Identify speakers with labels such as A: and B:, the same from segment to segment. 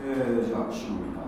A: えー、じゃあ、主の御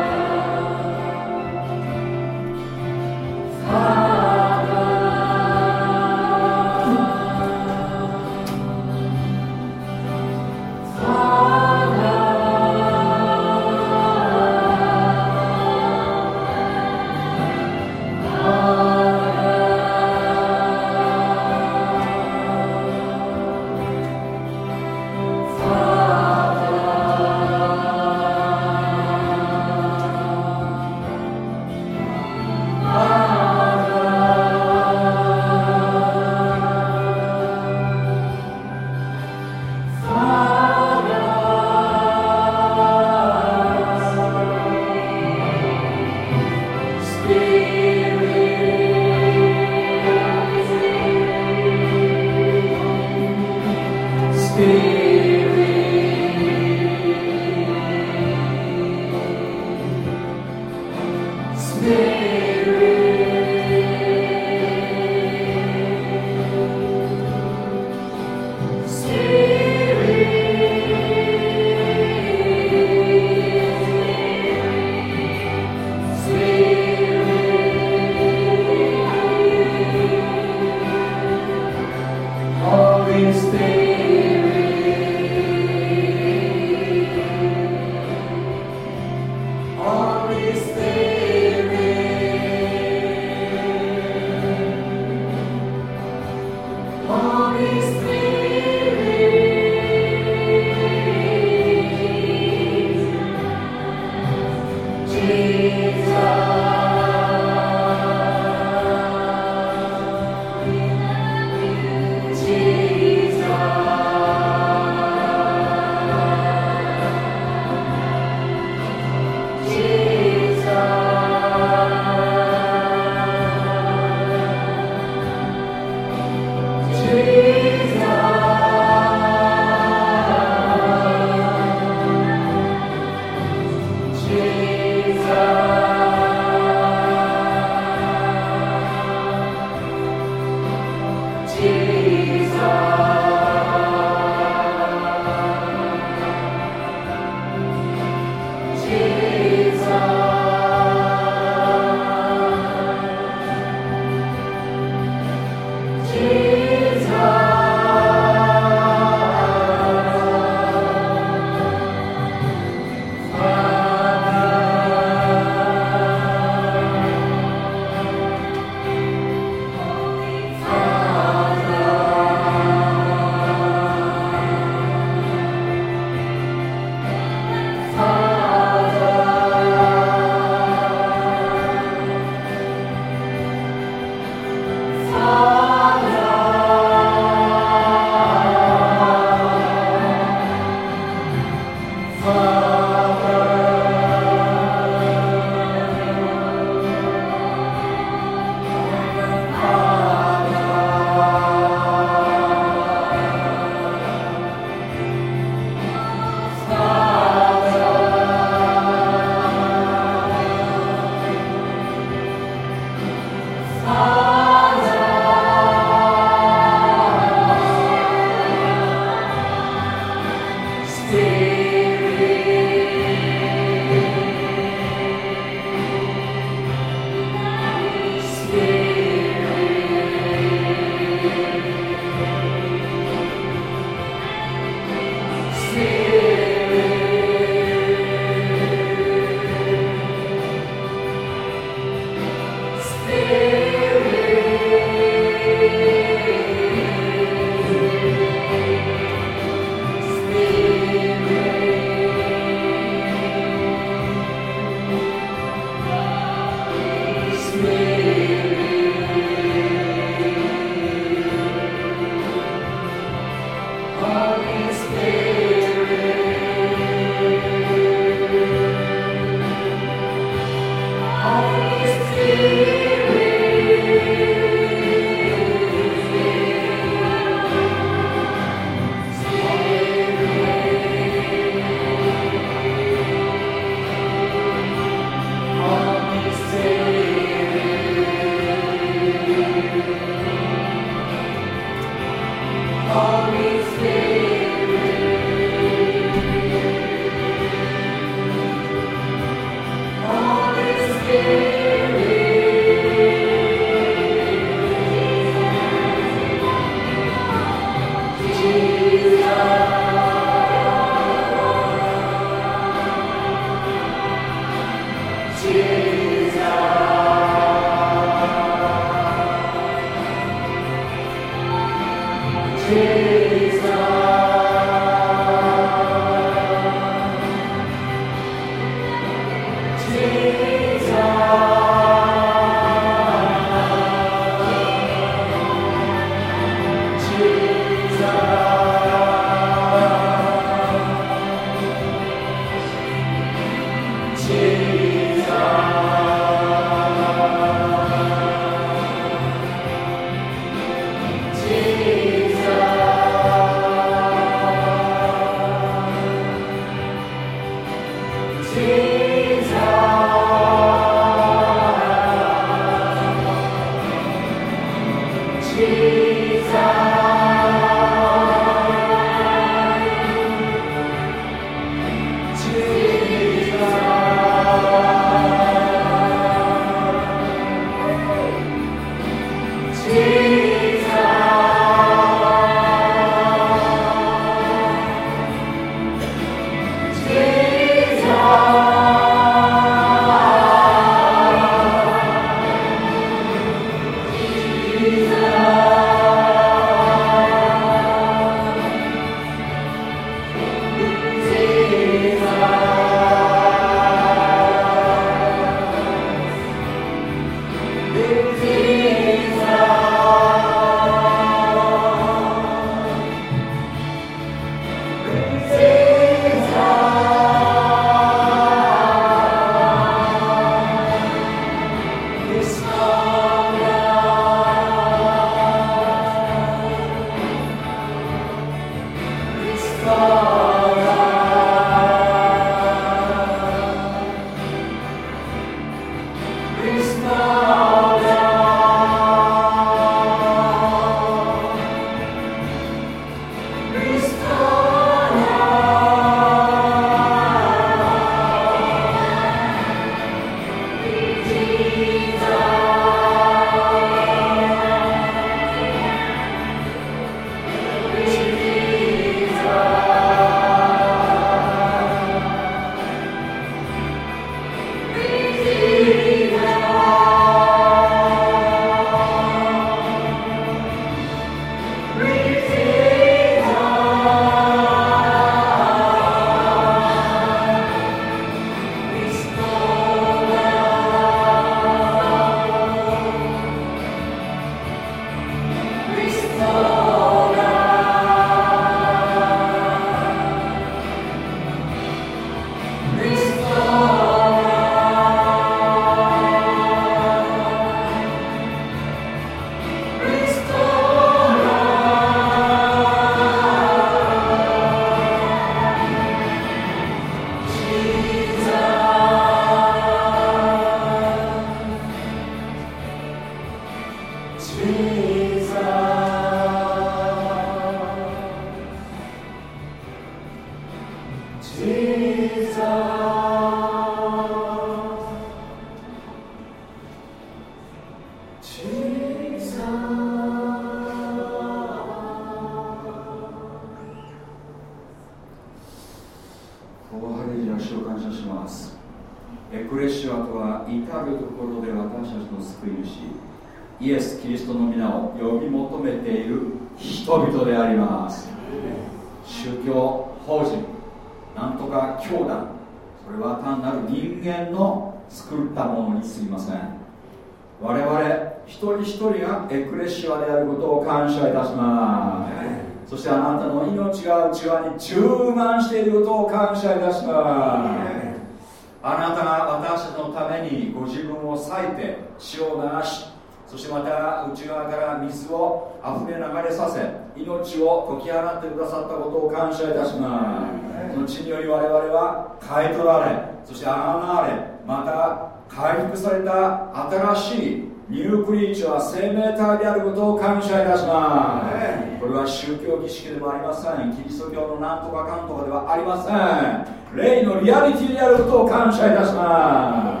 A: 感謝いたします。その血により我々は買い取られそしてあがわれまた回復された新しいニュークリーチャー生命体であることを感謝いたします。これは宗教儀式でもありません。キリスト教のなんとかかんとかではありません。霊のリアリティであることを感謝いたしま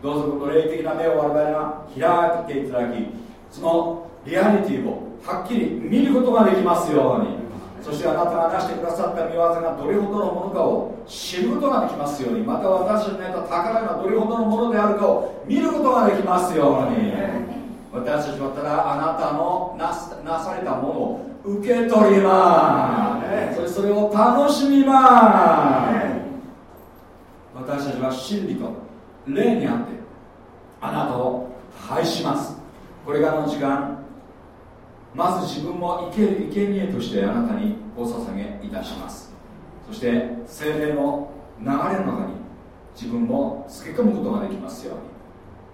A: す。どうぞこの霊的な目を我々が開いていただきそのリアリティをはっきり見ることができますように。そしてあなたが出してくださった見業がどれほどのものかを知ることができますようにまた私たちの得た宝がどれほどのものであるかを見ることができますように。私たちはただあなたのなされたものを受け取ります。それそれを楽しみます。私たちは真理と霊にあってあなたを拝します。これからの時間まず自分も生ける生贄としてあなたにお捧げいたします。そして精霊の流れの中に自分もつけ込むことができますよ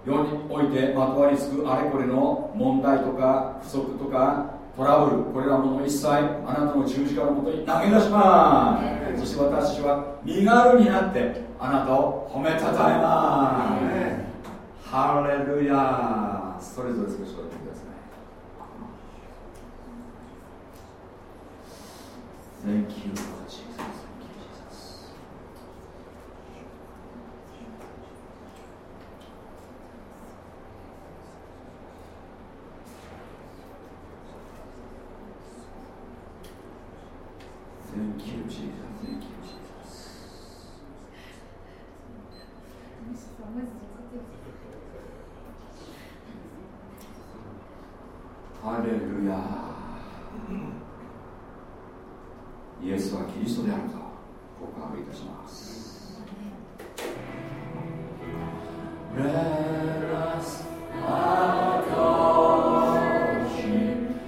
A: うに。世においてまとわりつくあれこれの問題とか不足とかトラブルこれらもの一切あなたの十字架のもとに投げ出します。そして私は身軽になってあなたを褒めたたえます。ハレルヤそれぞれ少しおいてください Thank you, Lord Jesus. Thank you, Jesus. Thank you, Jesus. Thank you, Jesus. Hallelujah. イエスはキリストであると告白いたします。Let us adore Him.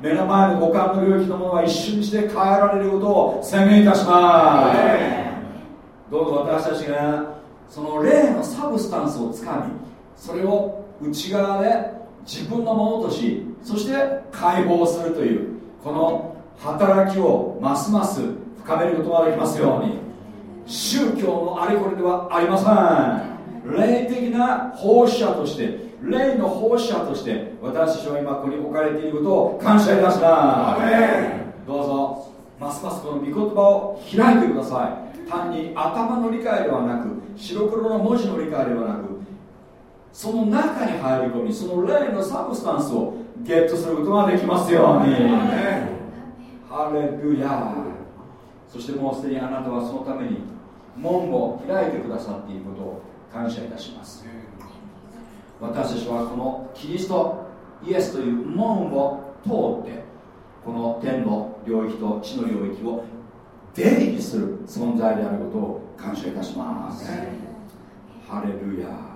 A: 目の前の五感の領域のものは一瞬にして変えられることを宣言いたします。どうぞ私たちがその霊のサブスタンスをつかみそれを内側で自分のものとしそして解放するというこの働きをますます深めることができますように。宗教のあれこれではありません霊的な奉仕者として霊の奉仕者として私たちは今ここに置かれていることを感謝いたします。どうぞますますこの御言葉を開いてください。単に頭の理解ではなく白黒の文字の理解ではなくその中に入り込みその霊のサブスタンスをゲットすることができますように。ハレルヤそしてもうすでにあなたはそのために門を開いてくださっていることを感謝いたします。私たちはこのキリストイエスという門を通ってこの天の領域と地の領域を出入りする存在であることを感謝いたします。ハレルヤ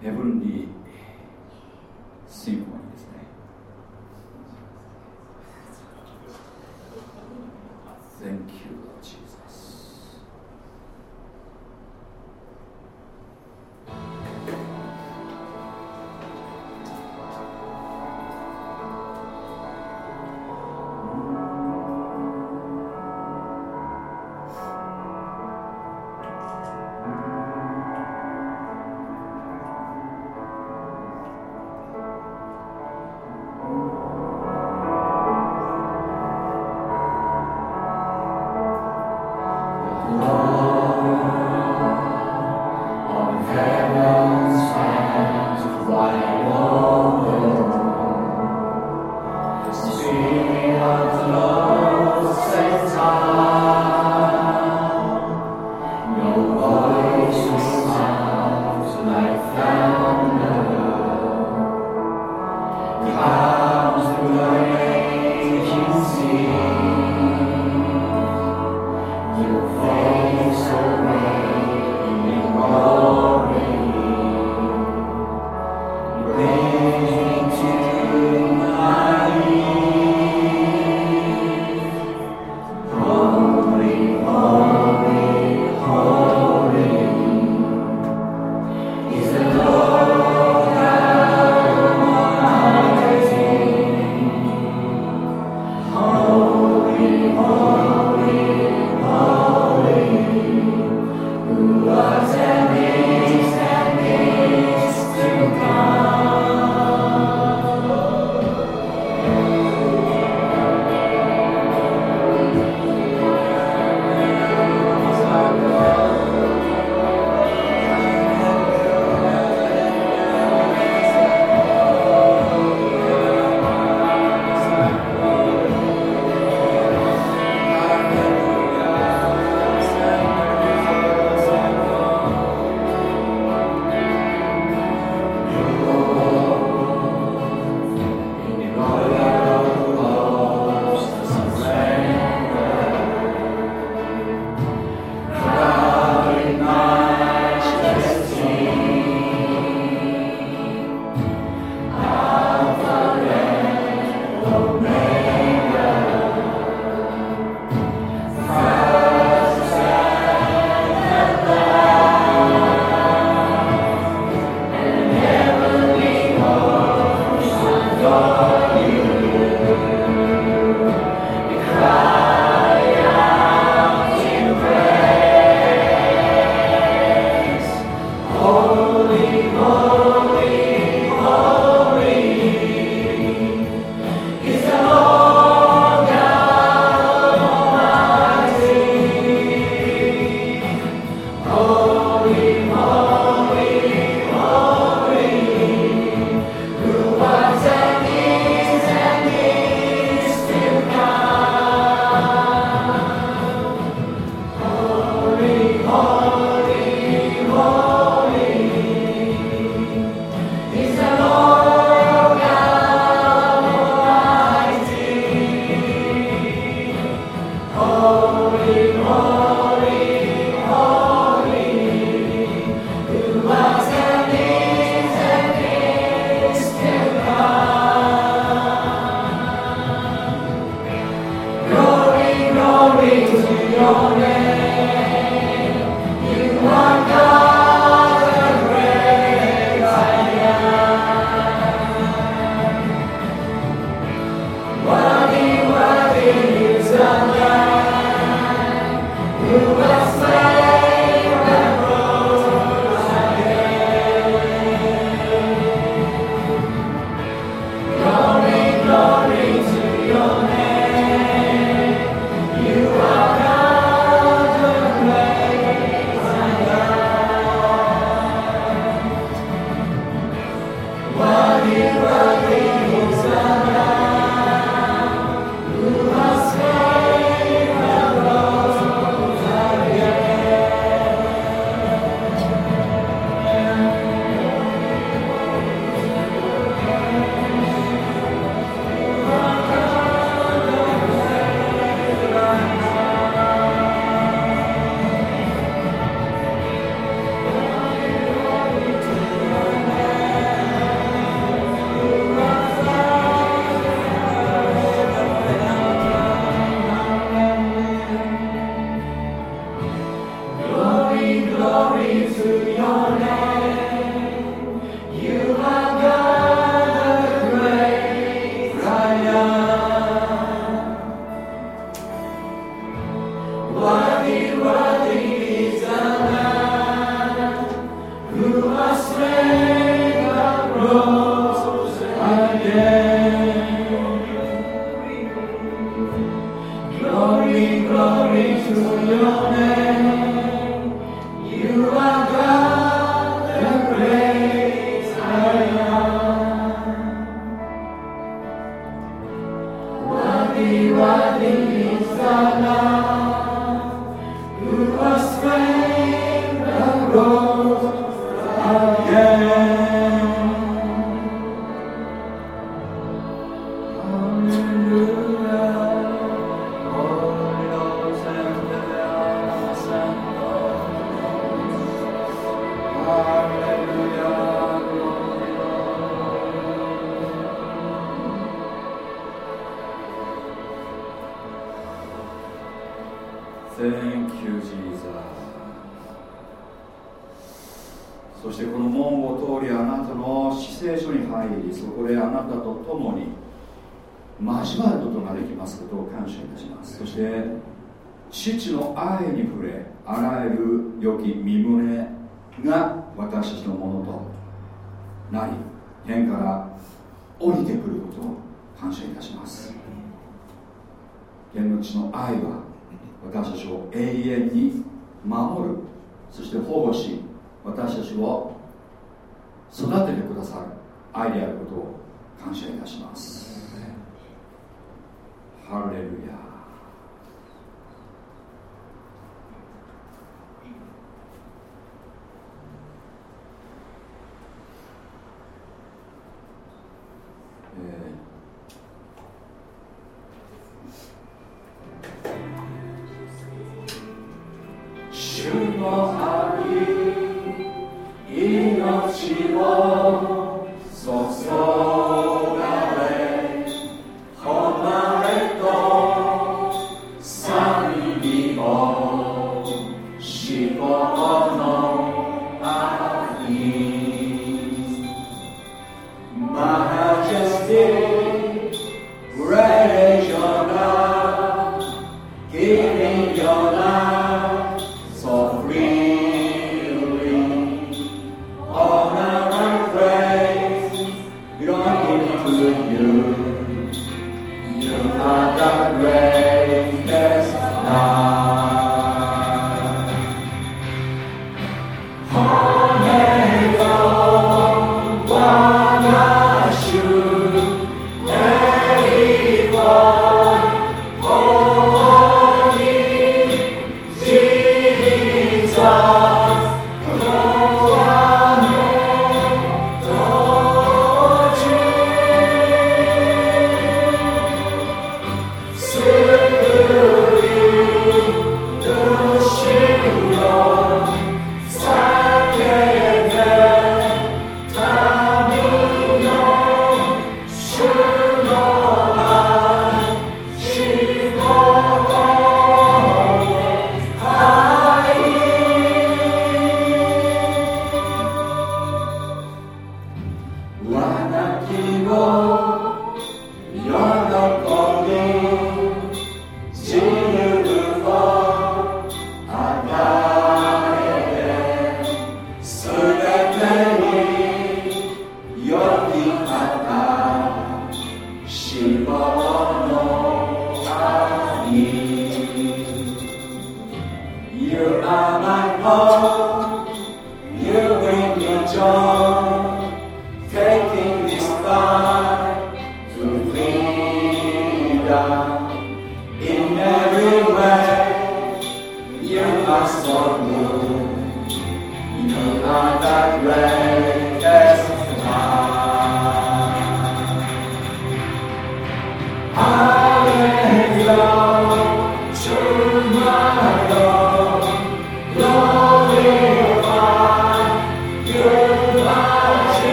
A: ヘブンリーシンフォニー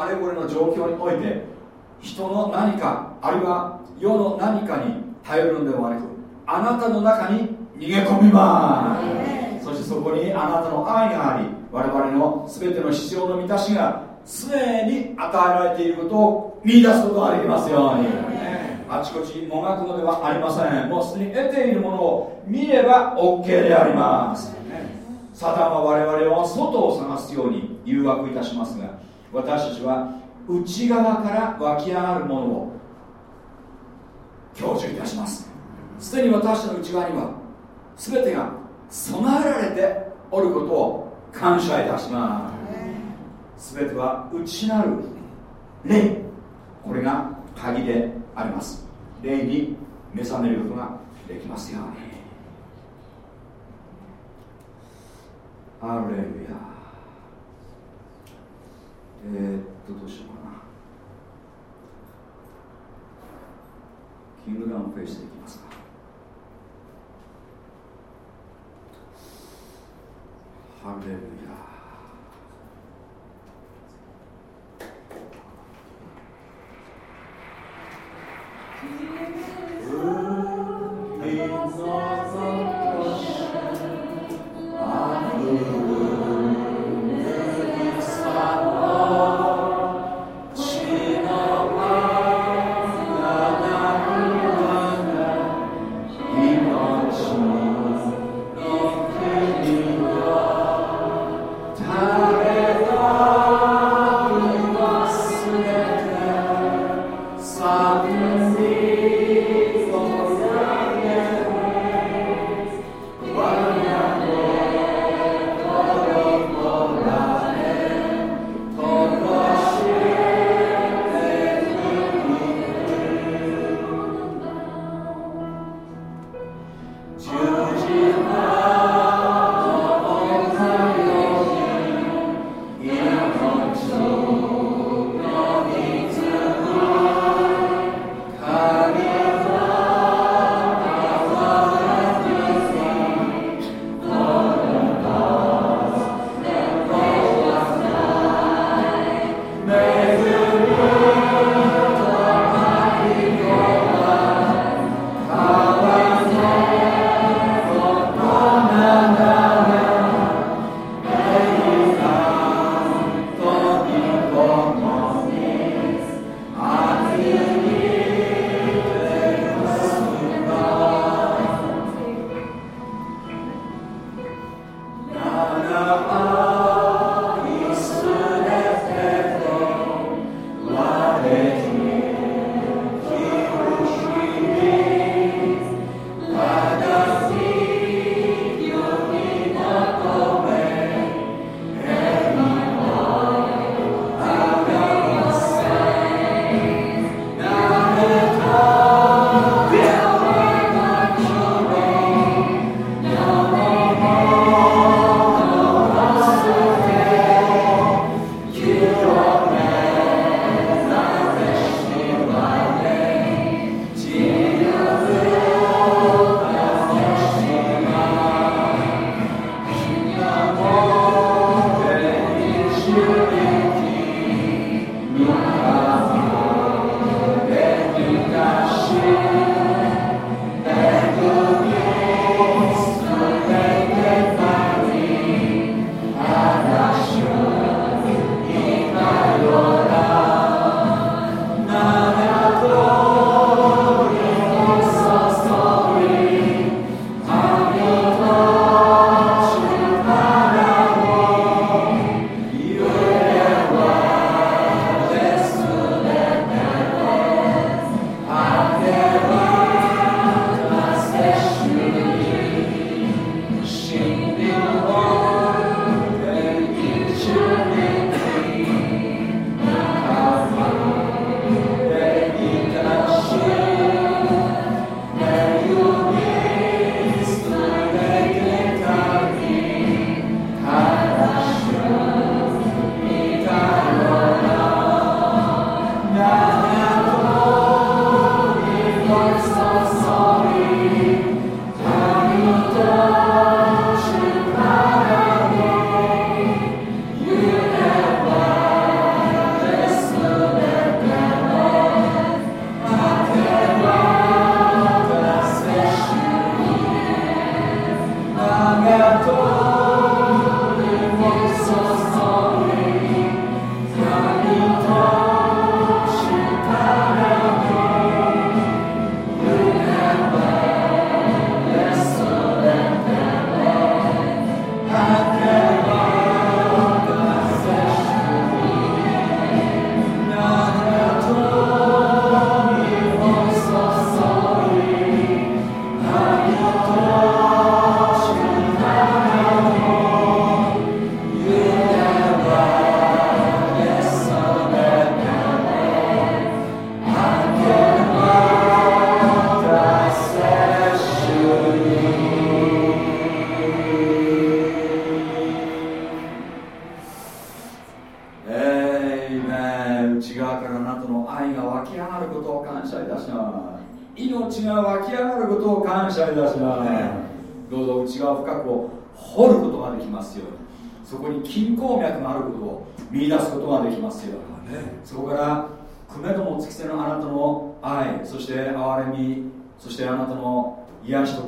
A: あれこれの状況において人の何かあるいは世の何かに頼るのではなくあなたの中に逃げ込みます。そしてそこにあなたの愛があり我々の全ての必要の満たしが常に与えられていることを見出すことができますように。あちこちもがくのではありません。もうすでに得ているものを見れば OK であります。サタンは我々を外を探すように誘惑いたしますが私たちは内側から湧き上がるものを享受いたします。すでに私たちの内側には全てが備えられておることを感謝いたします。全ては内なる霊。これが鍵であります。霊に目覚めることができますように。ハレルヤ。えー、っとどうしようかな。キングダフペースでいきますか。ハレルヤ Jesus, the Oh.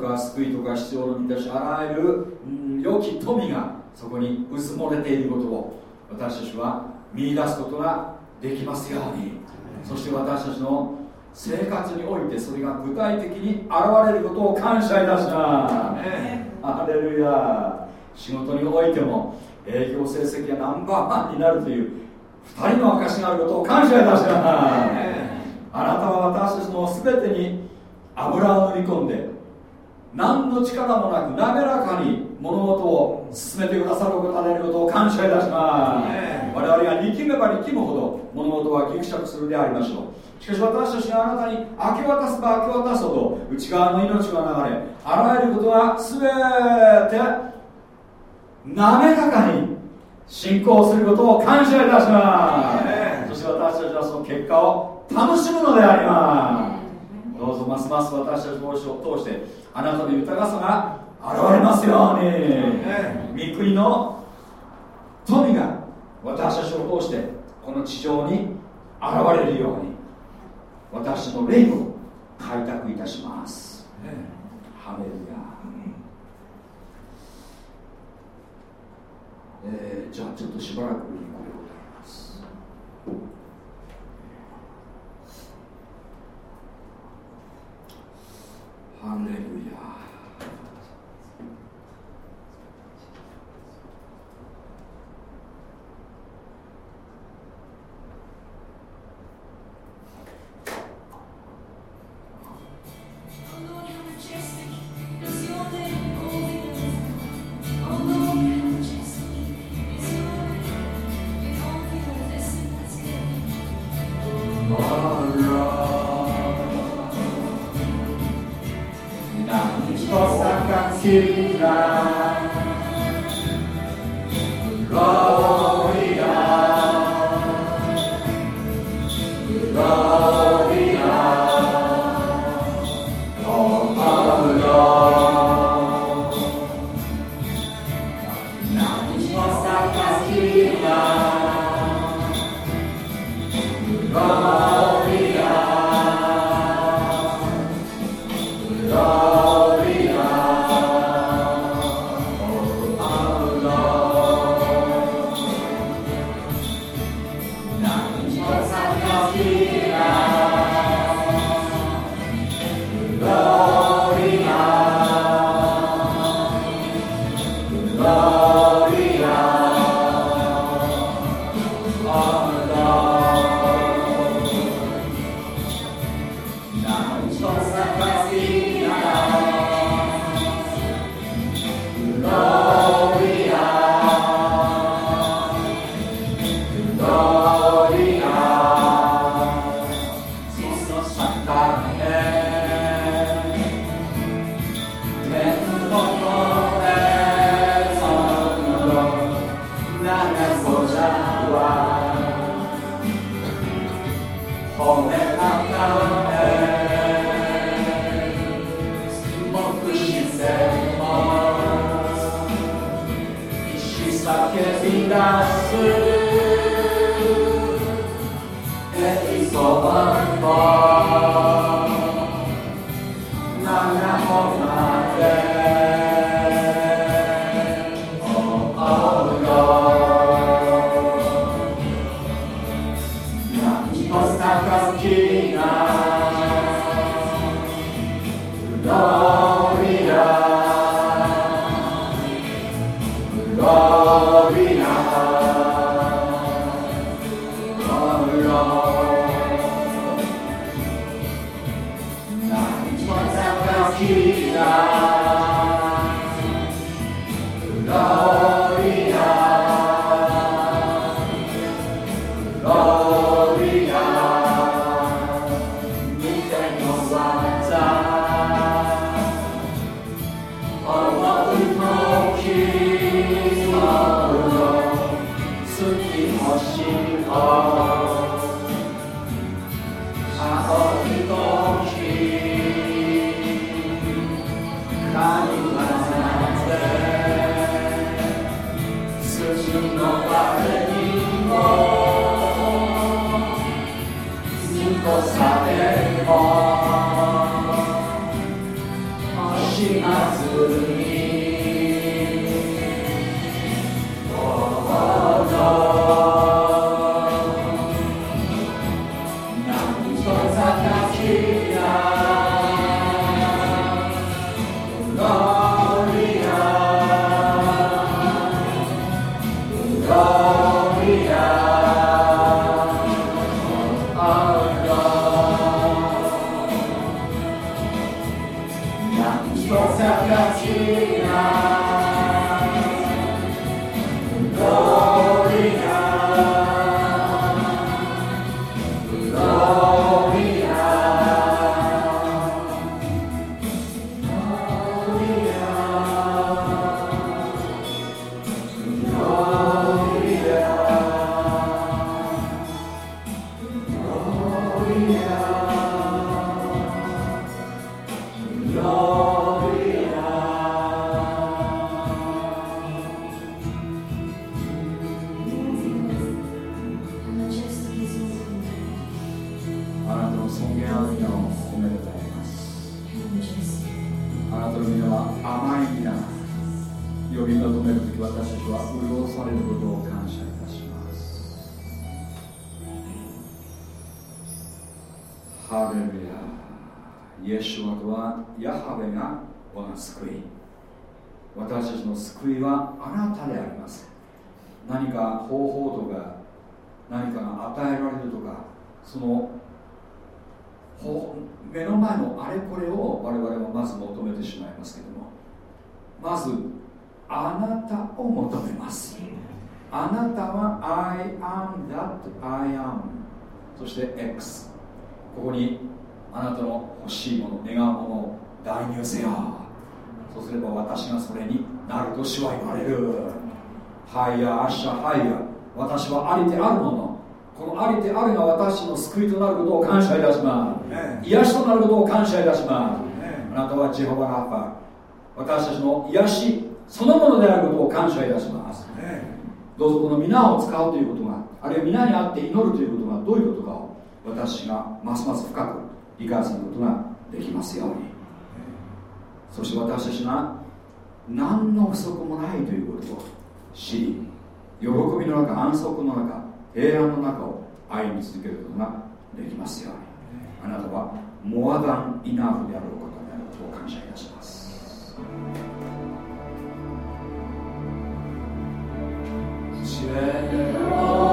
A: か救いとか必要の満たしあらゆる、うん、良き富がそこにうずもれていることを私たちは見出すことができますように。そして私たちの生活においてそれが具体的に現れることを感謝いたします、ね、アレルヤ。仕事においても営業成績がナンバーワンになるという2人の証があることを感謝いたします、ね、あなたは私たちの全てに油を塗り込んで何の力もなく滑らかに物事を進めてくださることがでることを感謝いたします、ね、我々が力めば力むほど物事はぎくしゃくするでありましょう。しかし私たちがあなたに明け渡せば明け渡すほど内側の命が流れあらゆることは全て滑らかに進行することを感謝いたします、ね、そして私たちはその結果を楽しむのでありますどうぞますます私たちを通してあなたの豊かさが現れますように、御国の富が私たちを通してこの地上に現れるように私の霊を開拓いたします、ハレルヤ。えー、じゃあちょっとしばらくこれを歌いますハレルヤ「は言われる。はいやアッシャはいや。私はありてあるもの。このありてあるが私の救いとなることを感謝いたします、ね、癒しとなることを感謝いたします、ね、あなたはジェホバラッパ。私たちの癒しそのものであることを感謝いたします、ね、どうぞこの皆を使うということがあるいは皆にあって祈るということがどういうことかを私がますます深く理解することができますように。そして私たちが何の不足もないということを知り喜びの中安息の中平安の中を歩み続けることができますように。あなたはモアダンイナーフであるお方であることを感謝いたします。主
B: 今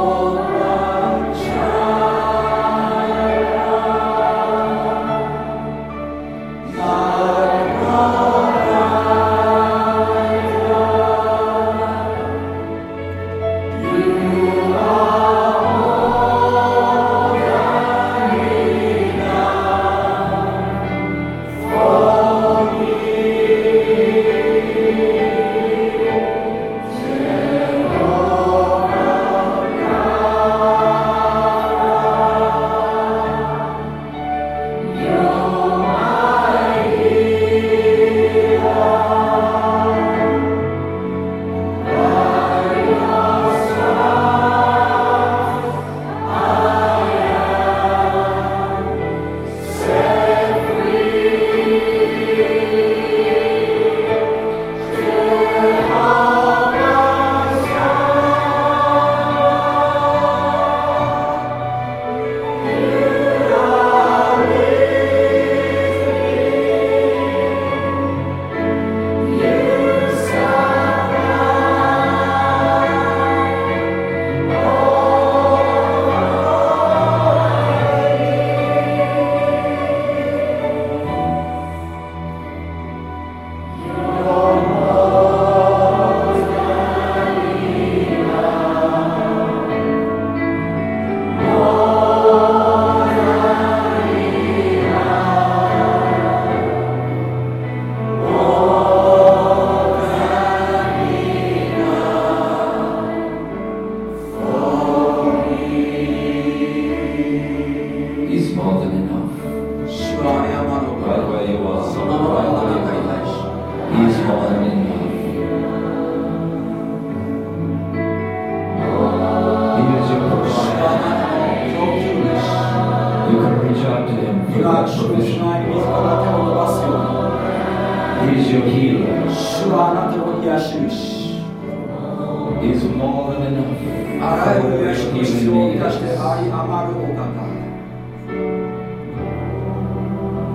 B: しの必要を満たしてあり余るお方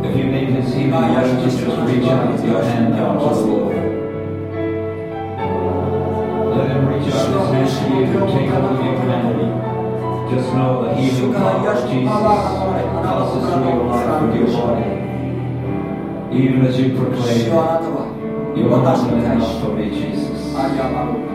A: If you need his healing, why don't you just reach out with your hand down to the Lord. Let him reach out his hand to you and take hold of your hand. Just know the healing power of Jesus passes through your life with your body. Even as you proclaim, you are
B: 私
A: more
B: に
A: than
B: 対
A: enough
B: して
A: for me, Jesus.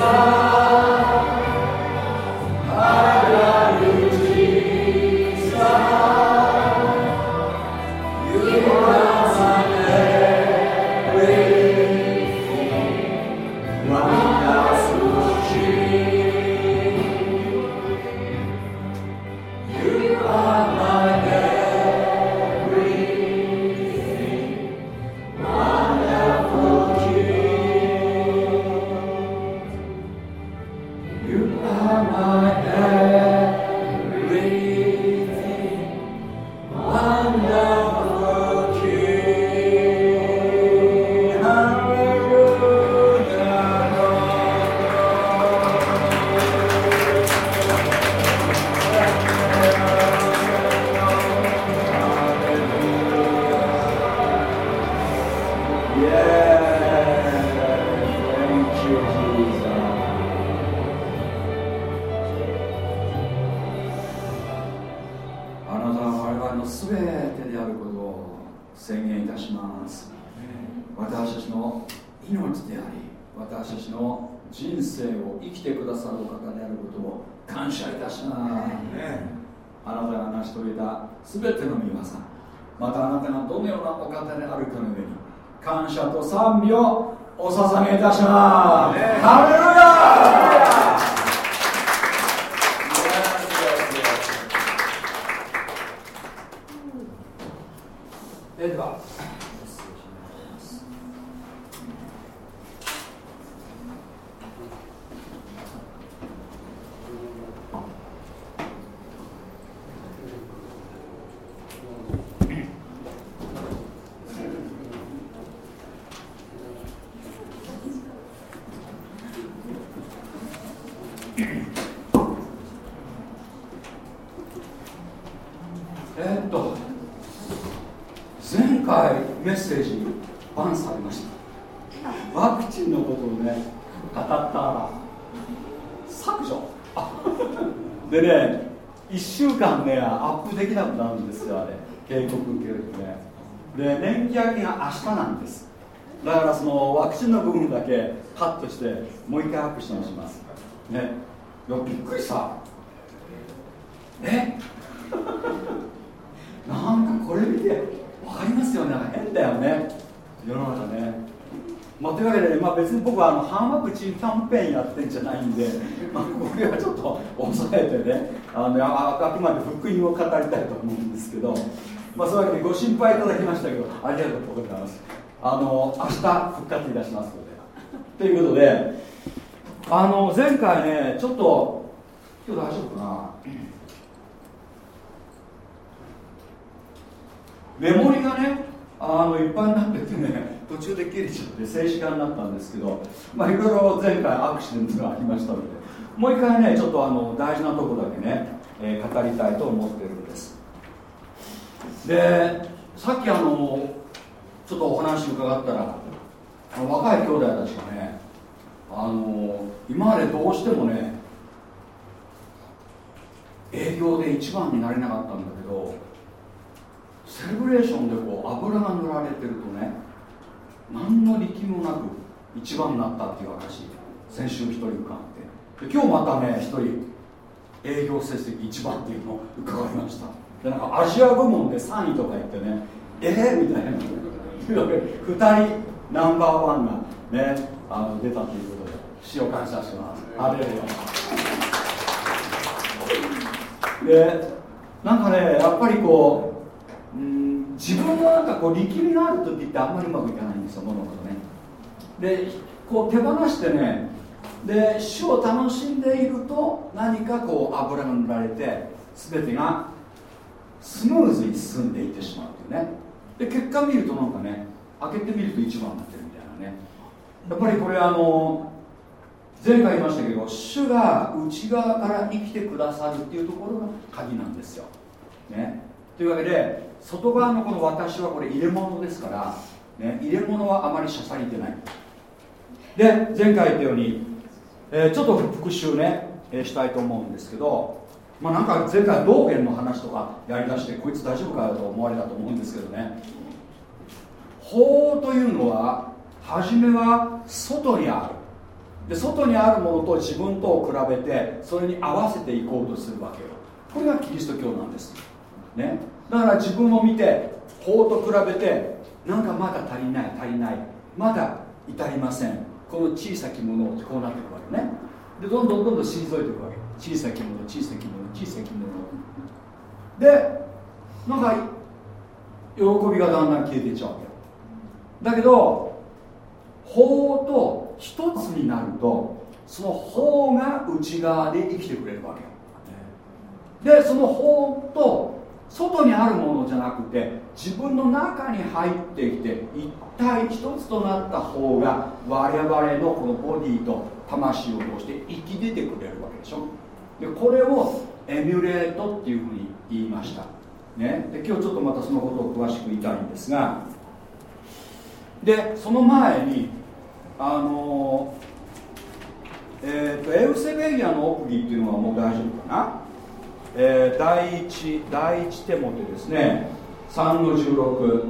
A: far. 抑えてねあのあくまで福音を語りたいと思うんですけど、まあ、そういうわけでご心配いただきましたけどありがとうございます。あの明日復活いたしますので。ということであの前回ねちょっと今日大丈夫かな？メモリがねあのいっぱいになっててね途中で切れちゃって静止画になったんですけど、まあ、いろいろ前回アクシデントがありましたのでもう一回ねちょっとあの大事なとこだけね、えー、語りたいと思ってるんです。でさっきあのちょっとお話伺ったらあの若い兄弟たちがねあの今までどうしてもね営業で一番になれなかったんだけどセレブレーションでこう油が塗られてるとね何の力もなく一番になったっていう証先週一人伺ってで今日またね一人営業成績一番っていうのを伺いました。でなんかアジア部門で3位とか言ってねえー、みたいな2人ナンバーワンがねあの出たということで死を感謝します。あれでなんかねやっぱりこううん自分のなんかこう力みがある時ってあんまりうまくいかないんですよ物事ね。でこう手放してねで主を楽しんでいると何かこう油が塗られて全てがスムーズに進んでいってしまうっていうね。で結果見るとなんかね開けてみると一番になってるみたいなね。やっぱりこれあの前回言いましたけど主が内側から生きてくださるっていうところが鍵なんですよ、ね、というわけで外側のこの私はこれ入れ物ですから、ね、入れ物はあまりしゃさりてない。で前回言ったように、えー、ちょっと復習ね、えー、したいと思うんですけどまあなんか前回道元の話とかやりだしてこいつ大丈夫かよと思われたと思うんですけどね。法というのは初めは外にある。で外にあるものと自分とを比べてそれに合わせていこうとするわけよ。これがキリスト教なんです。ね。だから自分を見て法と比べてなんかまだ足りない足りない。まだ至りません。この小さきものこうなっていくわけね。でどんどんどんどん退いていくわけ。小さきもの小さきもの小さきもの。でなんか喜びがだんだん消えていっちゃうわけ。だけど法と一つになるとその法が内側で生きてくれるわけ。でその法と外にあるものじゃなくて自分の中に入ってきて一体一つとなった方が我々のこのボディと魂を通して生き出てくれるわけでしょ。でこれをエミュレートっていうふうに言いました、ね、で今日ちょっとまたそのことを詳しく言いたいんですがでその前にあのえーと、エウセベリアの奥義っていうのはもう大丈夫かな？えー、第一第一手モてですね。3の16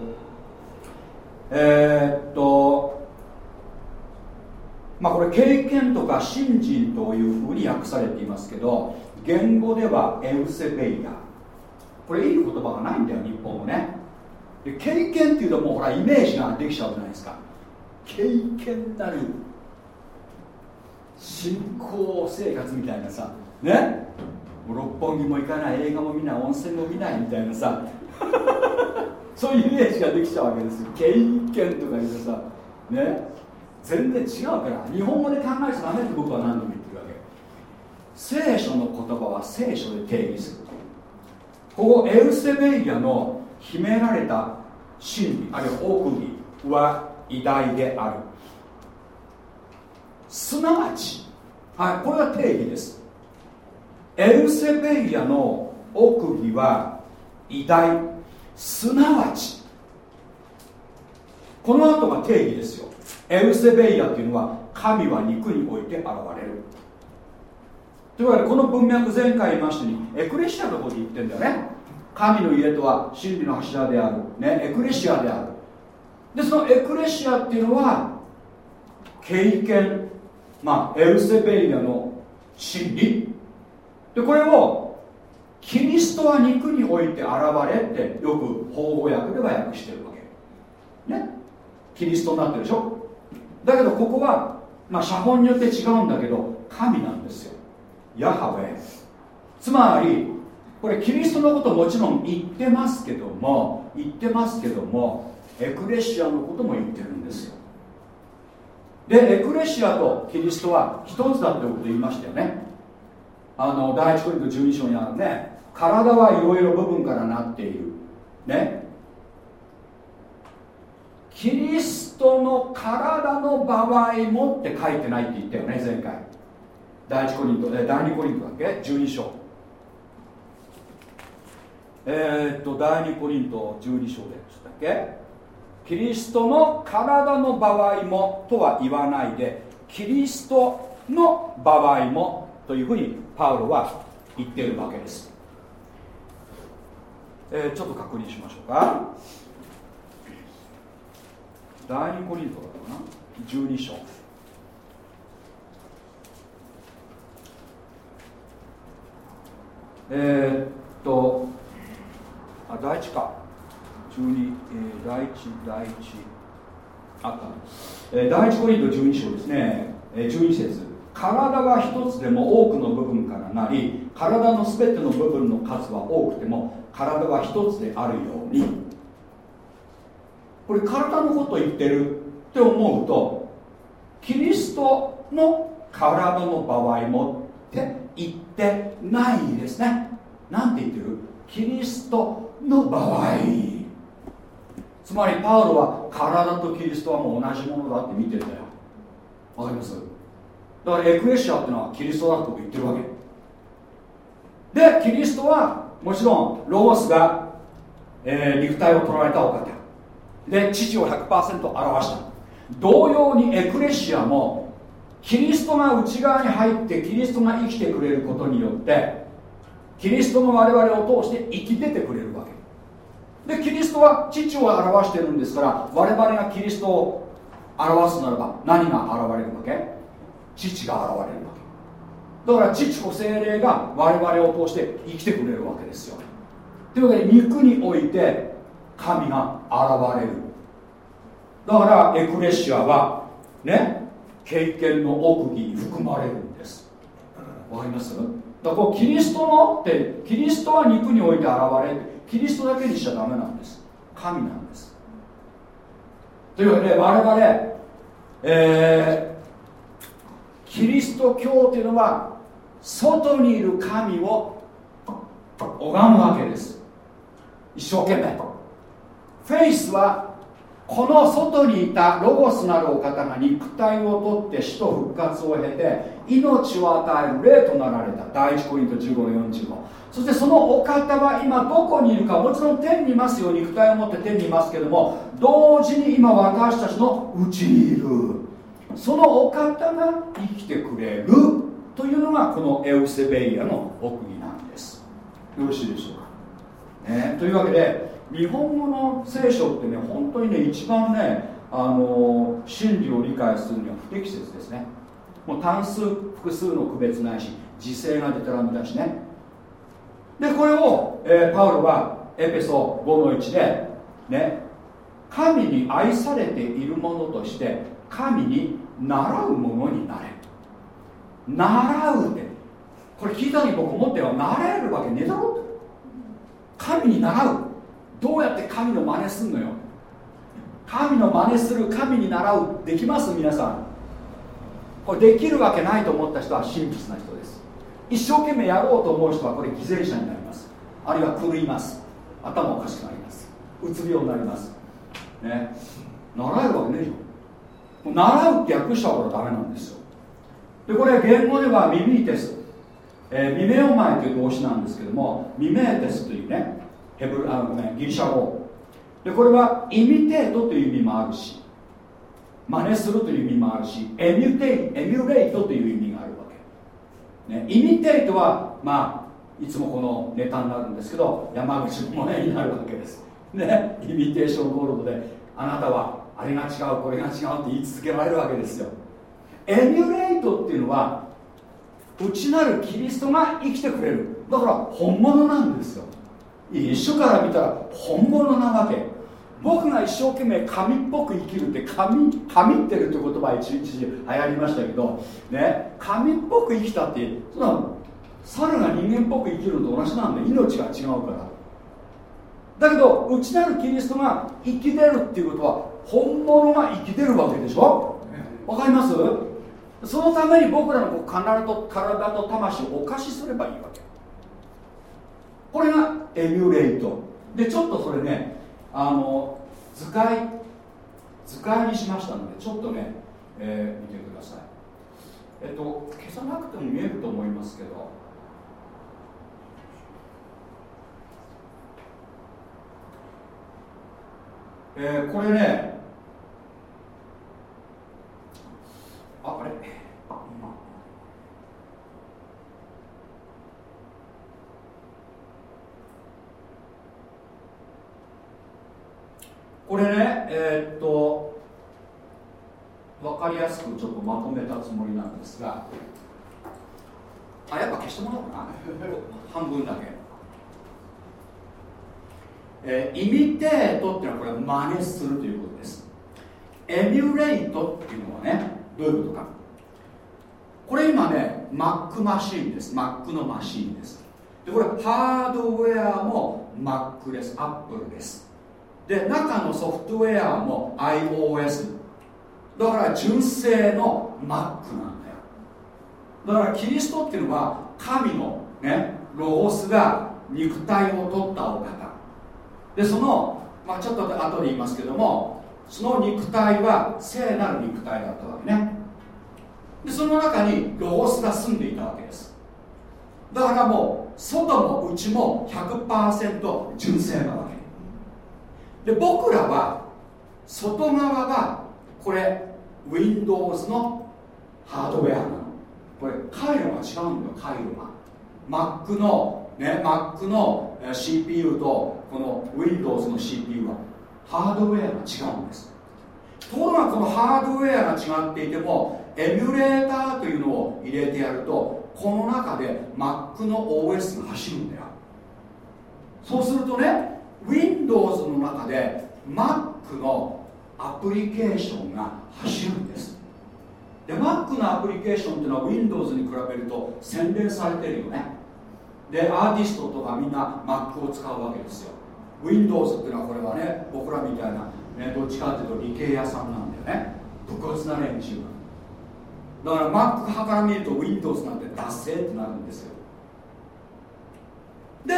A: えー、っとまあこれ経験とか信心というふうに訳されていますけど言語ではエウセベイヤこれいい言葉がないんだよ日本もね。で経験っていうともうほらイメージができちゃうじゃないですか。経験なる信仰生活みたいなさね。六本木も行かない映画も見ない温泉も見ないみたいなさ。そういうイメージができちゃうわけですよ。経験とか言うとさ。ね。全然違うから日本語で考えちゃダメって僕は何度も言ってるわけ。聖書の言葉は聖書で定義する。ここエウセベイヤの秘められた真理あるいは奥義は偉大である。すなわち、はい、これは定義です。エルセベイヤの奥義は偉大。すなわちこの後が定義ですよ。エルセベイヤっていうのは神は肉において現れる。というわけでこの文脈前回言いましたようにエクレシアのこと言ってんだよね。神の家とは真理の柱である、ね、エクレシアである。でそのエクレシアっていうのは経験。まあエルセベイヤの真理。でこれをキリストは肉において現れってよく法語訳では訳してるわけ。ね？キリストになってるでしょ？だけどここはまあ写本によって違うんだけど神なんですよ。ヤハウェつまりこれキリストのこともちろん言ってますけども言ってますけどもエクレシアのことも言ってるんですよ。でエクレシアとキリストは一つだってこと言いましたよね。あの第一コリント12章にあるね体はいろいろ部分からなっている。ね。キリストの体の場合もって書いてないって言ったよね前回。第一コリント第二コリントだっけ？12章。えー、っと第二コリント12章でしたっけ？キリストの体の場合もとは言わないでキリストの場合もというふうにパウロは言ってるわけです、えー、ちょっと確認しましょうか。第2コリントだかな？12章。えー、っとあ第一か。12、えー、第一第一。あった、えー、第一コリント12章ですね、えー、12節。体が一つでも多くの部分からなり体の全ての部分の数は多くても体は一つであるように。これ体のこと言ってるって思うとキリストの体の場合もって言ってないですね。なんて言ってる？キリストの場合。つまりパウロは体とキリストはもう同じものだって見てんだよ。わかります？だからエクレシアっていうのはキリストだと言ってるわけ。でキリストはもちろんロゴスが、えー、肉体を捉えたお方。で父を100%表した。同様にエクレシアもキリストが内側に入ってキリストが生きてくれることによってキリストの我々を通して生き出てくれるわけ。でキリストは父を表してるんですから我々がキリストを表すならば何が現れるわけ？父が現れるわけ。だから父と精霊が我々を通して生きてくれるわけですよ。というわけで肉において神が現れる。だからエクレシアはね経験の奥義に含まれるんです。わかります？だからキリストのってキリストは肉において現れキリストだけにしちゃダメなんです。神なんです。というわけで我々えー、キリスト教というのは外にいる神を拝むわけです。一生懸命。フェイスはこの外にいたロゴスなるお方が肉体を取って死と復活を経て命を与える霊となられた。第一コリント15の45そしてそのお方は今どこにいるかもちろん天にいますよ。肉体を持って天にいますけども同時に今私たちのうちにいる。そのお方が生きてくれるというのがこのエウセベイヤの奥義なんです。よろしいでしょうか、ね、というわけで日本語の聖書ってね本当にね一番ねあの真理を理解するには不適切ですね。もう単数複数の区別ないし時勢がデタラメだしね。でこれを、えー、パウロはエペソ5の1でね神に愛されているものとして神に習うものになれ。習うって。これ聞いた時僕思っては習えるわけねえだろって。神に習う。どうやって神の真似すんのよ。神の真似する神に習う。できます？皆さん。これできるわけないと思った人は真実な人です。一生懸命やろうと思う人はこれ犠牲者になります。あるいは狂います。頭おかしくなります。うつ病になります。ね。習えるわけねえじゃん。習うって訳したからダメなんですよ。でこれ言語ではミミーテス、えー、ミメオマイという動詞なんですけどもミメーテスというねヘブあごめんギリシャ語。でこれはイミテートという意味もあるし真似するという意味もあるしエミュテイエミュレイトという意味があるわけ、ね、イミテイトはまあいつもこのネタになるんですけど山口のものになるわけです。ねイミテーションゴールドであなたはあれが違うこれが違うって言い続けられるわけですよ。エミュレイトっていうのは内なるキリストが生きてくれる。だから本物なんですよ。一緒から見たら本物なわけ。僕が一生懸命神っぽく生きるって神神ってるって言葉一日中流行りましたけどね神っぽく生きたってそんな猿が人間っぽく生きるのと同じなんで命が違うから。だけど内なるキリストが生きてるっていうことは本物が生きてるわけでしょ？わかります？そのために僕らの体と体と魂をお貸しすればいいわけ。これがエミュレイト。でちょっとそれねあの図解図解にしましたのでちょっとね、えー、見てください。えっと消さなくても見えると思いますけど。えー、これねああれ？これねえー、っと分かりやすくちょっとまとめたつもりなんですが。あやっぱ消してもらおうかな。半分だけ、えー、イミテートっていうのはこれ真似するということです。エミュレイトっていうのはねどういうことか。これ今ね Mac マシンです。Mac のマシンです。でこれハードウェアも Mac です。Apple です。で中のソフトウェアも iOS だから純正の Mac なんだよ。だからキリストっていうのは神のねロゴスが肉体を取ったお方。でその、まあ、ちょっと後で言いますけどもその肉体は聖なる肉体だったわけね。でその中にロゴスが住んでいたわけです。だからもう外も内も100%純正なわけ。で僕らは外側はこれ Windows のハードウェアなの。これ回路が違うんだよ回路が。Mac のね Mac の CPU とこの Windows の CPU はハードウェアが違うんです。ところがこのハードウェアが違っていてもエミュレーターというのを入れてやるとこの中で Mac の OS が走るんだよ。そうするとね Windows の中で Mac のアプリケーションが走るんです。で Mac のアプリケーションっていうのは Windows に比べると洗練されてるよね。でアーティストとかみんな Mac を使うわけですよ。Windows っていうのはこれはね僕らみたいな、ね、どっちかっていうと理系屋さんなんだよね。武骨な連中だから Mac 派から見ると Windows なんて達成ってなるんですよ。で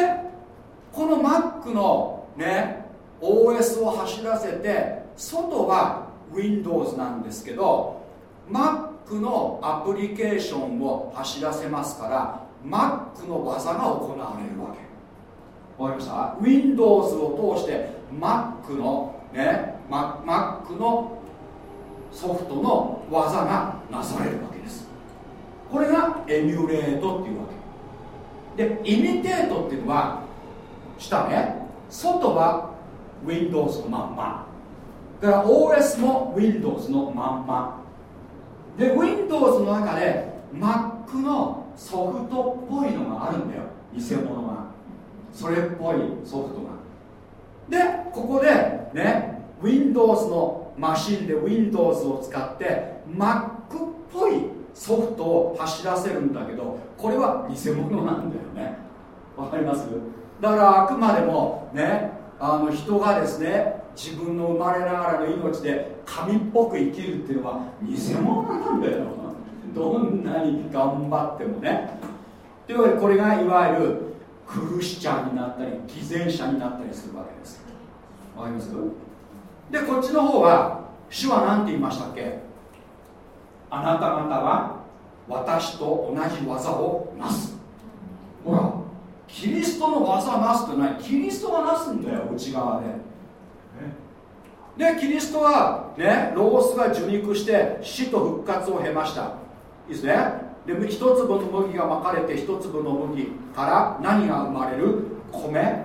A: この Mac のね OS を走らせて外は Windows なんですけど Mac のアプリケーションを走らせますから Mac の技が行われるわけ。わかりました？Windows を通して Mac のね Mac のソフトの技がなされるわけです。これがエミュレートっていうわけ。でイミテートっていうのは下ね外は Windows のまんま。だから OS も Windows のまんま。で Windows の中で Mac のソフトっぽいのがあるんだよ。偽物が。それっぽいソフトが。でここでね Windows のマシンで Windows を使って Mac っぽいソフトを走らせるんだけどこれは偽物なんだよね。わかります？だからあくまでもねあの人がですね自分の生まれながらの命で神っぽく生きるっていうのは偽物なんだよ。どんなに頑張ってもね。というわけでこれがいわゆるクルシチャーになったり偽善者になったりするわけです。わかります？でこっちの方は主は何て言いましたっけ？あなた方は私と同じ技をなす。ほらキリストの技なすってないキリストがなすんだよ内側で。でキリストはねロースが受肉して死と復活を経ました。いいですね。で一粒の麦がまかれて一粒の麦から何が生まれる？米。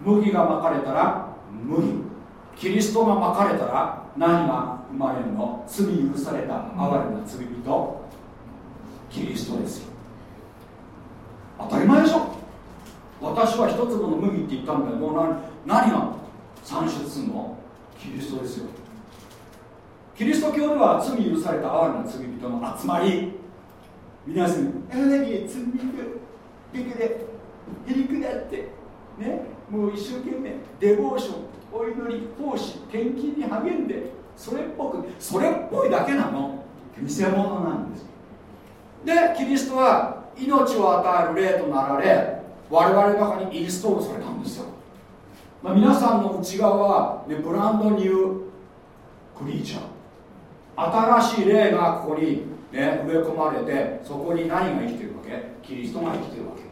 A: 麦がまかれたら麦。キリストがまかれたら何が生まれるの？罪許された哀れな罪人。キリストですよ。当たり前でしょ。私は一粒の麦って言ったんだけど何何が算出するの？キリストですよ。キリスト教では罪許された哀れな罪人の集まり。皆さんあの時罪人ビクでへりくだってねもう一生懸命デボーションお祈り奉仕献金に励んでそれっぽくそれっぽいだけなの。偽物なんです。でキリストは命を与える霊となられ我々の中にインストールされたんですよ、まあ、皆さんの内側は、ね、ブランドニュークリーチャー。新しい霊がここに、ね、植え込まれてそこに何が生きてるわけ？キリストが生きてるわけ。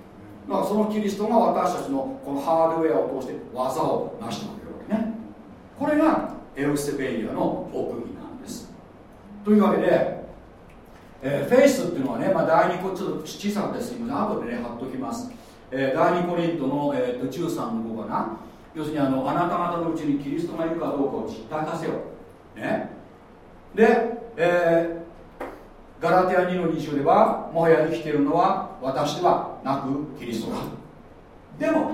A: だからそのキリストが私たちのこのハードウェアを通して技を成してくれるわけね。これがエウステベリアの奥義なんです。というわけで、えー、フェイスっていうのはね、まあ、第2個ちょっと小さかったです。今ね後でね貼っときます。えー、第2コリントの、えー、と13の5かな。要するにあのあなた方のうちにキリストがいるかどうかを実体化せよ、ね、で、えー、ガラテア2の20ではもはや生きているのは私ではなくキリストだ。でも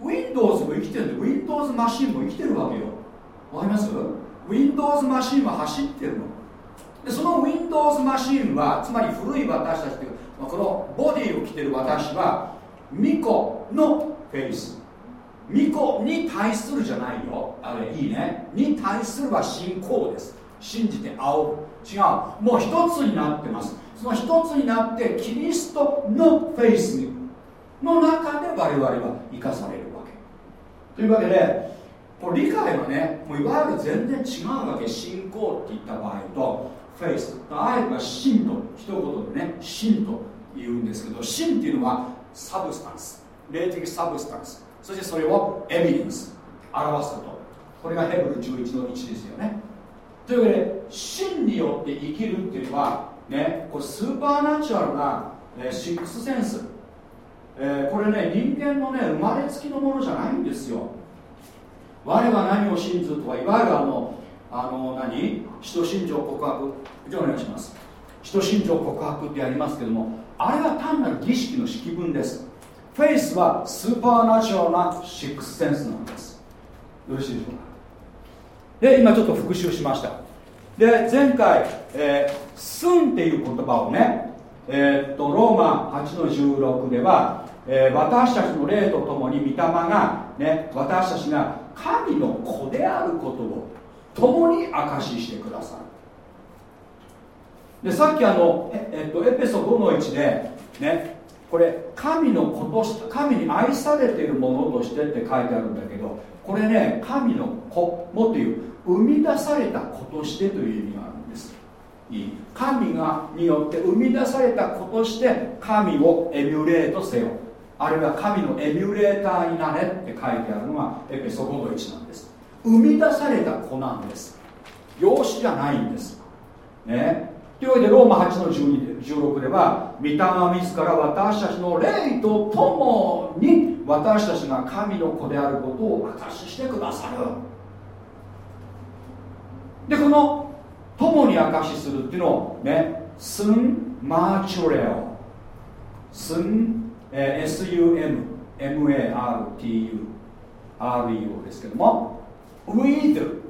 A: Windows も生きてるんで Windows マシンも生きてるわけよ。わかります ?Windows マシンは走ってるの。でその Windows マシンはつまり古い私たちというこのボディを着てる私は巫女のフェイス。巫女に対するじゃないよ。あれいいね。に対するは信仰です。信じて仰ぐ違う。もう一つになってます。その一つになってキリストのフェイスの中で我々は生かされるわけ。というわけでこれ理解はねもういわゆる全然違うわけ。信仰って言った場合とフェイスあえては信と一言でね信と言うんですけど信っていうのはサブスタンス。霊的サブスタンス。そしてそれを evidence。表すこと。これがヘブル11の1ですよね。というわけで信によって生きるっていうのはねこれ supernatural な、えー、 sixth sense、えー、これね人間のね生まれつきのものじゃないんですよ。我は何を信ずとかいわゆるあのあの何？使徒信条告白。じゃあお願いします。使徒信条告白ってやりますけどもあれは単なる儀式の式文です。フェイスはスーパーナチュラルなシックスセンスなんです。よろしいでしょうか？で今ちょっと復習しました。で前回、えー、スンっていう言葉をね、えー、っとローマ8の16では、えー、私たちの霊とともに御霊が、ね、私たちが神の子であることを共に証ししてくださる。でさっきあのえ、えっと、エペソ5の1でねこれ神の子として神に愛されているものとしてって書いてあるんだけどこれね神の子もという生み出された子としてという意味があるんです。神がによって生み出された子として神をエミュレートせよ。あるいは神のエミュレーターになれって書いてあるのがエペソ5の1なんです。生み出された子なんです。養子じゃないんです。ね。というわけでローマ8の12 16では御霊自ら私たちの霊とともに私たちが神の子であることを証ししてくださる。でこの共に証しするっていうのをねスンマーチュレオ。スン、え、SUMMARTUREO ですけども with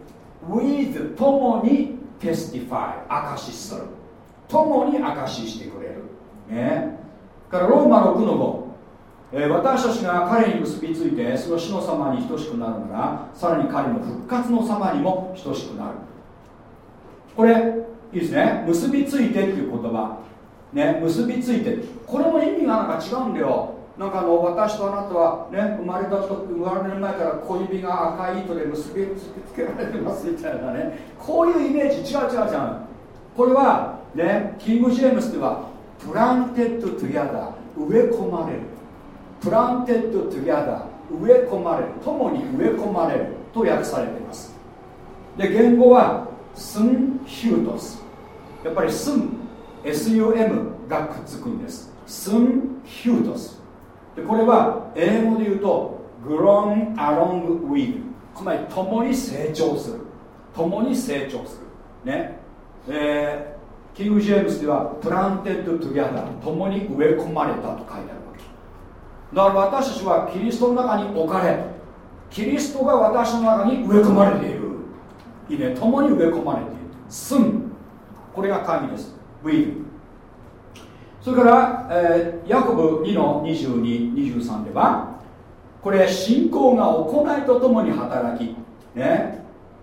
A: with 共に testify 証しする。共に証ししてくれる。ね。からローマ6の5、え、私たちが彼に結びついてその死の様に等しくなるならさらに彼の復活の様にも等しくなる。これいいですね。結びついてっていう言葉。ね結びついて。これも意味がなんか違うんだよ。なんかあの私とあなたはね生まれた時生まれる前から小指が赤い糸で結びつけられてますみたいなね。こういうイメージ違う違う違うこれはねキング・ジェームスでは planted together 植え込まれる。 planted together 植え込まれる。共に植え込まれると訳されています。で原語はスン・ヒュートス。やっぱりスン SUM がくっつくんです。スン・ヒュートス。でこれは英語で言うと grown along with つまり共に成長する。共に成長する。ね。えー、キング・ジェームスでは planted together 共に植え込まれたと書いてあるわけ。だから私たちはキリストの中に置かれキリストが私の中に植え込まれている。ね。共に植え込まれている。すん。これが神です。With それから、えー、ヤコブ2の2223ではこれ信仰が行いとともに働きね。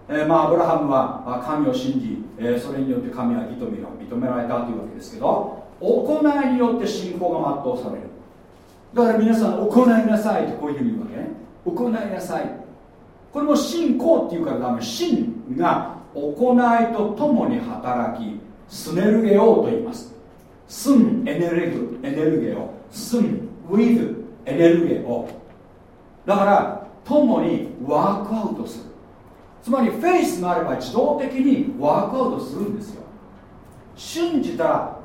A: えー、まあアブラハムは神を信じ、えー、それによって神は認め認められたというわけですけど行いによって信仰が全うされる。だから皆さん行いなさいとこういうふうに言うわけね。行いなさい。これも信仰っていうからダメ。信が行いとともに働きスネルゲオと言います。スンエネルグエネルゲオスンウィズエネルゲオだから共にワークアウトする。つまりフェイスがあれば自動的にワークアウトするんですよ。信じたら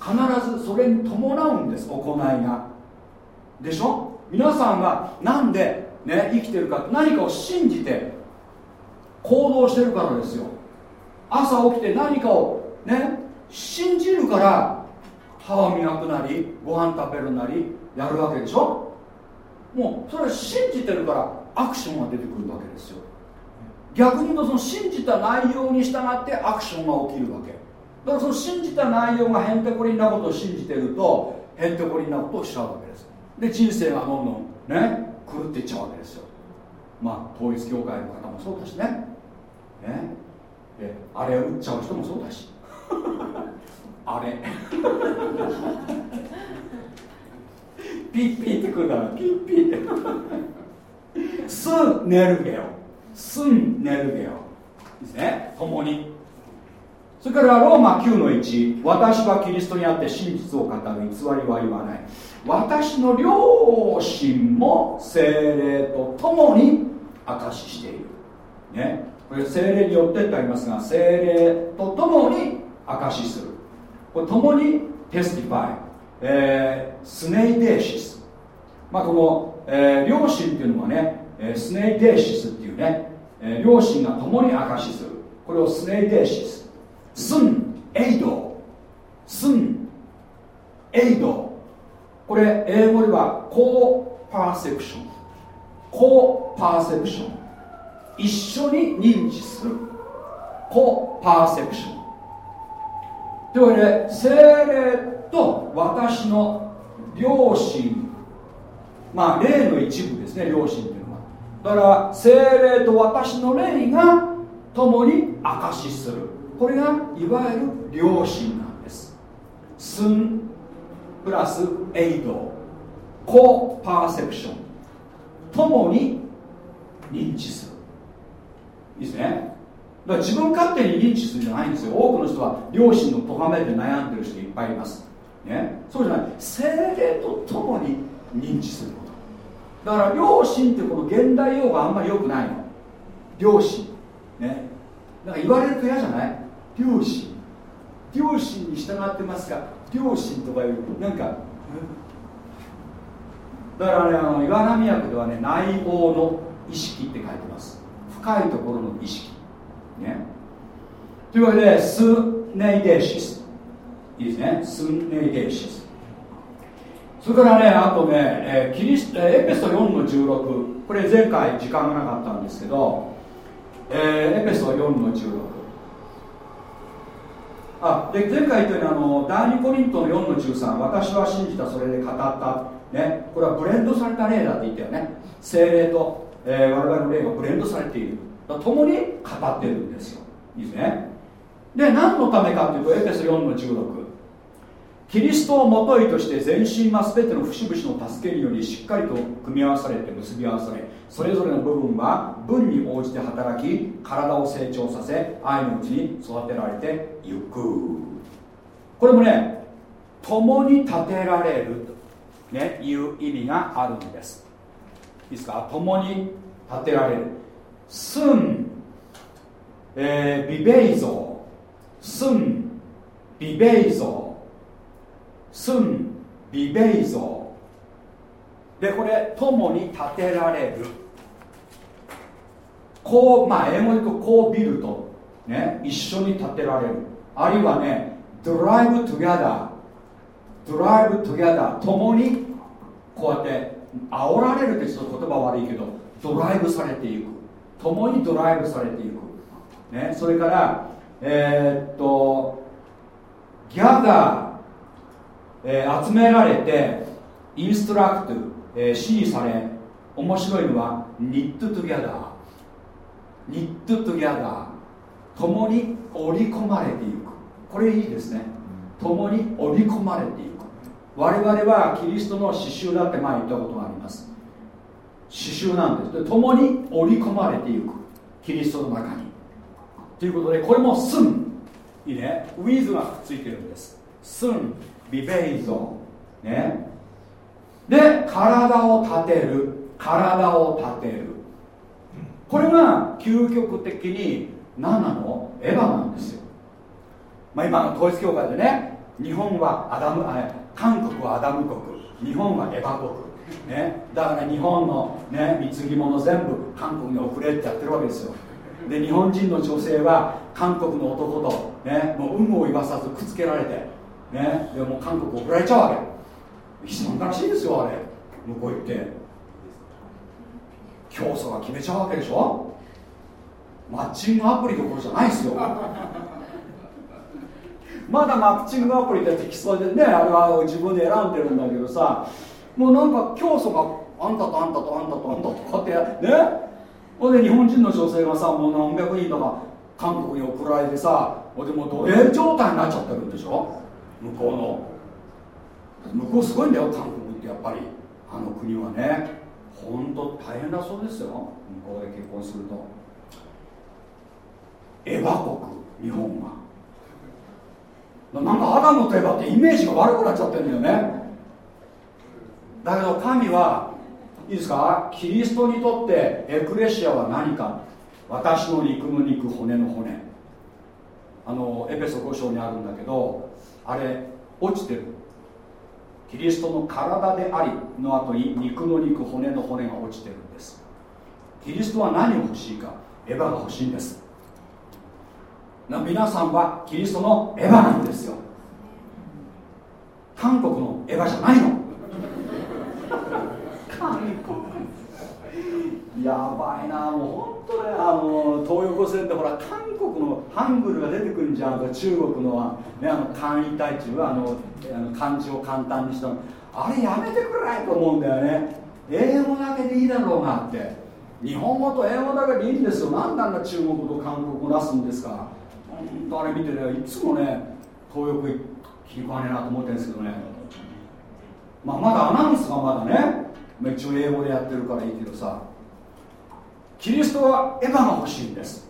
A: 必ずそれに伴うんです行いが。でしょ？皆さんがなんで、ね、生きてるか何かを信じて行動してるからですよ。朝起きて何かをね信じるから歯を磨くなりご飯食べるなりやるわけでしょ？もうそれは信じてるからアクションが出てくるわけですよ。逆に言うとその信じた内容に従ってアクションが起きるわけ。だからその信じた内容がへんてこりんなことを信じてるとへんてこりんなことをしちゃうわけです。で人生がどんどんね狂っていっちゃうわけですよ。まあ統一教会の方もそうだしね。ね。であれを打っちゃう人もそうだし。あれ。ピッピッってくるからピッピッって。スネルゲオー。スネルゲオー。ですね。共に。それからローマ9の1私はキリストにあって真実を語る偽りは言わない。私の良心も聖霊と共に証ししている。ね。これ聖霊によってってありますが聖霊と共に証しする。これ共に testify、えー、スネイデーシス。まあこの、えー、両親っていうのはね、えー、スネイデーシスっていうね、えー、両親が共に証しする。これをスネイデーシス。スンエイド。スンエイド。これ英語ではコーパーセプション。コーパーセプション。一緒に認知する。コーパーセプション。というわけで精霊と私の両親まあ霊の一部ですね両親というのは。だから精霊と私の霊が共に証しする。これがいわゆる両親なんです。スンプラスエイド。コーパーセプション。共に認知する。いいですね。だから自分勝手に認知するんじゃないんですよ。多くの人は両親の咎めで悩んでる人いっぱいいます、ね、そうじゃない。精霊と共に認知すること。だから両親ってこの現代用語あんまり良くないの。両親ね。なんか言われると嫌じゃない？両親両親に従ってますか両親とかいうなんかだからねあの岩波訳ではね内応の意識って書いてます。深いところの意識。ね。というわけでスネイデーシス。いいですね。スネイデーシス。それからねあとね、えー、キリスエペソ4の16これ前回時間がなかったんですけど、えー、エペソ4の16あで前回言ったようにあの第2コリントの4の13私は信じたそれで語った。ね、これはブレンドされた例だって言ったよね。精霊と、えー、我々の霊がブレンドされている。共に語ってるんですよ。いいですね。で何のためかというとエペス4の16キリストをもといとして全身が全ての節々の助けによりしっかりと組み合わされて結び合わされそれぞれの部分は分に応じて働き体を成長させ愛のうちに育てられていく。これもね共に立てられるね、いう意味があるんです。いいですか？共に立てられる。すん、えー、ビベイゾーすんビベイゾーすんビベイゾーでこれ共に立てられる。こうまあ英語で言うとこうビルとね一緒に立てられる。あるいはねドライブトゥギャダー。 drive together。共にこうやって煽られるってちょっと言葉悪いけどドライブされていく。共にドライブされていく、ね、それからえー、っとギャガー、えー、集められて instruct、えー、指示され面白いのは knit together。knit together。共に織り込まれていく。これいいですね。共に織り込まれていく。我々はキリストの刺繍だって前言ったことがあります。刺繍なんです。で共に織り込まれていく。キリストの中に。ということでこれもスンいいね。ウィズがついてるんです。スンビベイゾンね。で体を立てる。体を立てる。これが究極的に何なの？エヴァなんですよ、まあ、今の統一教会でね日本はアダムあ韓国はアダム国。日本はエヴァ国。ね、だから日本の、ね、貢ぎ物全部韓国に送れってやってるわけですよ。で日本人の女性は韓国の男と、ね、もう有無を言わさずくっつけられて、ね、でも韓国送られちゃうわけ。悲惨らしいですよあれ。向こう行って。競争が決めちゃうわけでしょ？マッチングアプリどころじゃないですよ。まだマッチングアプリって適当でねあれは自分で選んでるんだけどさもうなんか競争があんたとあんたとあんたとあんたとこうやってね？ほんで日本人の女性がさもう何百人とか韓国に送られてさほんでもう奴隷状態になっちゃってるんでしょ？向こうの。向こうすごいんだよ韓国ってやっぱり。あの国はね。本当大変だそうですよ。向こうで結婚すると。エヴァ国日本が。なんかアダムといえばってイメージが悪くなっちゃってるんだよね。だけど神はいいですか？キリストにとってエクレシアは何か。私の肉の肉骨の骨。あのエペソ5章にあるんだけどあれ落ちてる。キリストの体でありの後に肉の肉骨の骨が落ちてるんです。キリストは何を欲しいかエヴァが欲しいんです。な皆さんはキリストのエヴァなんですよ。韓国のエヴァじゃないの。韓国。やばいなもうあの東横線でほら韓国のハングルが出てくるんじゃん中国のは、ね、あの簡易体中はあのあの漢字を簡単にしたの。あれやめてくれないと思うんだよね。英語だけでいいだろうがって。日本語と英語だけでいいんですよ。何であんな中国と韓国語出すんですか。本当あれ見てねいつもね東横気がねえなと思ってるんですけどね。まあまだアナウンスがまだね。一応英語でやってるからいいけどさ。キリストはエヴァが欲しいんです。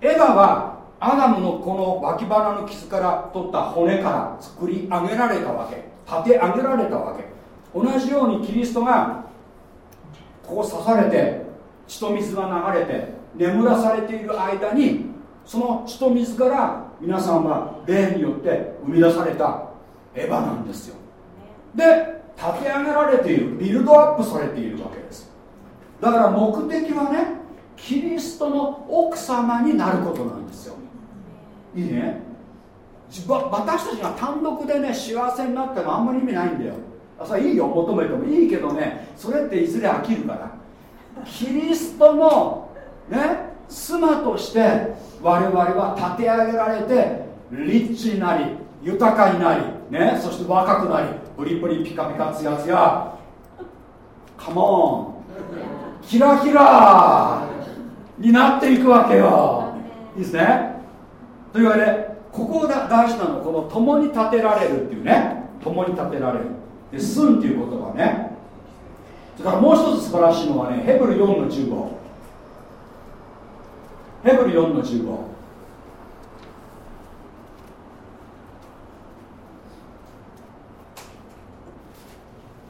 A: エヴァはアダムのこの脇腹の傷から取った骨から作り上げられたわけ。立て上げられたわけ。同じようにキリストがここ刺されて血と水が流れて眠らされている間にその血と水から皆さんは霊によって生み出されたエヴァなんですよ。で立て上げられているビルドアップされているわけです。だから目的はねキリストの奥様になることなんですよ。いいね。私たちが単独でね幸せになってもあんまり意味ないんだよ。それいいよ。求めても。いいけどねそれっていずれ飽きるから。キリストのね妻として我々は立て上げられてリッチになり豊かになりねそして若くなりプリプリピカピカツヤツヤ。カモンキラキラ。になっていくわけよ。いいですね。というわけでここが大事なのこの共に立てられるっていうね。共に立てられる。で「すん」っていう言葉ね。それからもう一つ素晴らしいのはねヘブル4の15ヘブル4の15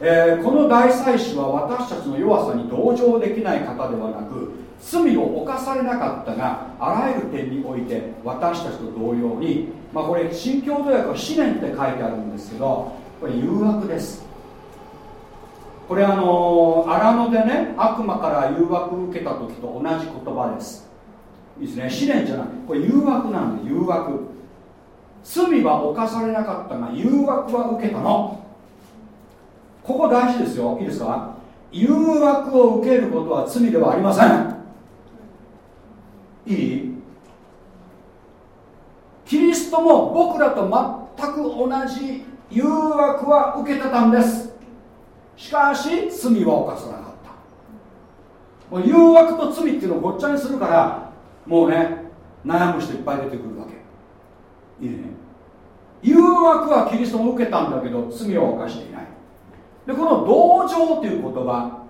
A: えー、この大祭司は私たちの弱さに同情できない方ではなく罪を犯されなかったがあらゆる点において私たちと同様に、まあ、これ新共同訳は思念って書いてあるんですけどこれ誘惑です。これあの荒野でね悪魔から誘惑を受けた時と同じ言葉です。いいですね。試練じゃない。これ誘惑なんで誘惑。罪は犯されなかったが誘惑は受けたの。ここ大事ですよ。いいですか？誘惑を受けることは罪ではありません。いい？キリストも僕らと全く同じ誘惑は受けてたんです。しかし罪は犯さなかった。もう誘惑と罪っていうのをごっちゃにするからもうね悩む人いっぱい出てくるわけ。いいね？誘惑はキリストも受けたんだけど罪は犯していない。でこの同情という言葉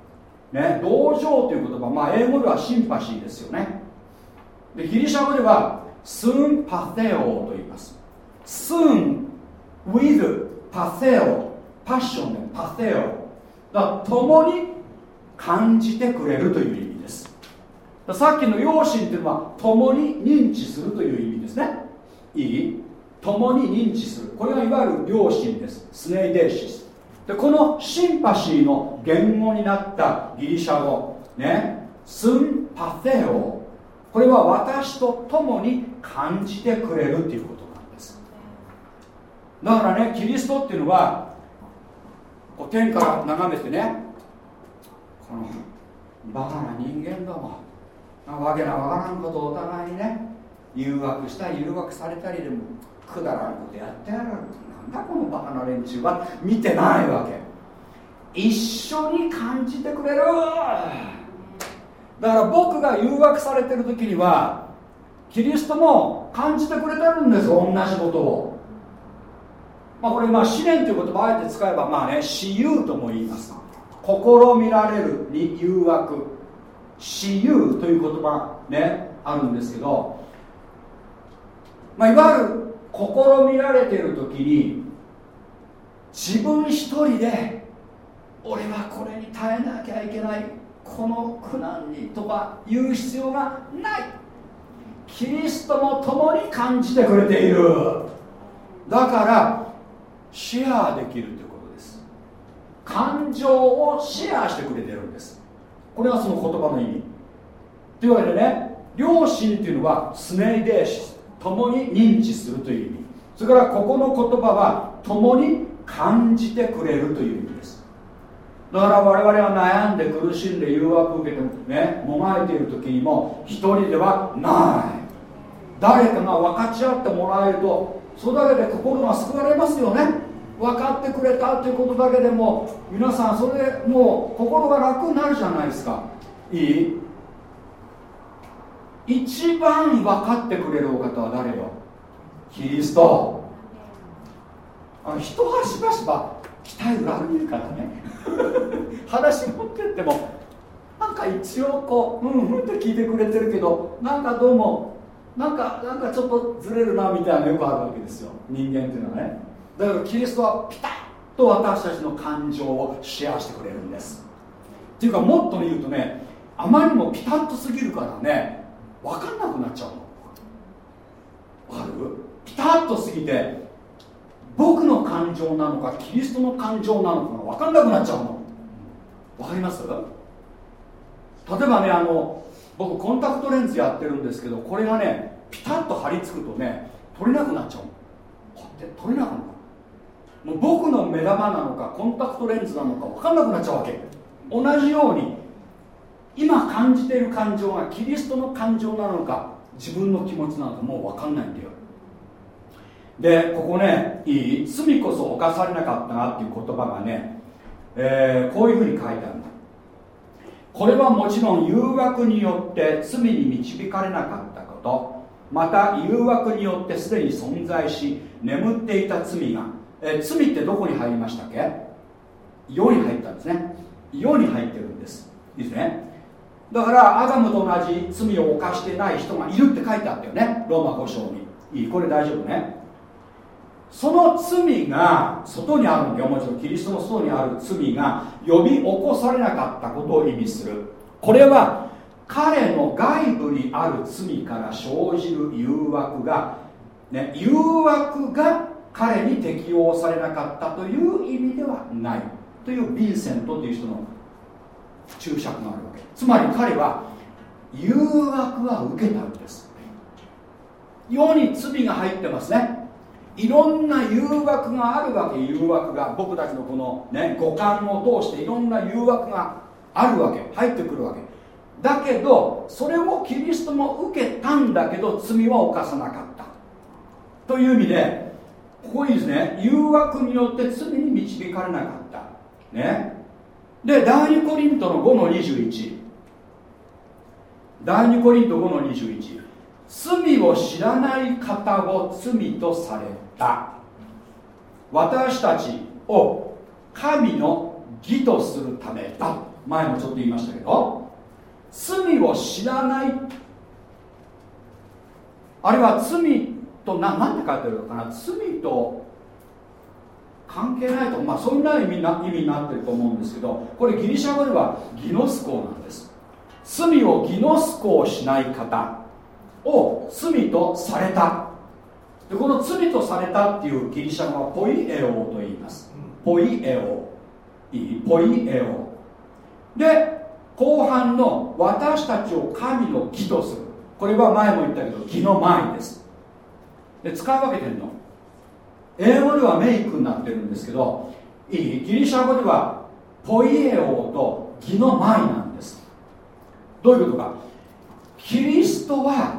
A: ね同情という言葉まあ英語ではシンパシーですよね。でギリシャ語ではスンパテオと言います。スン with パテオパッションでパテオだ共に感じてくれるという意味です。さっきの養親っていうのは共に認知するという意味ですね。いい？共に認知する。これがいわゆる良心です。スネイデーシス。でこのシンパシーの言語になったギリシャ語。ね。スンパテオ。これは私と共に感じてくれるっていうことなんです。だからねキリストっていうのはこう天から眺めてねこのバカな人間どもわけなわからんことをお互いにね誘惑したり誘惑されたりでもくだらんことやってやる。なんだこのバカな連中は。見てないわけ。一緒に感じてくれる。だから僕が誘惑されてる時にはキリストも感じてくれてるんです同じことを。まあこれま試練という言葉あえて使えばまあね私有とも言います試みられるに誘惑。私有という言葉ねあるんですけど。まあいわゆる試みられてる時に自分一人で俺はこれに耐えなきゃいけない。この苦難にとか言う必要がない。キリストも共に感じてくれている。だからシェアできるということです。感情をシェアしてくれてるんです。これがその言葉の意味。というわけでね良心っていうのはスネイデーシ共に認知するという意味。それからここの言葉は共に感じてくれるという意味です。だから我々は悩んで苦しんで誘惑を受けてねもがいている時にも一人ではない。誰かが分かち合ってもらえるとそれだけで心が救われますよね。分かってくれたということだけでも皆さんそれでもう心が楽になるじゃないですか。いい？一番分かってくれるお方は誰よ？キリスト。あの一端ばしば期待裏にいるからね。話持ってってもなんか一応こううんうんって聞いてくれてるけどなんかどうもなんかなんかちょっとずれるなみたいなのよくあるわけですよ。人間っていうのはね。だからキリストはピタッと私たちの感情をシェアしてくれるんです。っていうかもっと言うとねあまりにもピタッとすぎるからね分かんなくなっちゃうの。タッと過ぎて僕の感情なのかキリストの感情なのかが分かんなくなっちゃうの。分かります？例えばねあの僕コンタクトレンズやってるんですけどこれがねピタッと貼り付くとね取れなくなっちゃうの。こうやって取れなくなるもう僕の目玉なのかコンタクトレンズなのか分かんなくなっちゃうわけ。同じように今感じている感情がキリストの感情なのか自分の気持ちなのかもう分かんないんだよ。でここねいい？罪こそ犯されなかったなっていう言葉がね、えー、こういうふうに書いてあるんだこれはもちろん誘惑によって罪に導かれなかったこと。また誘惑によってすでに存在し眠っていた罪が、えー、罪ってどこに入りましたっけ？世に入ったんですね。世に入ってるんです。いいですね。だからアダムと同じ罪を犯してない人がいるって書いてあったよね。ローマ5章に。いい？これ大丈夫ね。その罪が外にあるんだよもちろんキリストの外にある罪が呼び起こされなかったことを意味する。これは彼の外部にある罪から生じる誘惑が、ね、誘惑が彼に適用されなかったという意味ではないというヴィンセントという人の注釈があるわけ。つまり彼は誘惑は受けたんです。世に罪が入ってますね。いろんな誘惑があるわけ誘惑が。僕たちのこの、ね、五感を通していろんな誘惑があるわけ。入ってくるわけ。だけどそれをキリストも受けたんだけど罪は犯さなかった。という意味でここにですね誘惑によって罪に導かれなかった。ね。で第2コリントの5の21第2コリント5の21罪を知らない方を罪とされる。た。私たちを神の義とするため。だ前もちょっと言いましたけど。罪を知らない。あるいは罪とな何て書いてるのかな。罪と関係ないと、まあ、そんな意味な意味になってると思うんですけど。これギリシャ語ではギノスコなんです。罪をギノスコをしない方を罪とされた。でこの罪とされたっていうギリシャ語はポイエオと言います。ポイエオ。いい？ポイエオ。で後半の私たちを神の義とする。これは前も言ったけど義の前です。で使い分けてるの。英語ではメイクになってるんですけどいい？ギリシャ語ではポイエオと義の前なんです。どういうことか？キリストは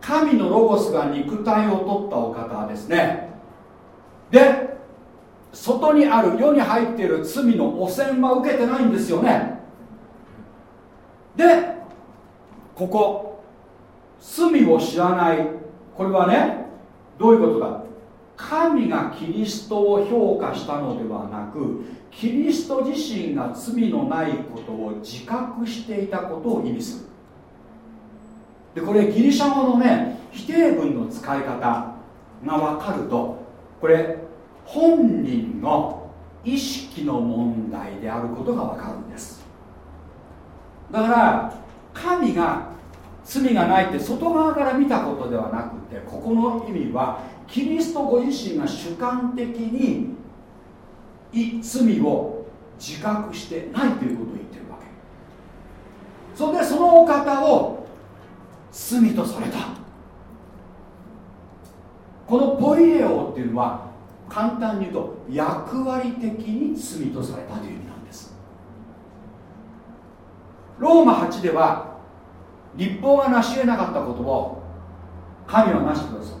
A: 神のロゴスが肉体を取ったお方ですねで外にある世に入っている罪の汚染は受けてないんですよね。でここ罪を知らない。これはねどういうことか神がキリストを評価したのではなくキリスト自身が罪のないことを自覚していたことを意味する。でこれギリシャ語のね否定文の使い方が分かるとこれ本人の意識の問題であることが分かるんです。だから神が罪がないって外側から見たことではなくてここの意味はキリストご自身が主観的に罪を自覚してないということを言ってるわけ。それでそのお方を罪とされた。このポリエオっていうのは簡単に言うと役割的に罪とされたという意味なんです。ローマ8では立法が成し得なかったことを神はなしてくださった。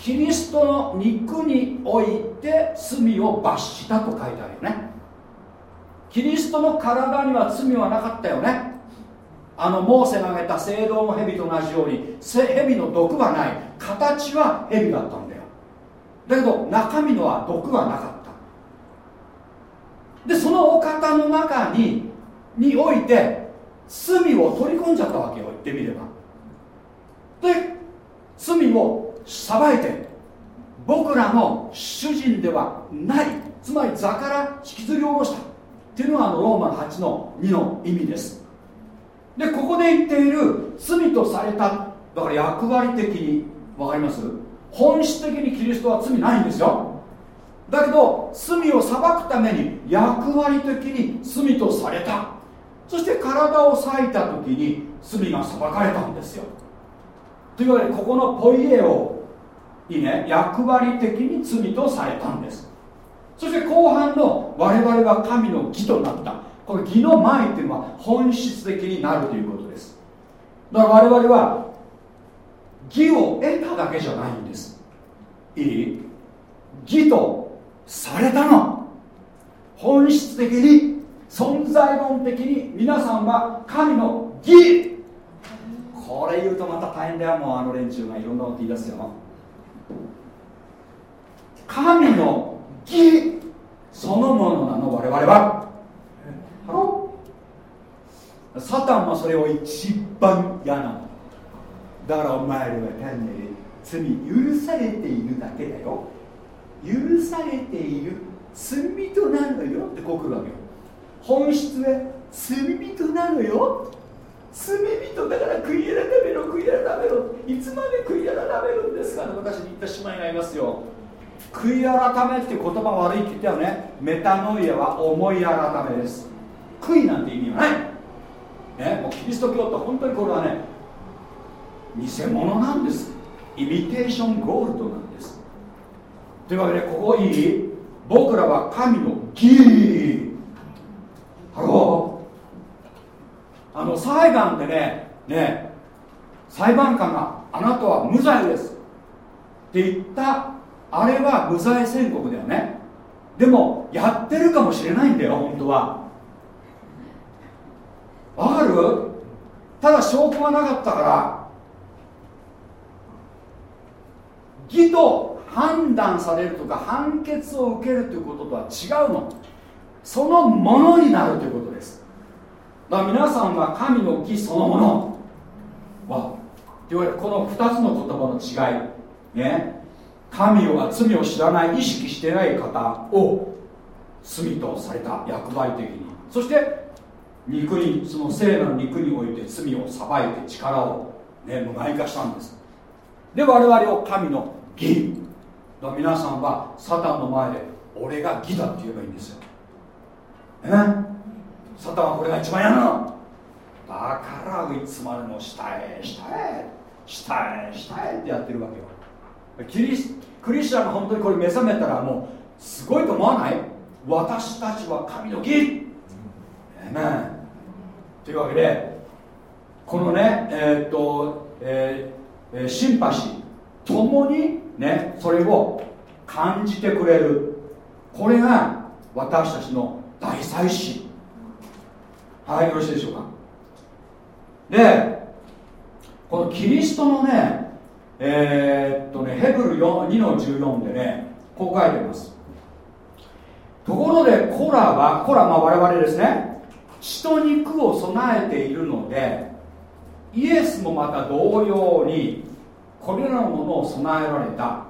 A: キリストの肉において罪を罰したと書いてあるよね。キリストの体には罪はなかったよね。あのモーセが挙げた聖堂の蛇と同じように蛇の毒はない。形は蛇だったんだよ。だけど中身のは毒はなかった。でそのお方の中ににおいて罪を取り込んじゃったわけよ言ってみれば。で罪を裁いて僕らの主人ではない。つまり座から引きずり下ろした。っていうのがあのローマの8の2の意味です。でここで言っている罪とされただから役割的に分かります？本質的にキリストは罪ないんですよ。だけど罪を裁くために役割的に罪とされた。そして体を裂いた時に罪が裁かれたんですよ。というわけでここのポイエをいいね役割的に罪とされたんです。そして後半の我々は神の義となった。この義の前っていうのは本質的になるということです。だから我々は義を得ただけじゃないんです。いい？義とされたの。本質的に存在論的に皆さんは神の義。これ言うとまた大変だよもうあの連中がいろんなこと言い出すよ。神の義そのものなの我々は。サタンはそれを一番嫌なの。だからお前らは単なる罪許されているだけだよ。許されている罪人なのよってこう来るわけよ。本質は罪人なのよ。罪人だから悔い改めろ悔い改めろ。いつまで悔い改めるんですかね私に言った姉妹がいますよ。悔い改めって言葉悪いって言ったよね。メタノイアは思い改めです。悔いなんて意味はない、ね、もうキリスト教って本当にこれはね偽物なんです。イミテーションゴールドなんです。というわけでここいい？僕らは神の義。ハローあの裁判でねね裁判官があなたは無罪です。って言ったあれは無罪宣告だよね。でもやってるかもしれないんだよ本当は。わかる？ただ証拠がなかったから。義と判断されるとか判決を受けるということとは違うの。そのものになるということです。だから皆さんは神の義そのもの。わいわゆるこの2つの言葉の違い。ね。神は罪を知らない意識してない方を罪とされた役割的に。そして肉にその聖なる肉において罪を裁いて力を、ね、無害化したんです。で我々を神の義。だ皆さんはサタンの前で俺が義だって言えばいいんですよ。え？サタンはこれが一番嫌なの。だからいつまでも下へ下へ下へ下へってやってるわけよ。キリスクリスチャンが本当にこれ目覚めたらもうすごいと思わない？私たちは神の義。え？というわけでこのねえー、っと、えー、シンパシー共にねそれを感じてくれる。これが私たちの大祭司。はいよろしいでしょうか。でこのキリストのねえー、っとねヘブル2の14でねこう書いてます。ところでコラはコラまあ我々ですね。血と肉を備えているのでイエスもまた同様にこれらのものを備えられた。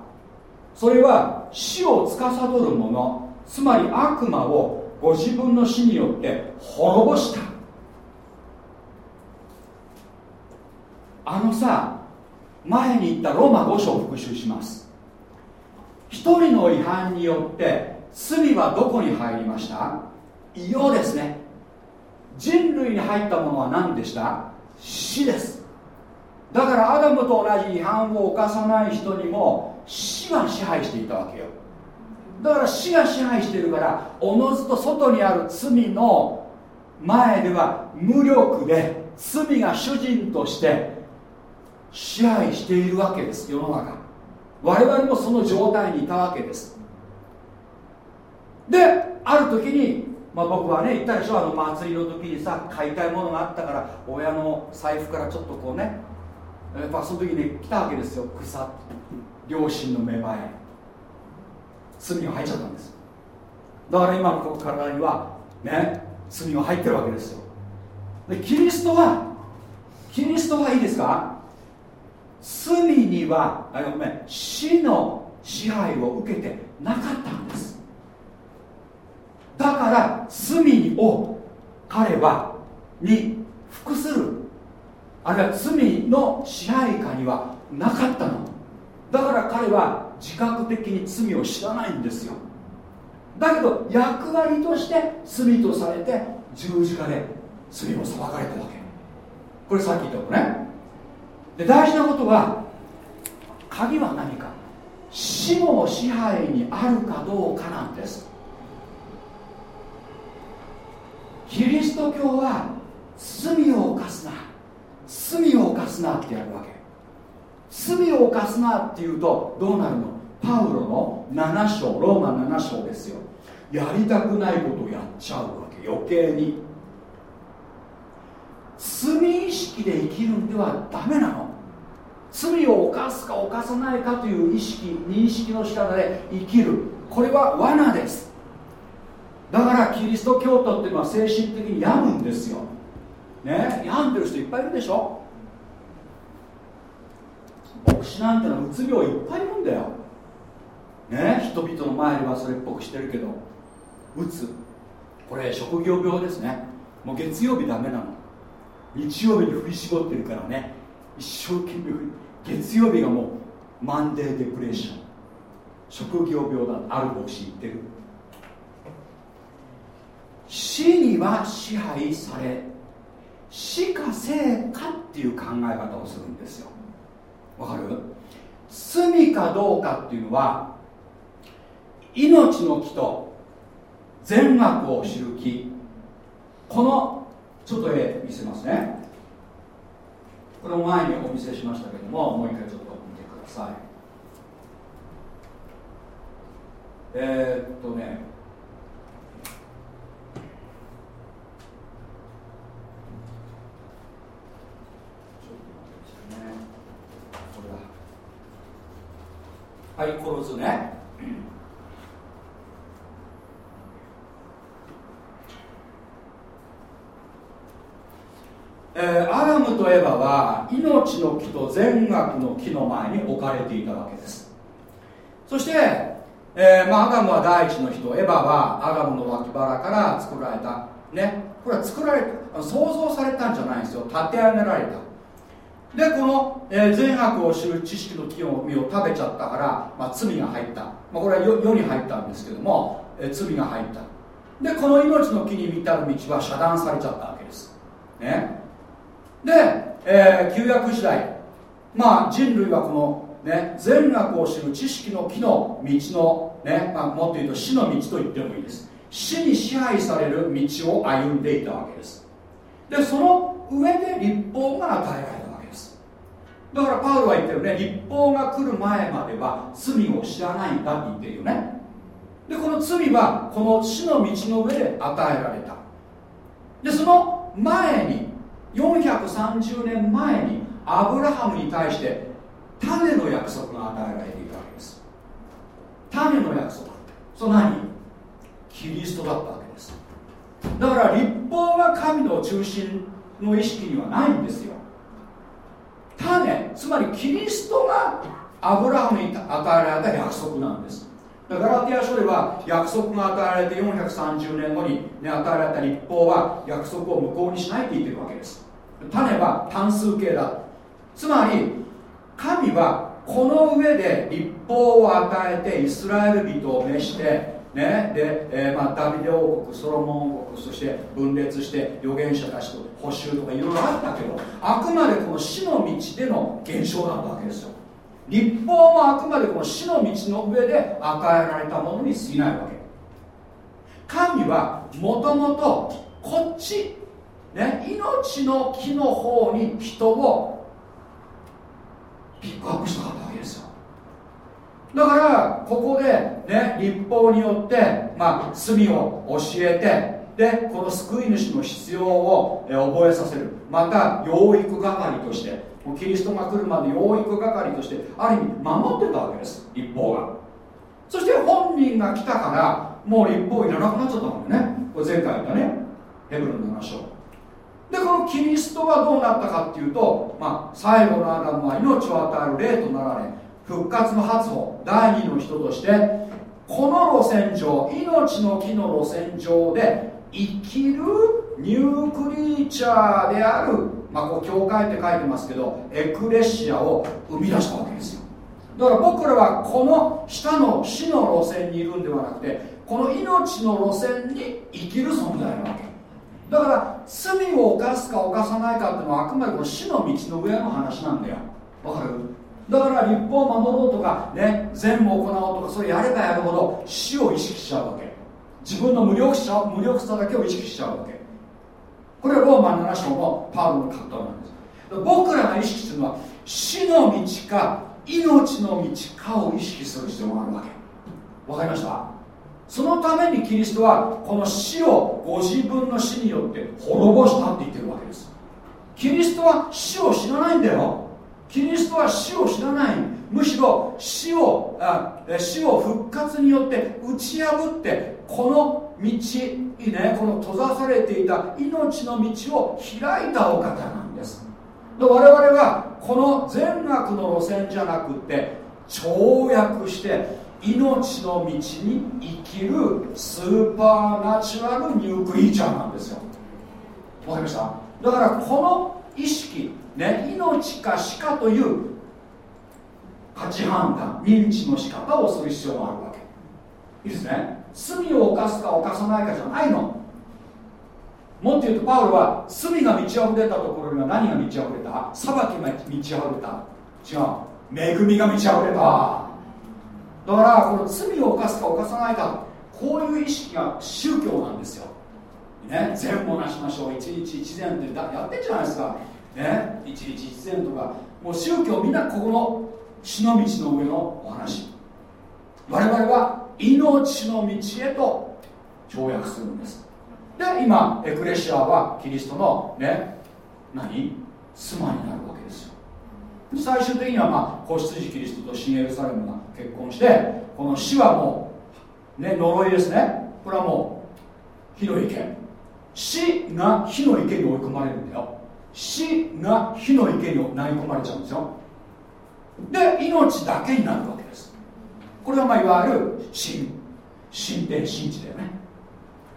A: それは死を司るものつまり悪魔をご自分の死によって滅ぼした。あのさ前に言ったローマ5章を復習します。一人の違反によって罪はどこに入りました？異様ですね。人類に入ったものは何でした？死です。だからアダムと同じ違反を犯さない人にも死が支配していたわけよ。だから死が支配しているからおのずと外にある罪の前では無力で罪が主人として支配しているわけです世の中。我々もその状態にいたわけです。である時に、まあ、僕はね言ったでしょあの祭りの時にさ買いたいものがあったから親の財布からちょっとこうねやっぱその時に来たわけですよ草両親の芽生え罪が入っちゃったんです。だから今のこの体にはね罪が入ってるわけですよ。でキリストはキリストはいいですか？罪にはあごめん死の支配を受けてなかったんです。だから罪を彼はに服するあるいは罪の支配下にはなかったの。だから彼は自覚的に罪を知らないんですよ。だけど役割として罪とされて十字架で罪を裁かれたわけ。これさっき言ったことね。で大事なことは鍵は何か。死の支配にあるかどうかなんです。キリスト教は罪を犯すな。罪を犯すなってやるわけ。罪を犯すなっていうとどうなるの？パウロの7章ローマ7章ですよ。やりたくないことをやっちゃうわけ。余計に。罪意識で生きるんではダメなの。罪を犯すか犯さないかという意識認識の仕方で生きる。これは罠です。だからキリスト教徒っていうのは精神的に病むんですよ。ね？病んでる人いっぱいいるでしょ？牧師なんてのはうつ病いっぱいいるんだよ。ね？人々の前ではそれっぽくしてるけど。うつ。これ職業病ですね。もう月曜日ダメなの。日曜日に振り絞ってるからね。一生懸命月曜日がもうマンデーデプレッション。職業病だ。ある牧師言ってる。死には支配され死か生かっていう考え方をするんですよ。わかる？罪かどうかっていうのは命の木と善悪を知る木。このちょっと絵見せますね。これも前にお見せしましたけどももう一回ちょっと見てください。えー、っとねはいこの図ねえー、アダムとエバは命の木と善悪の木の前に置かれていたわけです。そして、えーまあ、アダムは第一の人。エバはアダムの脇腹から作られた。ね。これは作られた想像されたんじゃないんですよ。立て上げられた。でこの、え、善悪を知る知識の木の実を食べちゃったから、まあ、罪が入った、まあ、これは世に入ったんですけども、え、罪が入った。でこの命の木に至る道は遮断されちゃったわけです。ね。で、えー、旧約時代まあ人類はこの、ね、善悪を知る知識の木の道の、ねまあ、もっと言うと死の道と言ってもいいです。死に支配される道を歩んでいたわけです。でその上で立法が与えられた。だからパウロは言ってるね。立法が来る前までは罪を知らないんだって言ってるよね。でこの罪はこの死の道の上で与えられた。でその前に430年前にアブラハムに対して種の約束が与えられていたわけです。種の約束。それ何？キリストだったわけです。だから立法が神の中心の意識にはないんですよ。種つまりキリストがアブラハムに与えられた約束なんです。ガラティア書では約束が与えられて430年後に、ね、与えられた立法は約束を無効にしないって言ってるわけです。種は単数形だ。つまり神はこの上で立法を与えてイスラエル人を召してね。で、えー、まあ、ダビデ王国ソロモン王国そして分裂して預言者たちと補修とかいろいろあったけどあくまでこの死の道での現象だったわけですよ。立法もあくまでこの死の道の上で与えられたものに過ぎないわけ。神はもともとこっちね、命の木の方に人をピックアップしたかった。だからここで、ね、立法によって、まあ、罪を教えてでこの救い主の必要を覚えさせる。また養育係としてキリストが来るまで養育係としてある意味守ってたわけです立法が。そして本人が来たからもう立法いらなくなっちゃったもんね。これ前回言ったねヘブルの7章でこのキリストはどうなったかっていうと、まあ、最後のアダムは命を与える霊となられ復活の発歩第二の人としてこの路線上命の木の路線上で生きるニュークリーチャーである、まあ、こう教会って書いてますけどエクレシアを生み出したわけですよ。だから僕らはこの下の死の路線にいるんではなくてこの命の路線に生きる存在なわけ。だから罪を犯すか犯さないかっていうのはあくまでこの死の道の上の話なんだよ。わかる？だから立法を守ろうとかね善を行おうとかそれやればやるほど死を意識しちゃうわけ。自分の無力さ無力さだけを意識しちゃうわけ。これはローマン7章のパウロの葛藤なんです。僕らが意識するのは死の道か命の道かを意識する必要があるわけ。わかりました？そのためにキリストはこの死をご自分の死によって滅ぼしたって言ってるわけです。キリストは死を知らないんだよ。キリストは死を知らない。むしろ死をあ死を復活によって打ち破ってこの道いい、ね、この閉ざされていた命の道を開いたお方なんです。で我々はこの善悪の路線じゃなくて跳躍して命の道に生きるスーパーナチュラルニュークリーチャーなんですよ。わかりました？だからこの意識ね。命か死かという価値判断認知の仕方をする必要があるわけ。いいですね。罪を犯すか犯さないかじゃないの。もっと言うとパウロは罪が満ち溢れたところには何が満ち溢れた？裁きが満ち溢れた。違う。恵みが満ち溢れた。だからこの罪を犯すか犯さないかこういう意識が宗教なんですよ。ね。善もなしましょう。一日一善ってやってんじゃないですか。ね。一日一善とかもう宗教みんなここの死の道の上のお話。我々は命の道へと跳躍するんです。で今エクレシアはキリストのね何？妻になるわけですよ。最終的にはまあ子羊キリストと新エルサレムが結婚してこの死はもうね呪いですね。これはもう火の池死が火の池に追い込まれるんだよ。死が火の池に投げ込まれちゃうんですよ。で命だけになるわけです。これはまあいわゆる神神殿神地だよね。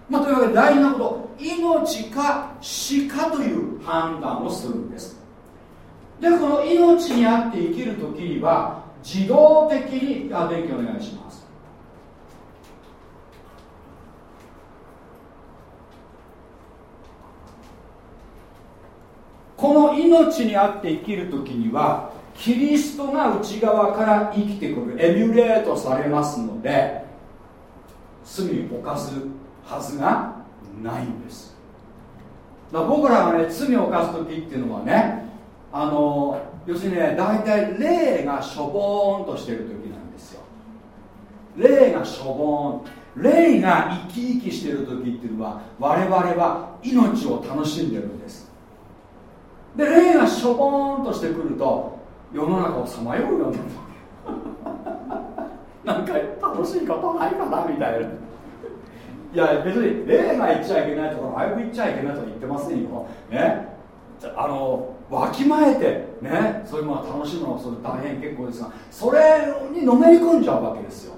A: まあ、というわけで大事なこと。命か死かという判断をするんです。でこの命にあって生きる時には自動的にあ電気お願いしますこの命にあって生きる時にはキリストが内側から生きてくるエミュレートされますので罪を犯すはずがないんです。だから僕らがね罪を犯す時っていうのはねあの要するにね大体霊がしょぼーんとしてる時なんですよ。霊がしょぼーん。霊が生き生きしてる時っていうのは我々は命を楽しんでるんです。で霊がしょぼーんとしてくると世の中をさまようようになる なんか楽しいことないかなみたいな。いや別に霊が言っちゃいけないとかライブ言っちゃいけないとか言ってませんよ。ね。あのわきまえてね。そういうものは楽しむのはそれ大変結構ですがそれにのめり込んじゃうわけですよ。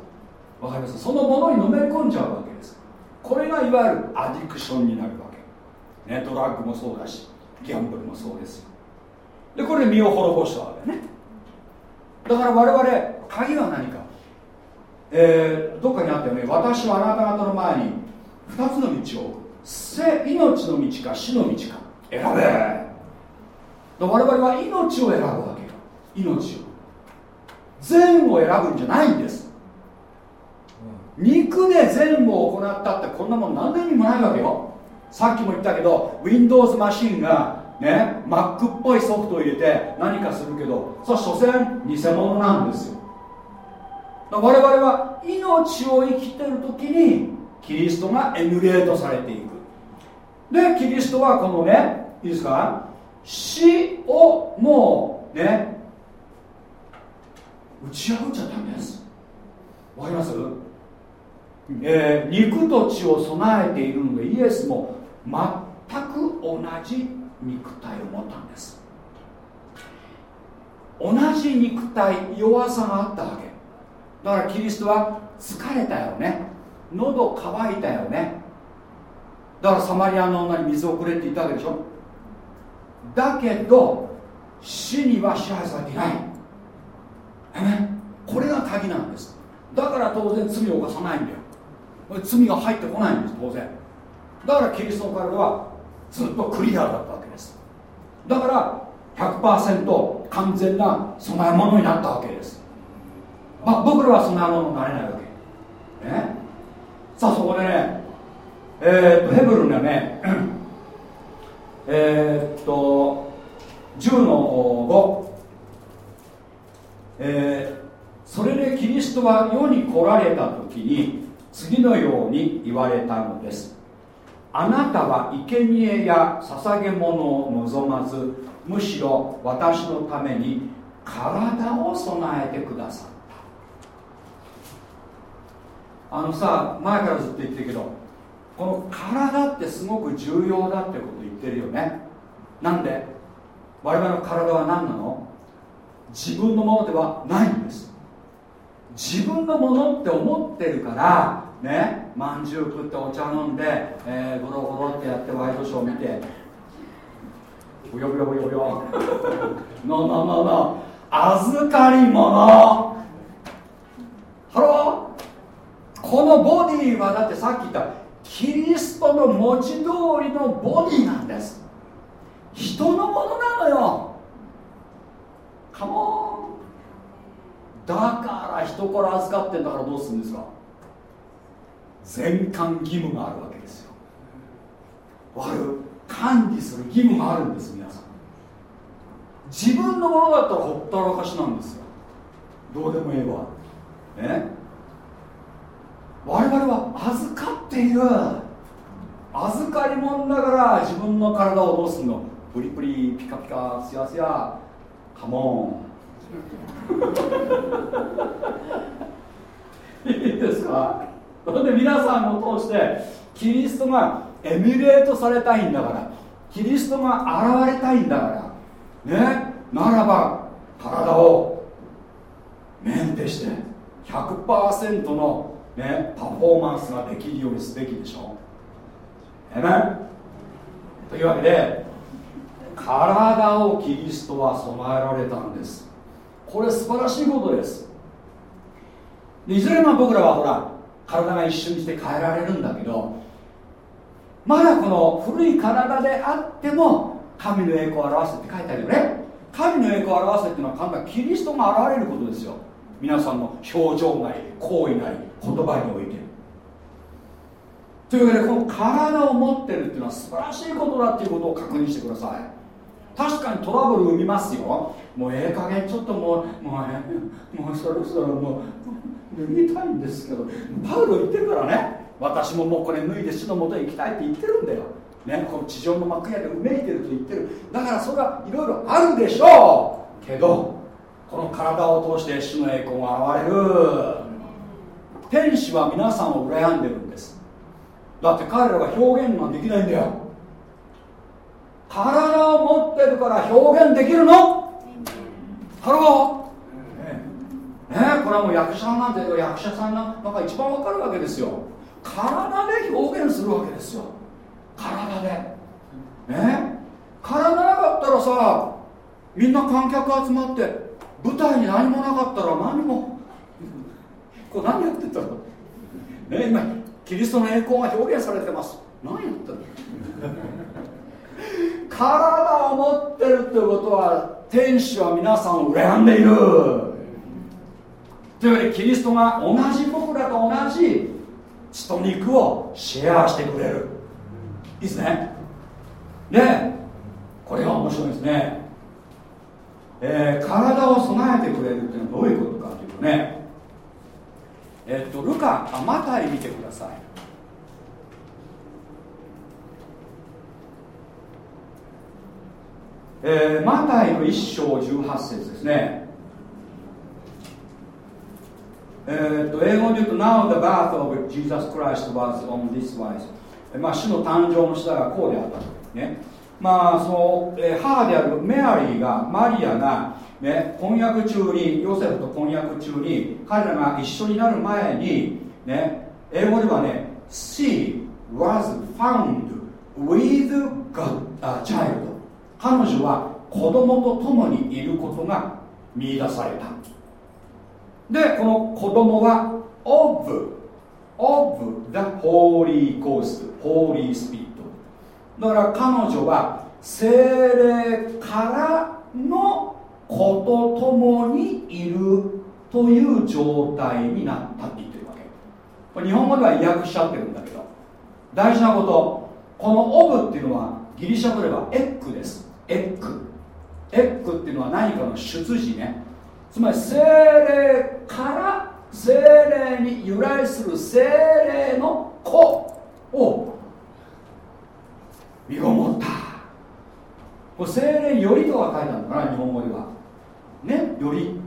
A: わかります？そのものにのめり込んじゃうわけです。これがいわゆるアディクションになるわけ、ね、ドラッグもそうだし。ギャンブルもそうですよ。でこれで身を滅ぼしたわけね。だから我々鍵は何か。えー、どっかにあったよね。私はあなた方の前に2つの道を命の道か死の道か選べ。我々は命を選ぶわけよ。命を。善を選ぶんじゃないんです。肉で善を行ったってこんなもん何年にもないわけよさっきも言ったけど Windows マシンがね Mac っぽいソフトを入れて何かするけどそれは所詮偽物なんですよ。我々は命を生きてる時にキリストがエミュレートされていく。でキリストはこのねいいですか？死をもうね打ち破っちゃダメです。わかります？えー、肉と血を備えているのでイエスも全く同じ肉体を持ったんです。同じ肉体弱さがあったわけ。だからキリストは疲れたよね。喉乾いたよね。だからサマリアの女に水をくれって言ったわけでしょ。だけど死には支配されていない。これが鍵なんです。だから当然罪を犯さないんだよ。罪が入ってこないんです当然。だからキリストの体はずっとクリアだったわけです。だから100%完全な供え物になったわけです。まあ僕らは供え物になれないわけ。ね。さあそこでねえー、っとヘブルのねえー、っと10の5えー、それでキリストは世に来られた時に次のように言われたのです。あなたは生贄や捧げ物を望まずむしろ私のために体を備えてくださった。あのさ前からずっと言ってるけどこの体ってすごく重要だってこと言ってるよね。なんで？我々の体は何なの？自分のものではないんです。自分のものって思ってるからね。まんじゅう食ってお茶飲んで、えー、ゴロゴロってやってワイドショー見て。ブヨブヨブヨブヨのののの預かり物。 Hello。このボディはだってさっき言ったキリストの文字通りのボディなんです。人のものなのよ。カモンだから人から預かってんだからどうするんですか？全館義務があるわけですよ。わる？管理する義務があるんです皆さん。自分のものだったらほったらかしなんですよ。どうでもいいわね我々は預かっている。預かり物だから自分の体をどうすんの。プリプリピカピカツヤツヤカモンいいですか？それで皆さんを通してキリストがエミュレートされたいんだからキリストが現れたいんだからねならば体をメンテして100%の、ね、パフォーマンスができるようにすべきでしょ。えめというわけで体をキリストは備えられたんです。これ素晴らしいことです。いずれも僕らはほら体が一瞬にして変えられるんだけどまだこの古い体であっても神の栄光を表せって書いてあるよね。神の栄光を表せっていうのは簡単キリストが現れることですよ。皆さんの表情なり行為なり言葉において。というわけでこの体を持ってるっていうのは素晴らしいことだっていうことを確認してください。確かにトラブル生みますよ。もうええ加減ちょっともうもうもうそろそろもう脱ぎたいんですけどパウロ言ってるからね。私ももうこれ脱いで主のもとへ行きたいって言ってるんだよ、ね、この地上の幕屋でうめいてると言ってる。だからそれはいろいろあるでしょう。けどこの体を通して主の栄光が現れる。天使は皆さんを羨んでるんです。だって彼らは表現ができないんだよ。体を持ってるから表現できるの。ハロー。ねこれはもう役者なんて役者さんなんか一番わかるわけですよ。体で表現するわけですよ。体で。ね。体なかったらさみんな観客集まって舞台に何もなかったら何もこれ何やってたのね今キリストの栄光が表現されてます。何やってんの体を持ってるってことは天使は皆さんを羨んでいる。というわけでキリストが同じ僕らと同じ血と肉をシェアしてくれる。いいですね。でこれが面白いですね、えー、体を備えてくれるっていうのはどういうことかというとね。えっとルカあマタイ見てください。えー、マタイの1章18節ですね。えー、と英語で言うと Now the birth of Jesus Christ was on this wise. まあ主の誕生の下がこうであったね。まあその、えー、母であるメアリーがマリアが、ね、婚約中にヨセフと婚約中に彼らが一緒になる前に、ね、英語ではね She was found with God, a child 彼女は子供と共にいることが見出された。でこの子供は of of the Holy Ghost Holy Spirit だから彼女は精霊からの子と共にいるという状態になったって言ってるわけ日本語では訳しちゃってるんだけど。大事なこと。このオブっていうのはギリシャ語ではエッグです。エッグエッグっていうのは何かの出自ね。つまり精霊から精霊に由来する精霊の子。を身ごもったこれ精霊よりとは書いてあるのかな日本語では。ねより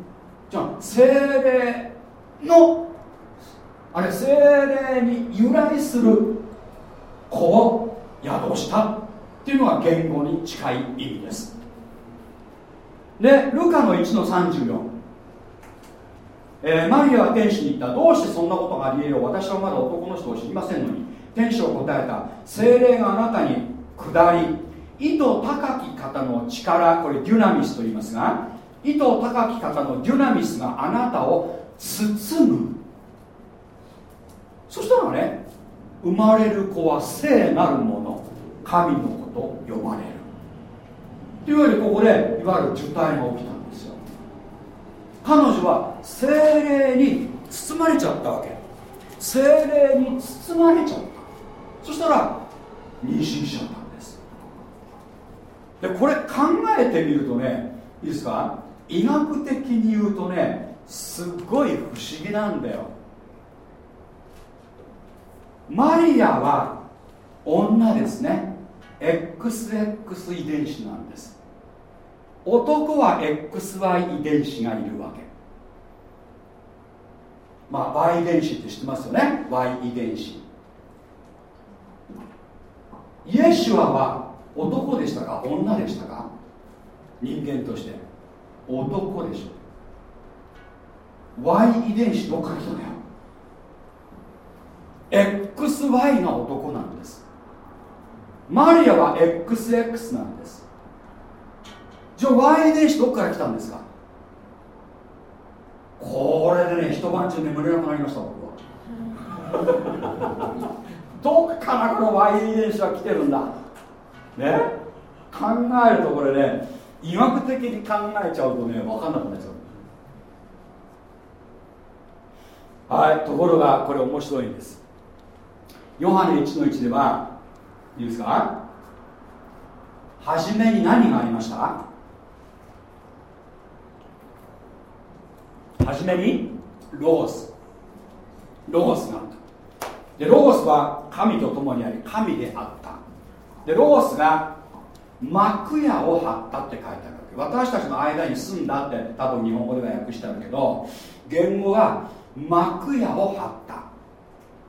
A: じゃあ精霊のあれ精霊に由来する子。を宿したっていうのが言語に近い意味です。でルカの1の34えー、マリアは天使に言った。どうしてそんなことがありえよう。私はまだ男の人を知りませんのに。天使を答えた。精霊があなたに下り意図高き方の力これデュナミスと言いますが意図高き方のデュナミスがあなたを包む。そしたらね生まれる子は聖なるもの。神の子と呼ばれる。というわけでここでいわゆる受胎が起きた。彼女は精霊に包まれちゃったわけ。精霊に包まれちゃった。そしたら妊娠しちゃったんです。でこれ考えてみるとねいいですか？医学的に言うとねすっごい不思議なんだよ。マリアは女ですね。XX 遺伝子なんです。男は XY 遺伝子がいるわけ。まあ Y 遺伝子って知ってますよね？Y 遺伝子。イエシュアは男でしたか？女でしたか？人間として。男でしょ。Y 遺伝子どっから来たのよ XY が男なんです。マリアは XX なんです。じゃあ Y 遺伝子どっから来たんですか？これでね一晩中眠れなくなりました僕は。どっからこの Y 遺伝子は来てるんだ？ね？考えるとこれね医学的に考えちゃうとね分かんなくなっちゃう。はいところがこれ面白いんです。ヨハネ1の1ではいいですか？初めに何がありました？初めにロゴス。ロゴスがあったでロゴスは神と共にあり神であった。でロゴスが幕屋を張ったって書いてあるわけ。私たちの間に住んだって多分日本語では訳してあるけど言語は幕屋を張った。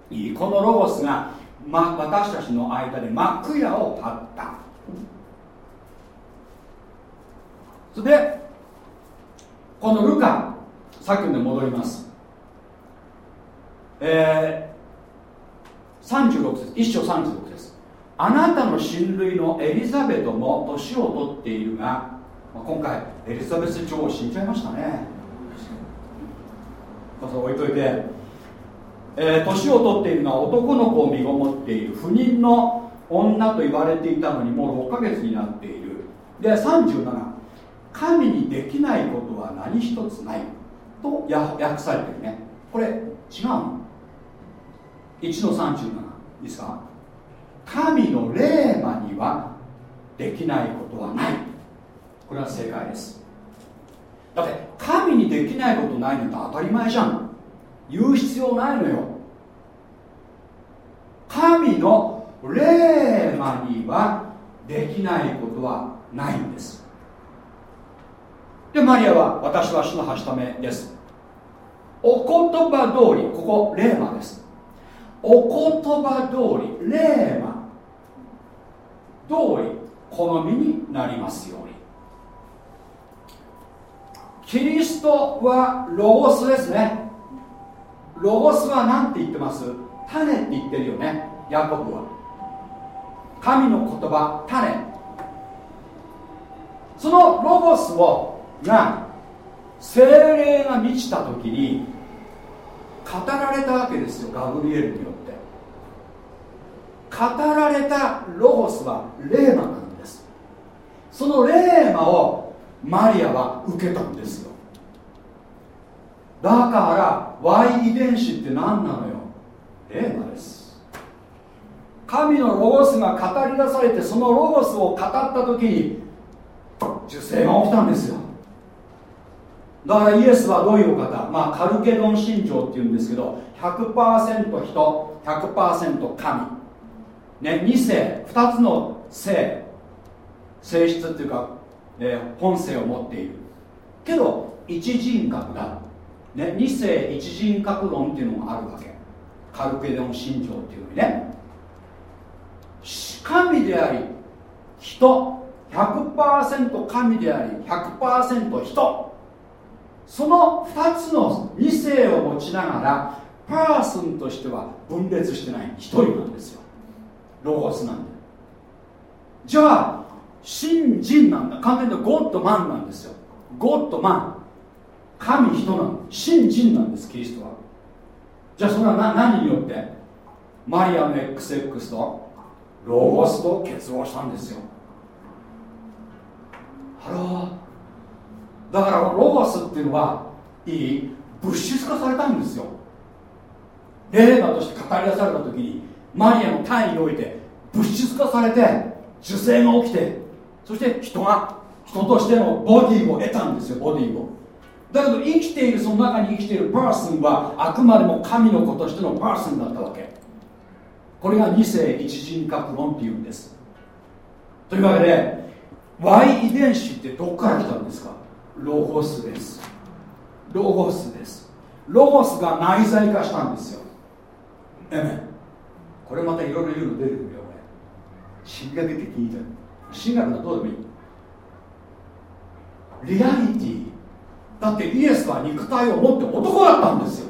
A: いいこのロゴスが、ま、私たちの間で幕屋を張った。それでこのルカさっきの戻ります。えー、36節一章36節。あなたの親類のエリザベトも年を取っているが、まあ、今回エリザベス女王死んじゃいましたね。そ置いといて、えー、年を取っているのは男の子を身ごもっている不妊の女と言われていたのにもう6ヶ月になっている。で37神にできないことは何一つない。と訳されてるね。これ違うの？1の37いいですか？神の霊魔にはできないことはない。これは正解です。だって神にできないことないのって当たり前じゃん。言う必要ないのよ。神の霊魔にはできないことはないんです。でマリアは私は主のはしためです。お言葉通りここレーマです。お言葉通りレーマ。通り好みになりますように。キリストはロゴスですね。ロゴスは何て言ってます？種って言ってるよねヤコブは。神の言葉種。そのロゴスをが精霊が満ちた時に語られたわけですよガブリエルによって。語られたロゴスはレーマなんです。そのレーマをマリアは受けたんですよ。だから Y 遺伝子って何なのよ。レーマです。神のロゴスが語り出されてそのロゴスを語った時に受精が起きたんですよ。だからイエスはどういうお方、まあ、カルケドン信条っていうんですけど100%人100%神、ね、2世。2つの性性質っていうか、えー、本性を持っている。けど一人格だ、ね、2世一人格論っていうのがあるわけ。カルケドン信条っていうのにね。神であり人。100%神であり100%人。その2つの2性を持ちながらパーソンとしては分裂してない1人なんですよ。ロゴスなんで。じゃあ新人なんだ。完全にゴッドマンなんですよ。ゴッドマン。神人なん新人なんですキリストは。じゃあそれは何によって？マリアの XX とロゴスと結合したんですよ。ハロー。だからロゴスっていうのはいい物質化されたんですよ。レーマとして語り出された時にマリアの胎内において物質化されて受精が起きてそして人が人としてのボディを得たんですよボディを。だけど生きているその中に生きているパーソンはあくまでも神の子としてのパーソンだったわけ。これが二世一人格論っていうんです。というわけで Y 遺伝子ってどこから来たんですか？ロゴスです。ロゴスです。ロゴスが内在化したんですよ。えめこれまたいろいろ言うの出てくるよこれ神学的に言いた。い神学のどうでもいい。リアリティ。だってイエスは肉体を持って男だったんですよ。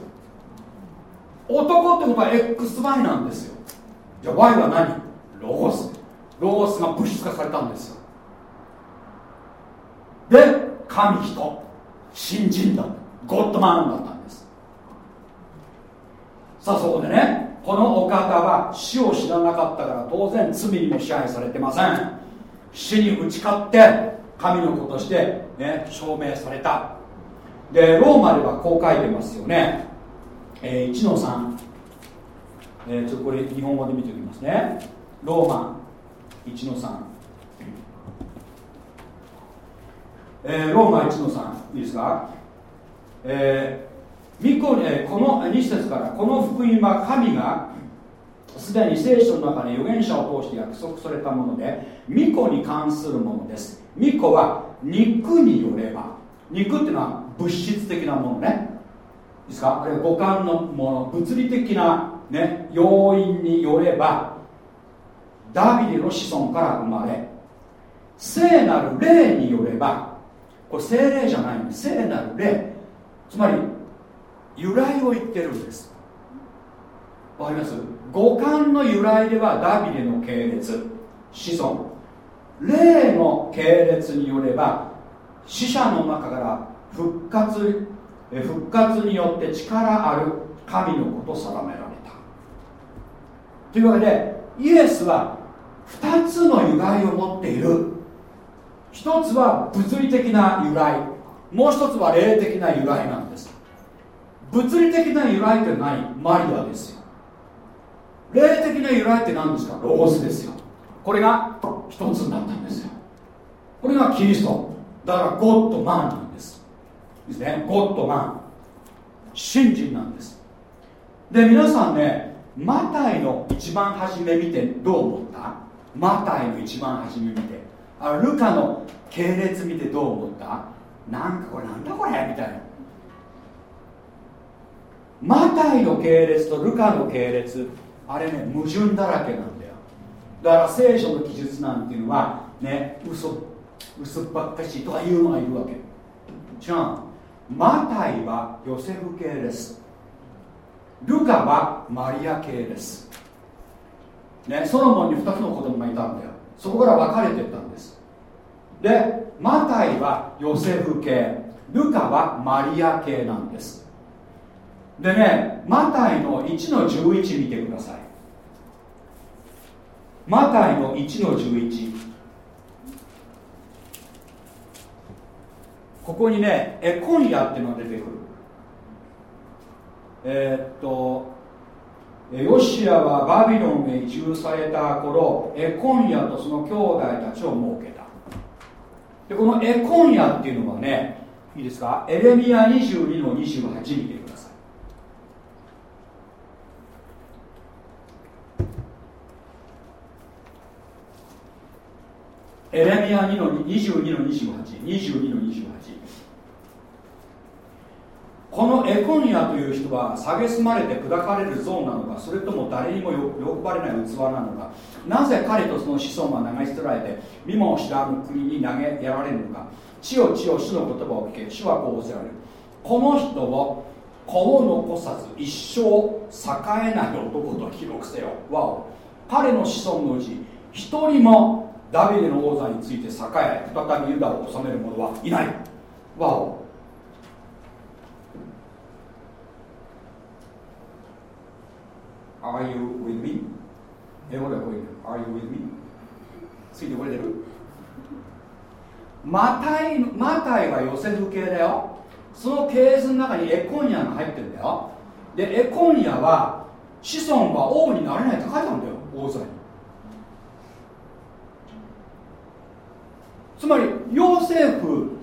A: 男ってことは XY なんですよ。じゃあ Y は何？ロゴス。ロゴスが物質化されたんですよ。で神人新人だ。ゴッドマンだったんです。さあそこでねこのお方は死を知らなかったから当然罪にも支配されてません。死に打ち勝って神の子として、ね、証明された。でローマではこう書いてますよね、えー、1の3、えー、ちょっとこれ日本語で見ておきますね。ローマ1の3えー、ローマ1の3いいですか、えー、御子にこの2節からこの福音は神がすでに聖書の中に預言者を通して約束されたもので御子に関するものです。御子は肉によれば肉っていうのは物質的なものね。いいですか？あるいは五感のもの物理的な、ね、要因によればダビデの子孫から生まれ聖なる霊によればこれ精霊じゃないんです。聖なる霊。つまり由来を言ってるんです。わかります？五感の由来ではダビデの系列。子孫。霊の系列によれば死者の中から復活復活によって力ある神のこと定められた。というわけでイエスは2つの由来を持っている。一つは物理的な由来。もう一つは霊的な由来なんです。物理的な由来って何？マリアですよ。霊的な由来って何ですか？ロゴスですよ。これが一つになったんですよ。これがキリスト。だからゴッドマンなんです。ですね。ゴッドマン。信心なんです。で皆さんねマタイの一番初め見てどう思った？マタイの一番初め見て。あルカの系列見てどう思った？なんかこれなんだこれ？みたいな。マタイの系列とルカの系列あれね矛盾だらけなんだよ。だから聖書の記述なんていうのはね嘘嘘ばっかしとかいうのがいるわけ。じゃあマタイはヨセフ系ですルカはマリア系ですねソロモンに2つの子供がいたんだよ。そこから分かれていったんです。でマタイはヨセフ系ルカはマリア系なんです。でねマタイの1の11見てください。マタイの1の11ここにねエコンヤっていうのが出てくる。えー、っとヨシアはバビロンへ移住された頃エコンヤとその兄弟たちを設けた。でこのエコンヤっていうのはねいいですか？エレミア22の28見てください。エレミア2の22の2822の28このエコニアという人は蔑まれて砕かれる像なのかそれとも誰にも喜ばれない器なのかなぜ彼とその子孫は流し捨てられて身も知らぬ国に投げやられる。のか地よ地よ主の言葉を聞け主はこうおせられる。この人を子を残さず一生栄えない男と記録せよ。わお。彼の子孫のうち一人もダビデの王座について栄え再びユダを治める者はいない。わお。Are you with me? 英語ではこういう。Are you with me? ついてこれてる？マタイマタイはヨセフ系だよ。その系図の中にエコニアが入ってるんだよ。でエコニアは子孫は王になれないって書いてあるんだよ。王座に。つまりヨセフ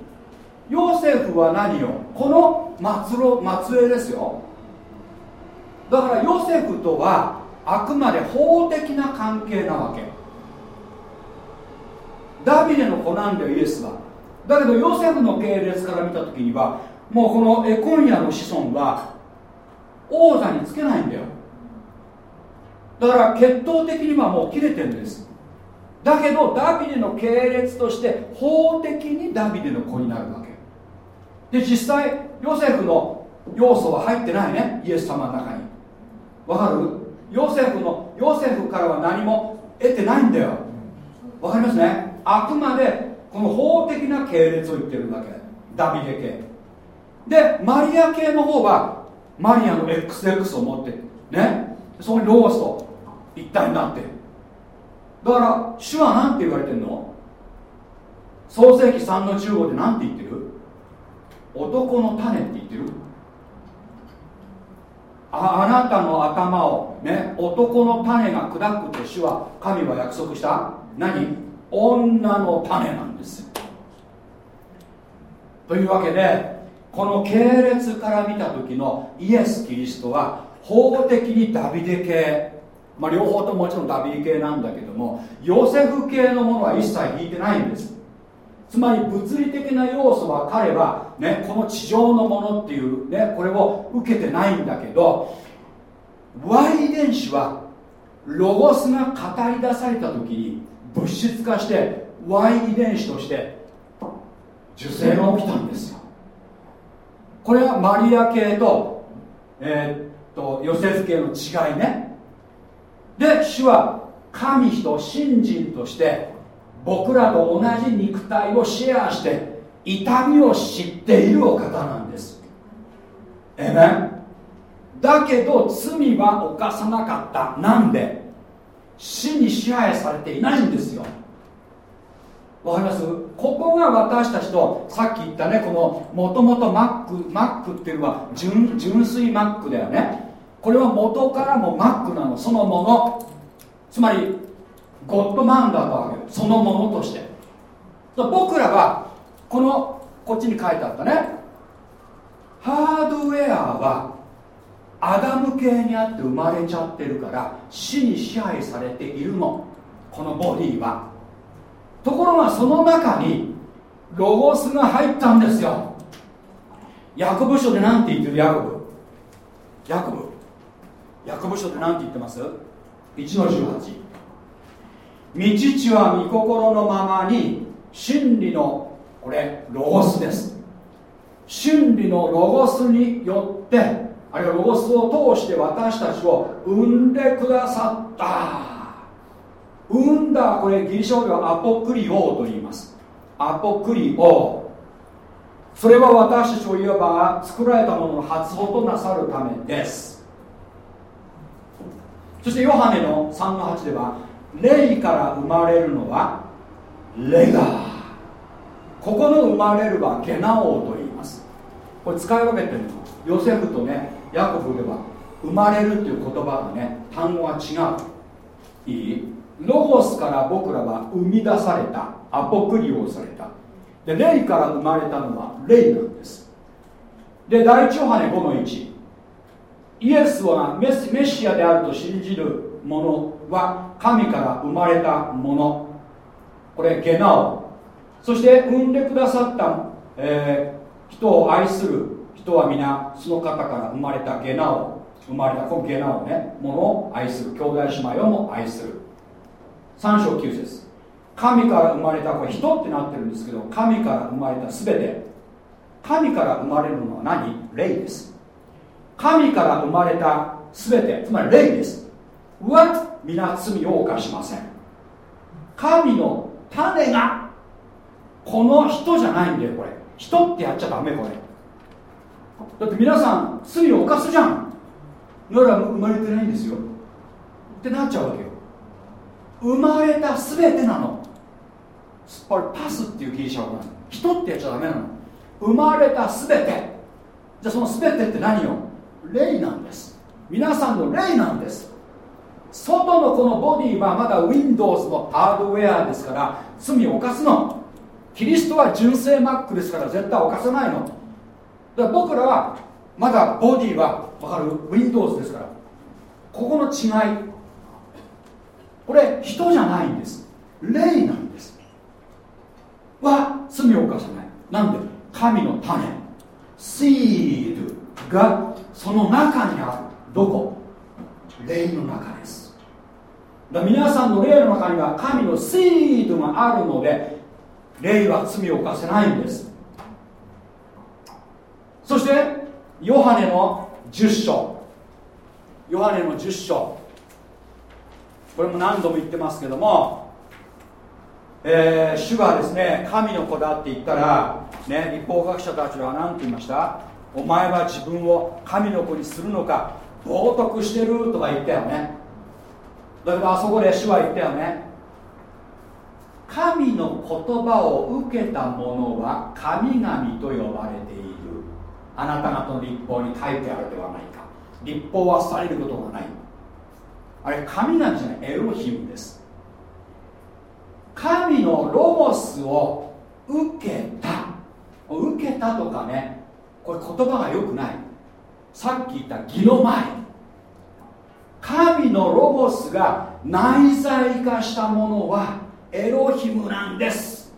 A: ヨセフは何よ？この末路末裔ですよ。だからヨセフとはあくまで法的な関係なわけ。ダビデの子なんだよイエスは。だけどヨセフの系列から見た時にはもうこのエコニアの子孫は王座につけないんだよ。だから血統的にはもう切れてるんです。だけどダビデの系列として法的にダビデの子になるわけ。で実際ヨセフの要素は入ってないね。イエス様の中に。わかる？ヨセフのヨセフからは何も得てないんだよ。わかりますね？あくまでこの法的な系列を言ってるだけ。ダビデ系。でマリア系の方はマリアの XX を持ってね？そこにロースと一体になって。だから主は何て言われてるの？創世紀3の15で何て言ってる？男の種って言ってる？ああなたの頭をね男の種が砕くと主は神は約束した。何？女の種なんですというわけでこの系列から見た時のイエス・キリストは法的にダビデ系。まあ両方とももちろんダビデ系なんだけどもヨセフ系のものは一切引いてないんです。つまり物理的な要素は彼は、ね、この地上のものっていう、ね、これを受けてないんだけど Y 遺伝子はロゴスが語り出された時に物質化して Y 遺伝子として受精が起きたんですよ。これはマリア系と,、えー、っとヨセフ系の違いね。で主は神と信心として僕らと同じ肉体をシェアして痛みを知っているお方なんです。えめだけど罪は犯さなかった。なんで？死に支配されていないんですよ。わかります？ここが私たちとさっき言ったねこのもともとマックマックっていうのは純純粋マックだよね。これは元からもマックなの。そのもの。つまりゴッドマンだったわけそのものとして。僕らはこのこっちに書いてあったね。ハードウェアはアダム系にあって生まれちゃってるから死に支配されているの。このボディは。ところがその中にロゴスが入ったんですよ。ヤコブ書で何て言ってるヤコブ？ヤコブ。ヤコブ書で何て言ってます ?1 の18道地は御心のままに真理のこれロゴスです。真理のロゴスによってあるいはロゴスを通して私たちを生んでくださった。生んだこれギリシャ語ではアポクリオと言います。アポクリオ。それは私たちをいわば作られたものの発歩となさるためです。そしてヨハネの3の8では霊から生まれるのは霊が。ここの生まれるはゲナ王と言います。これ使い分けてるの。ヨセフとねヤコブでは生まれるっていう言葉がね単語が違う。いい？ロゴスから僕らは生み出された。アポクリオされた。で霊から生まれたのは霊なんです。で第一ヨハネ5の1イエスはメメシアであると信じる者は神から生まれたもの。これゲナオそして産んでくださった、えー、人を愛する人は皆その方から生まれたゲナオ生まれたこのゲナオねものを愛する。兄弟姉妹をも愛する。3章9節。神から生まれたこれ人ってなってるんですけど神から生まれた全て。神から生まれるのは何？霊です。神から生まれた全て。つまり霊です。は皆罪を犯しません。神の種がこの人じゃないんだよこれ。人ってやっちゃダメこれ。だって皆さん罪を犯すじゃん。なら生まれてないんですよ。ってなっちゃうわけよ。生まれた全てなの。これパスっていうギリシャ語なの。人ってやっちゃダメなの。生まれた全て。じゃあその全てって何よ？霊なんです。皆さんの霊なんです。外のこのボディはまだ Windows のハードウェアですから罪を犯すの。キリストは純正 Mac ですから絶対犯さないの。だから僕らはまだボディは分かる Windows ですから。ここの違い。これ人じゃないんです。霊なんです。は罪を犯さない。なんで？神の種。シードがその中にある。どこ？霊の中です。だ皆さんの霊の中には神のシードがあるので霊は罪を犯せないんです。そしてヨハネの10章。ヨハネの10章。これも何度も言ってますけどもえー、主がですね神の子だって言ったら、ね、立法学者たちは何て言いました？お前は自分を神の子にするのか冒涜してるとか言ったよね。だけどあそこで主は言ったよね。神の言葉を受けた者は神々と呼ばれている。あなた方の立法に書いてあるではないか。立法はされることがない。あれ神々じゃない。エロヒムです。神のロゴスを受けた。受けたとかね。これ言葉がよくない。さっき言った義の前。神のロゴスが内在化したものはエロヒムなんです。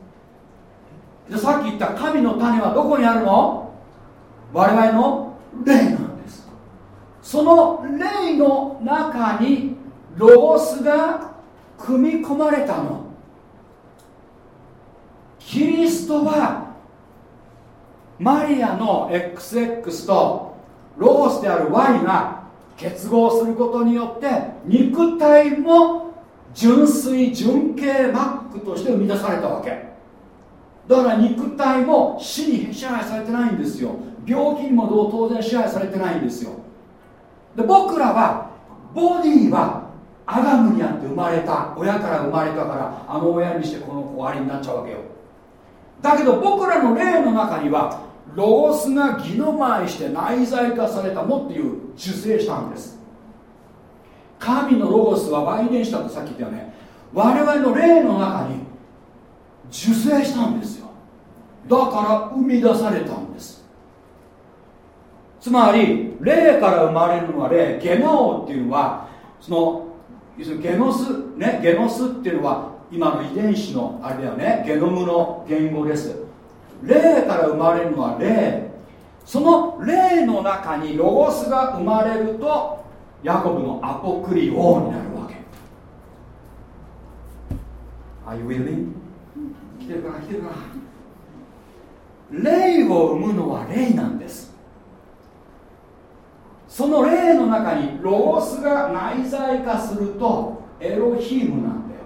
A: でさっき言った神の種はどこにあるの？我々の霊なんです。その霊の中にロゴスが組み込まれたの。キリストはマリアの XX とロゴスである Y が結合することによって肉体も純粋純系マックとして生み出されたわけ。だから肉体も死に支配されてないんですよ。病気にも当然支配されてないんですよ。で僕らはボディはアダムにあって生まれた。親から生まれたからあの親にしてこの子終わりになっちゃうわけよ。だけど僕らの霊の中にはロゴスが義の前して内在化されたもっていう受精したんです。神のロゴスは売電したとさっき言ったよね。我々の霊の中に受精したんですよ。だから生み出されたんです。つまり霊から生まれるのは霊ゲノーっていうのはそのゲノスねゲノスっていうのは今の遺伝子のあれだよね。ゲノムの言語です。霊から生まれるのは霊。その霊の中にロゴスが生まれるとヤコブのアポクリオになるわけ。Are you with me? 来てるかな？来てるかな？霊を生むのは霊なんです。その霊の中にロゴスが内在化するとエロヒームなんだよ。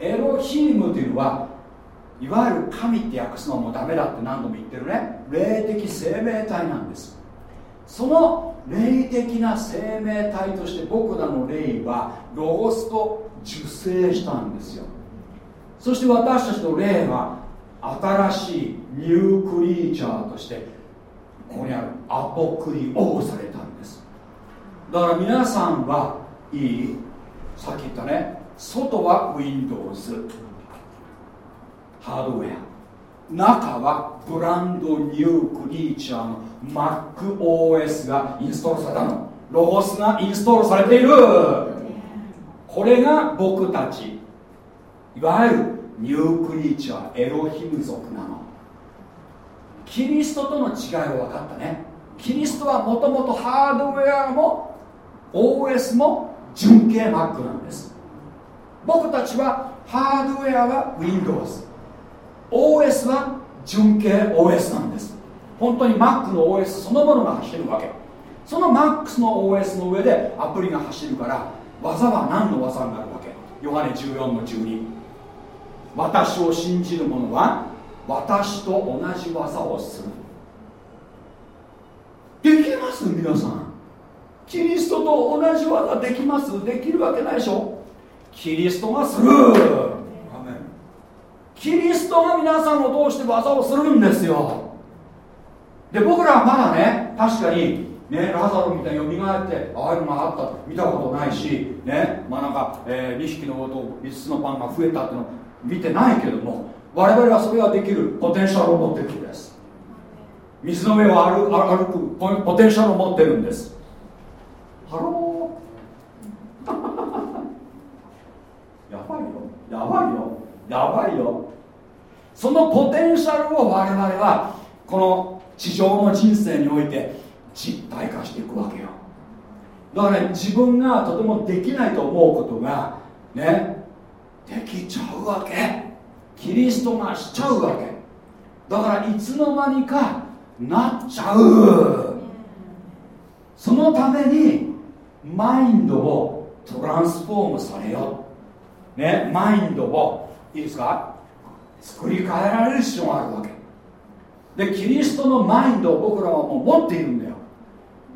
A: エロヒームというのはいわゆる神って訳すのはもうダメだって何度も言ってるね。霊的生命体なんです。その霊的な生命体として僕らの霊はロゴスと受精したんですよ。そして私たちの霊は新しいニュークリーチャーとしてここにあるアポクリオーされたんです。だから皆さんはいい。さっき言ったね。外は Windows ハードウェア。中はブランドニュークリーチャーの MacOS がインストールされたの。ロゴスがインストールされている。これが僕たちいわゆるニュークリーチャーエロヒム族なの。キリストとの違いは分かったね。キリストはもともとハードウェアも OS も純系 Mac なんです。僕たちはハードウェアは Windows OS は純系 OS なんです。本当に Mac の OS そのものが走るわけ。その MAX の OS の上でアプリが走るから技は何の技になるわけ？ヨハネ14の12私を信じる者は私と同じ技をする。できます？皆さん。キリストと同じ技できます？できるわけないでしょ？キリストがする。キリストが皆さんを通して技をするんですよ。で僕らはまだね確かにねラザロみたいによみがえってああいうのがあったと見たことないしねまあなんか、えー、2匹の子と5つのパンが増えたっていうの見てないけども我々はそれができるポテンシャルを持ってるんです。水の上を歩歩くポテンシャルを持ってるんです。ハロー。やばいよ。やばいよ。やばいよ。そのポテンシャルを我々はこの地上の人生において実体化していくわけよ。だから、ね、自分がとてもできないと思うことがねできちゃうわけ。キリストがしちゃうわけ。だからいつの間にかなっちゃう。そのためにマインドをトランスフォームされよ。ねマインドをいいですか？作り変えられる必要があるわけ。でキリストのマインドを僕らはもう持っているんだよ。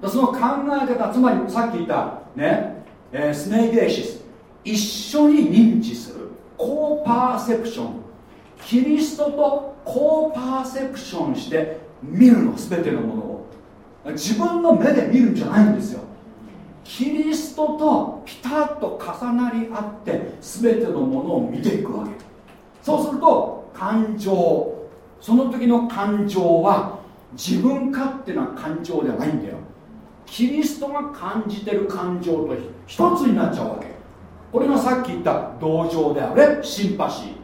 A: その考え方つまりさっき言ったね、えー、スネイゲーシス一緒に認知するコーパーセプション。キリストとコーパーセプションして見るの全てのものを。自分の目で見るんじゃないんですよ。キリストとピタッと重なり合って全てのものを見ていくわけ。そうすると感情。その時の感情は自分勝手な感情ではないんだよ。キリストが感じてる感情と一つになっちゃうわけ。これがさっき言った同情であれシンパシ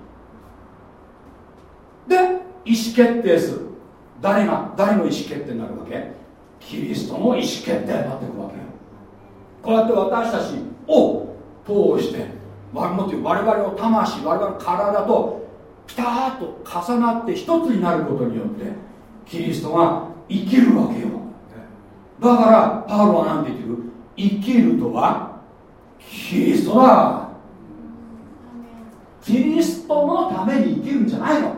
A: ー。で意思決定する。誰が誰の意思決定になるわけ？キリストの意思決定になっていくわけこうやって私たちを通して我々の魂我々の体とピタッと重なって一つになることによってキリストが生きるわけよ。だからパウロは何て言ってる？生きるとはキリストだ。キリストのために生きるんじゃないの。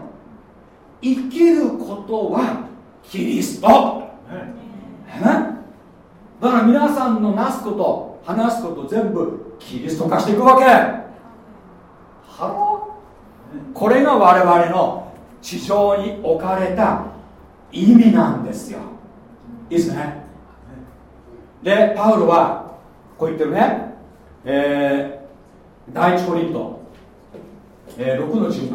A: 生きることはキリスト、ね、だから皆さんのなすこと話すこと全部キリスト化していくわけハローこれが我々の地上に置かれた意味なんですよ。いいですね？でパウロはこう言ってるね。えー、第一コリント、えー、6の17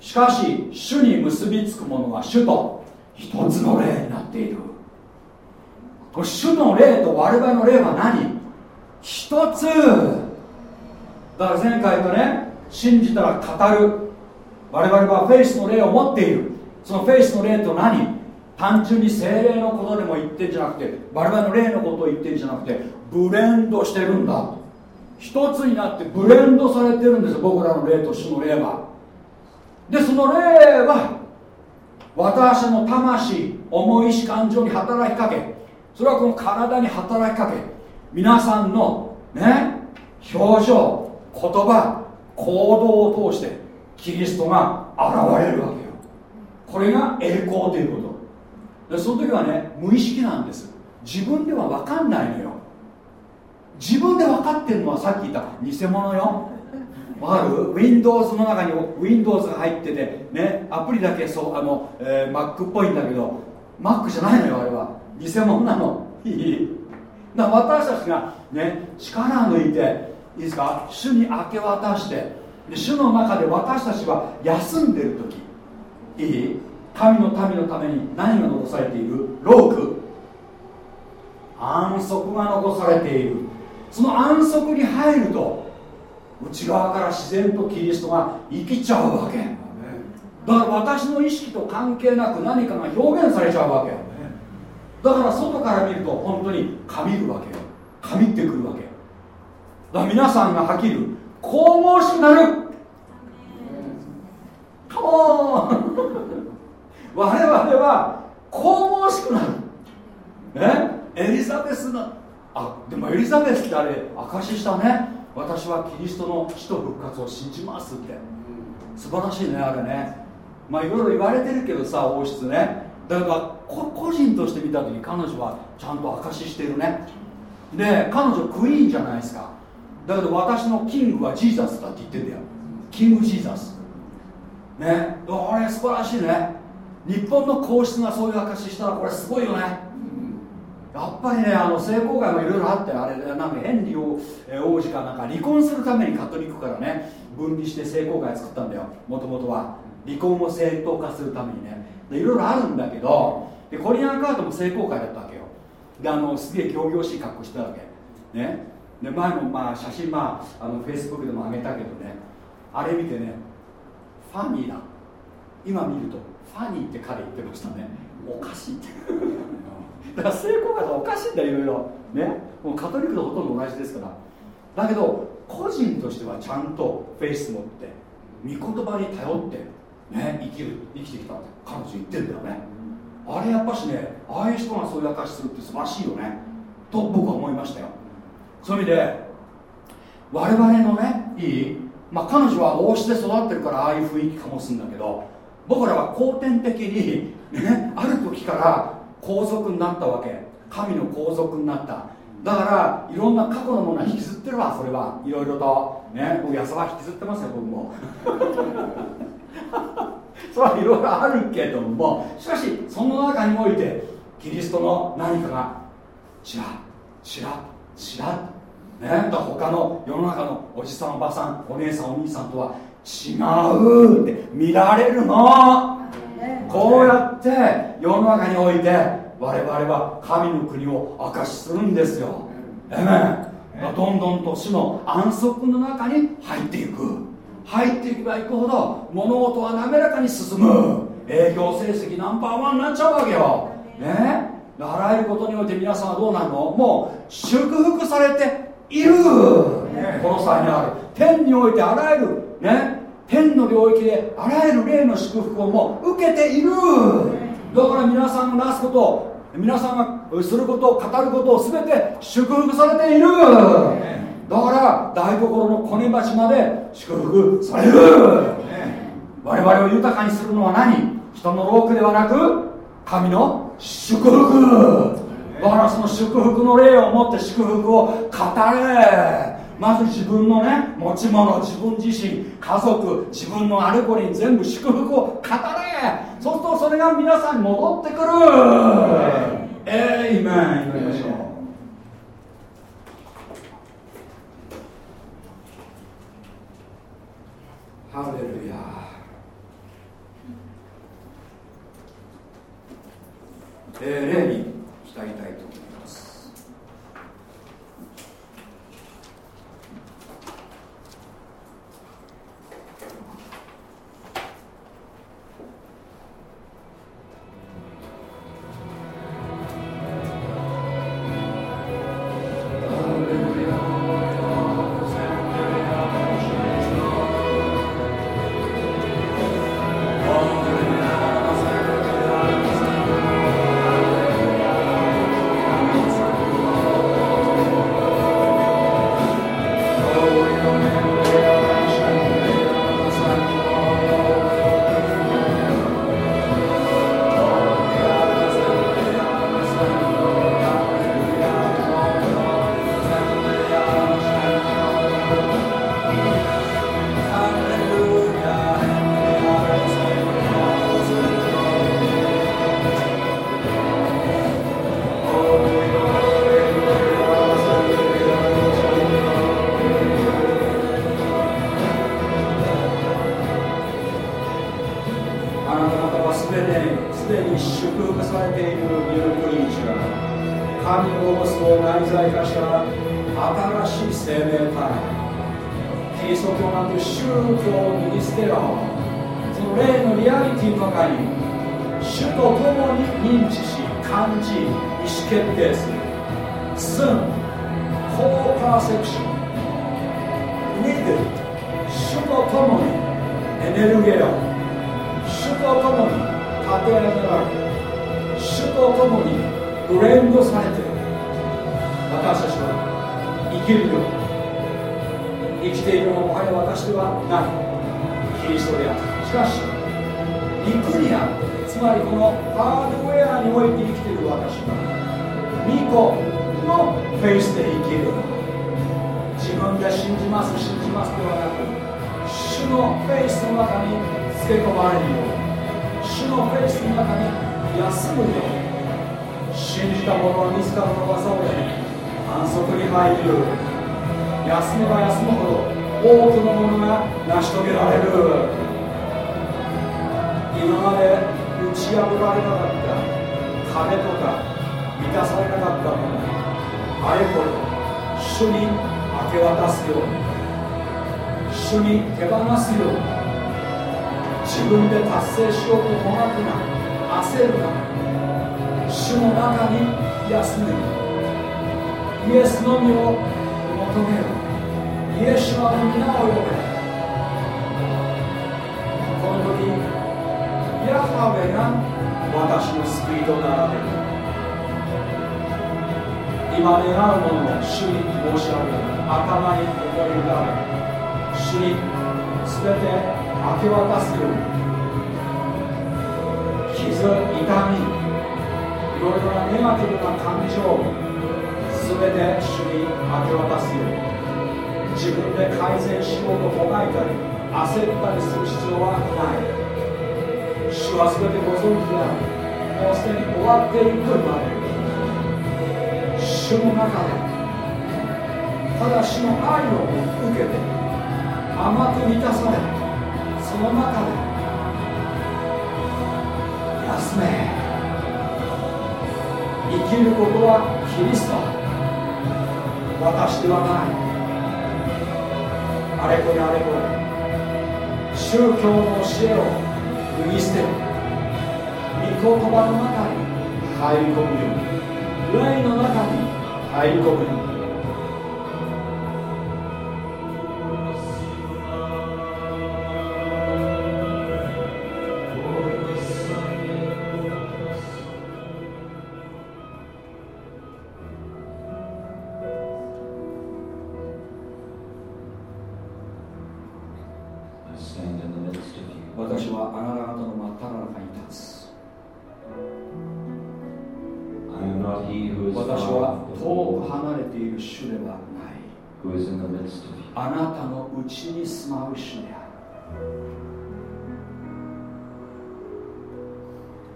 A: しかし主に結びつくものは主と一つの霊になっている。これ主の霊と我々の霊は何？一つ。だから前回とね信じたら語る。我々はフェイスの霊を持っている。そのフェイスの霊と何？単純に精霊のことでも言ってんじゃなくて我々の霊のことを言ってんじゃなくてブレンドしてるんだ。一つになってブレンドされてるんですよ僕らの霊と主の霊は。でその霊は私の魂思い意志感情に働きかけそれはこの体に働きかけ皆さんのね表情言葉行動を通してキリストが現れるわけよ。これが栄光ということ。でその時はね無意識なんです。自分では分かんないのよ。自分で分かってるのはさっき言った偽物よ。わかる ?Windows の中に Windows が入ってて、ね、アプリだけそうあの、えー、Mac っぽいんだけど Mac じゃないのよあれは。偽物なの。いい。だ私たちがね力抜いていいですか？主に明け渡してで主の中で私たちは休んでる時。いい？神の民のために何が残されている？ローク。安息が残されている。その安息に入ると内側から自然とキリストが生きちゃうわけ。だから私の意識と関係なく何かが表現されちゃうわけ。だから外から見ると本当に神るわけ。よ神ってくるわけ。だから皆さんがはっきり神々しくなる。カモン。我々は神々しくなる。ねエリザベスのあでもエリザベスってあれ証ししたね。私はキリストの死と復活を信じますって。素晴らしいねあれね。まあいろいろ言われてるけどさ王室ね。だから個人として見た時彼女はちゃんと証ししてるね。で彼女クイーンじゃないですかだけど私のキングはジーザスだって言ってんだよ。キングジーザス。ね。あれ素晴らしいね。日本の皇室がそういう証ししたらこれすごいよね。やっぱりねあの聖公会もいろいろあってあれなんかヘンリー王子かなんか離婚するためにカトリックからね分離して聖公会作ったんだよ。もともとは。離婚を正当化するためにね。いろいろあるんだけどでコリアンカードも聖公会だったわけよ。であのすげえ仰々しい格好してたわけ。ね。で前もまあ写真まああのフェイスブックでも上げたけどねあれ見てねファニーだ。今見るとファニーって彼言ってましたね。おかしい。っ てだから成功がおかしいんだいろいろ。ね。もうカトリックとほとんど同じですから。だけど個人としてはちゃんとフェイス持って御言葉に頼ってね生きる生きてきたって彼女言ってんだよね。あれやっぱしねああいう人がそういう証しするって素晴らしいよね。と僕は思いましたよ。そういう意味で我々のねいいまあ彼女は王室で育ってるからああいう雰囲気醸すんだけど僕らは後天的にねある時から皇族になったわけ。神の皇族になった。だからいろんな過去のものは引きずってるわ。それは。いろいろとね僕安は引きずってますよ僕も。それはいろいろあるけども。しかしその中においてキリストの何かがちらちらちらねだ他の世の中のおじさんおばさんお姉さんお兄さんとは違うって見られるの。こうやって世の中において我々は神の国を明かしするんですよ。えめどんどんと主の安息の中に入っていく。入っていけばいくほど物事は滑らかに進む。営業成績ナンバーワンになっちゃうわけよ。ね。あらゆることにおいて皆さんはどうなるの？もう祝福されている、この際にある。天においてあらゆる。ね。天の領域であらゆる霊の祝福をも受けている。だから皆さんがなすこと皆さんがすることを語ることを全て祝福されている。だから台所のこね鉢まで祝福される。我々を豊かにするのは何？人のロークではなく神の祝福。だからその祝福の霊を持って祝福を語れ。まず自分のね持ち物自分自身家族自分のあれこれに全部祝福を語れ。そうするとそれが皆さんに戻ってくる。えいめん祈りましょうハレルヤえー、例に浸りたいと。主の中でただ主の愛を受けて甘く満たされその中で休め生きることはキリスト。私ではない。あれこれあれこれ。宗教の教えを脱ぎ捨てる御言葉の中に入り込むように。霊の中に aí comigo.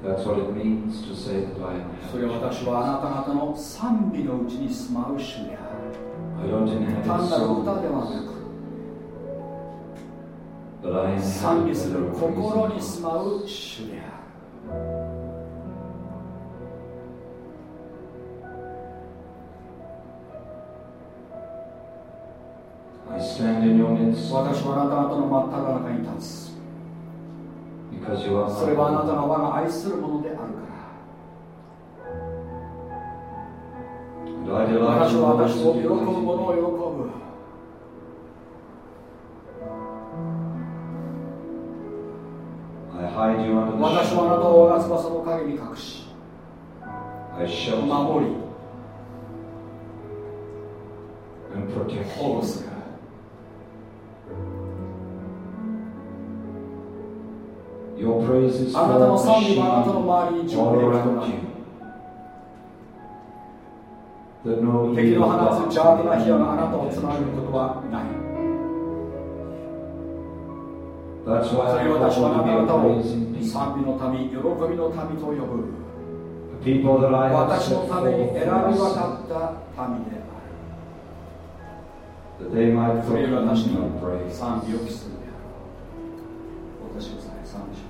A: 入り込むようにそれは私はあなた方の賛美のうちに住まう主である。単なる歌ではなく賛美する心に住まう主である私はあなた方の真っ只中に立つ。それはあなたが我が愛するものであるから。私は私を喜ぶものを喜ぶ。私はあなたを我が翼の陰に隠し。守り。保護するあなたの賛美はあなたの周りに上陸となる敵の放つ邪悪な火があなたをつなぐことはない。それ私はあなた方を賛美の民喜びの民と呼ぶ。私のために選び渡った民である。それ私の賛美を期するである。私を賛美します「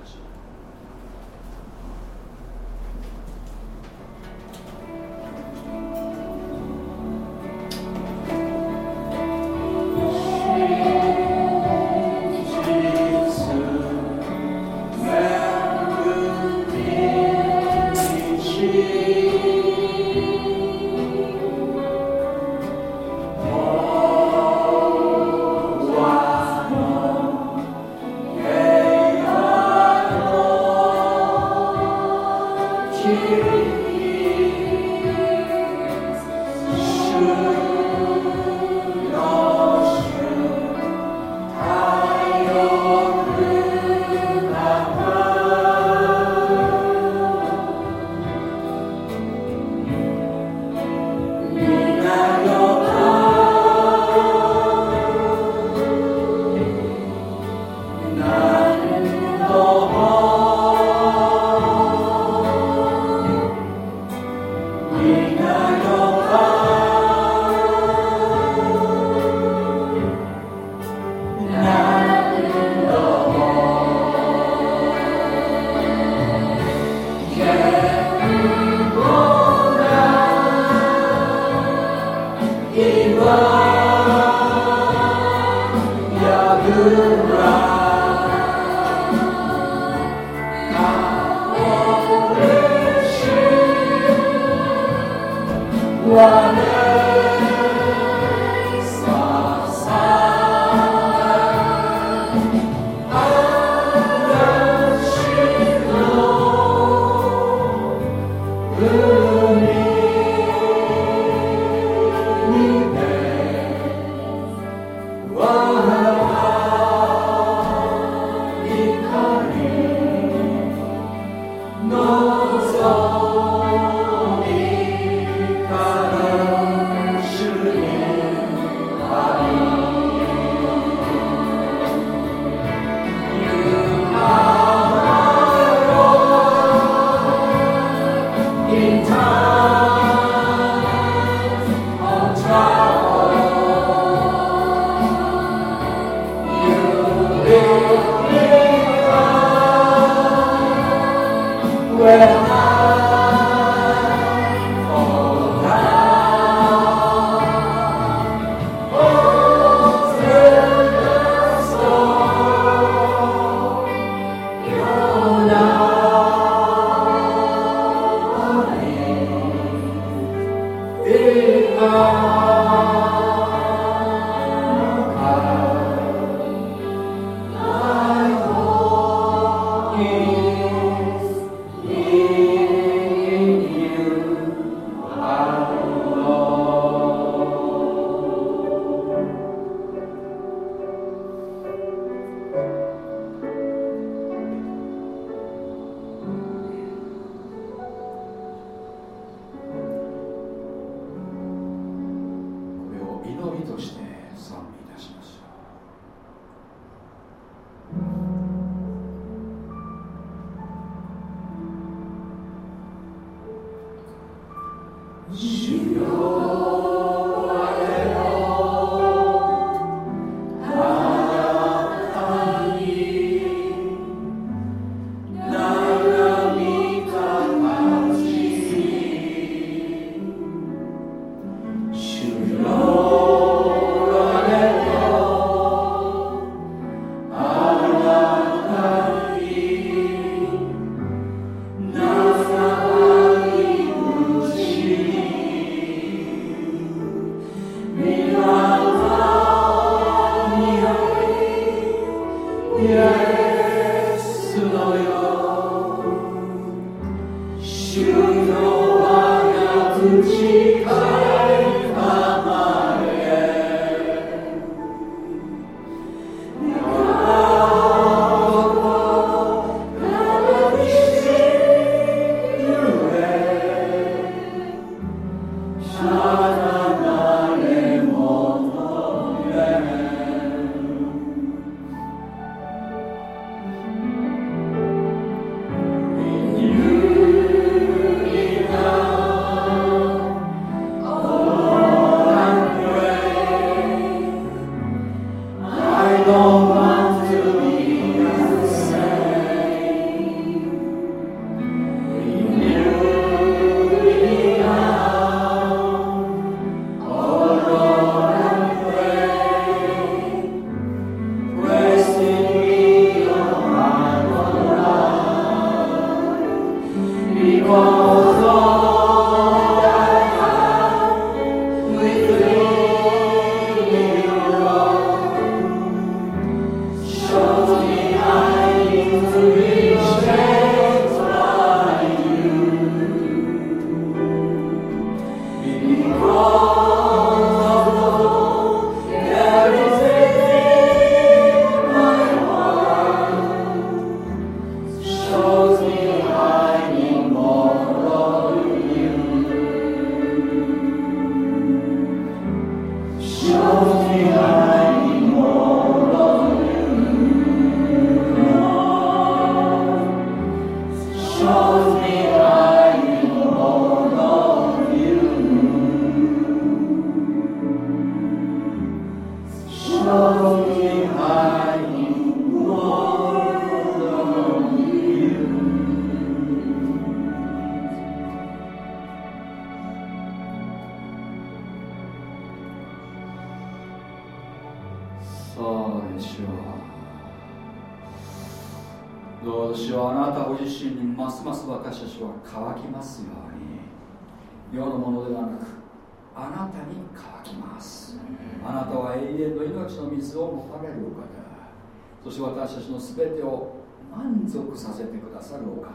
A: 私たちの全てを満足させてくださるお方。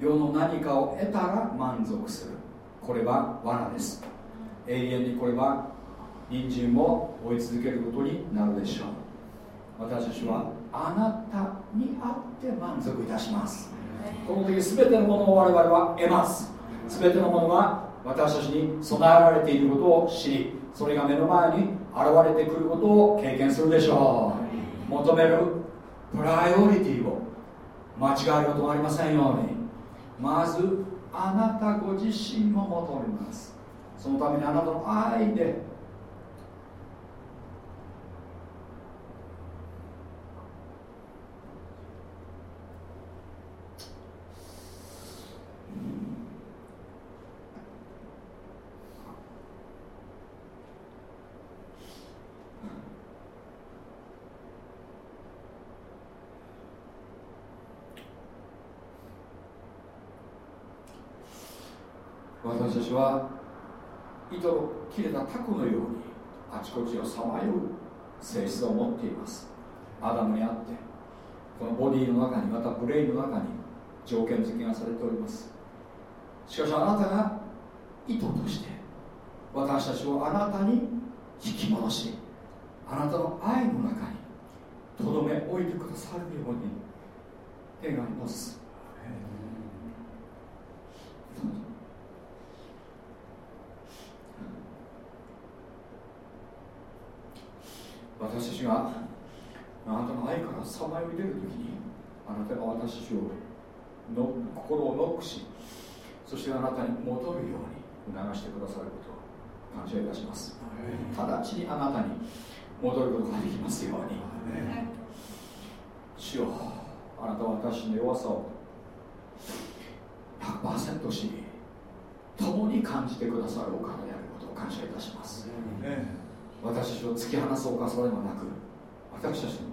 A: 世の何かを得たら満足する。これは罠です。永遠にこれは人参も追い続けることになるでしょう。私たちはあなたにあって満足いたします。この時全てのものを我々は得ます。全てのものが私たちに備えられていることを知りそれが目の前に現れてくることを経験するでしょう。求めるプライオリティを間違えることがありませんように。まずあなたご自身を求めます。そのためにあなたの愛で私たちは糸の切れたタコのようにあちこちをさまよう性質を持っています。アダムにあってこのボディの中にまたブレインの中に条件付けがされております。しかしあなたが意図として私たちをあなたに引き戻しあなたの愛の中にとどめ置いてくださるように願います。私たちがあなたの愛からさまよい出るときにあなたが私たちをの心をノックしそしてあなたに戻るように促してくださることを感謝いたします。直ちにあなたに戻ることができますように。主よあなたは私の弱さを100%知り共に感じてくださるお方であることを感謝いたします、私たちを突き放すお方ではなく私たちの。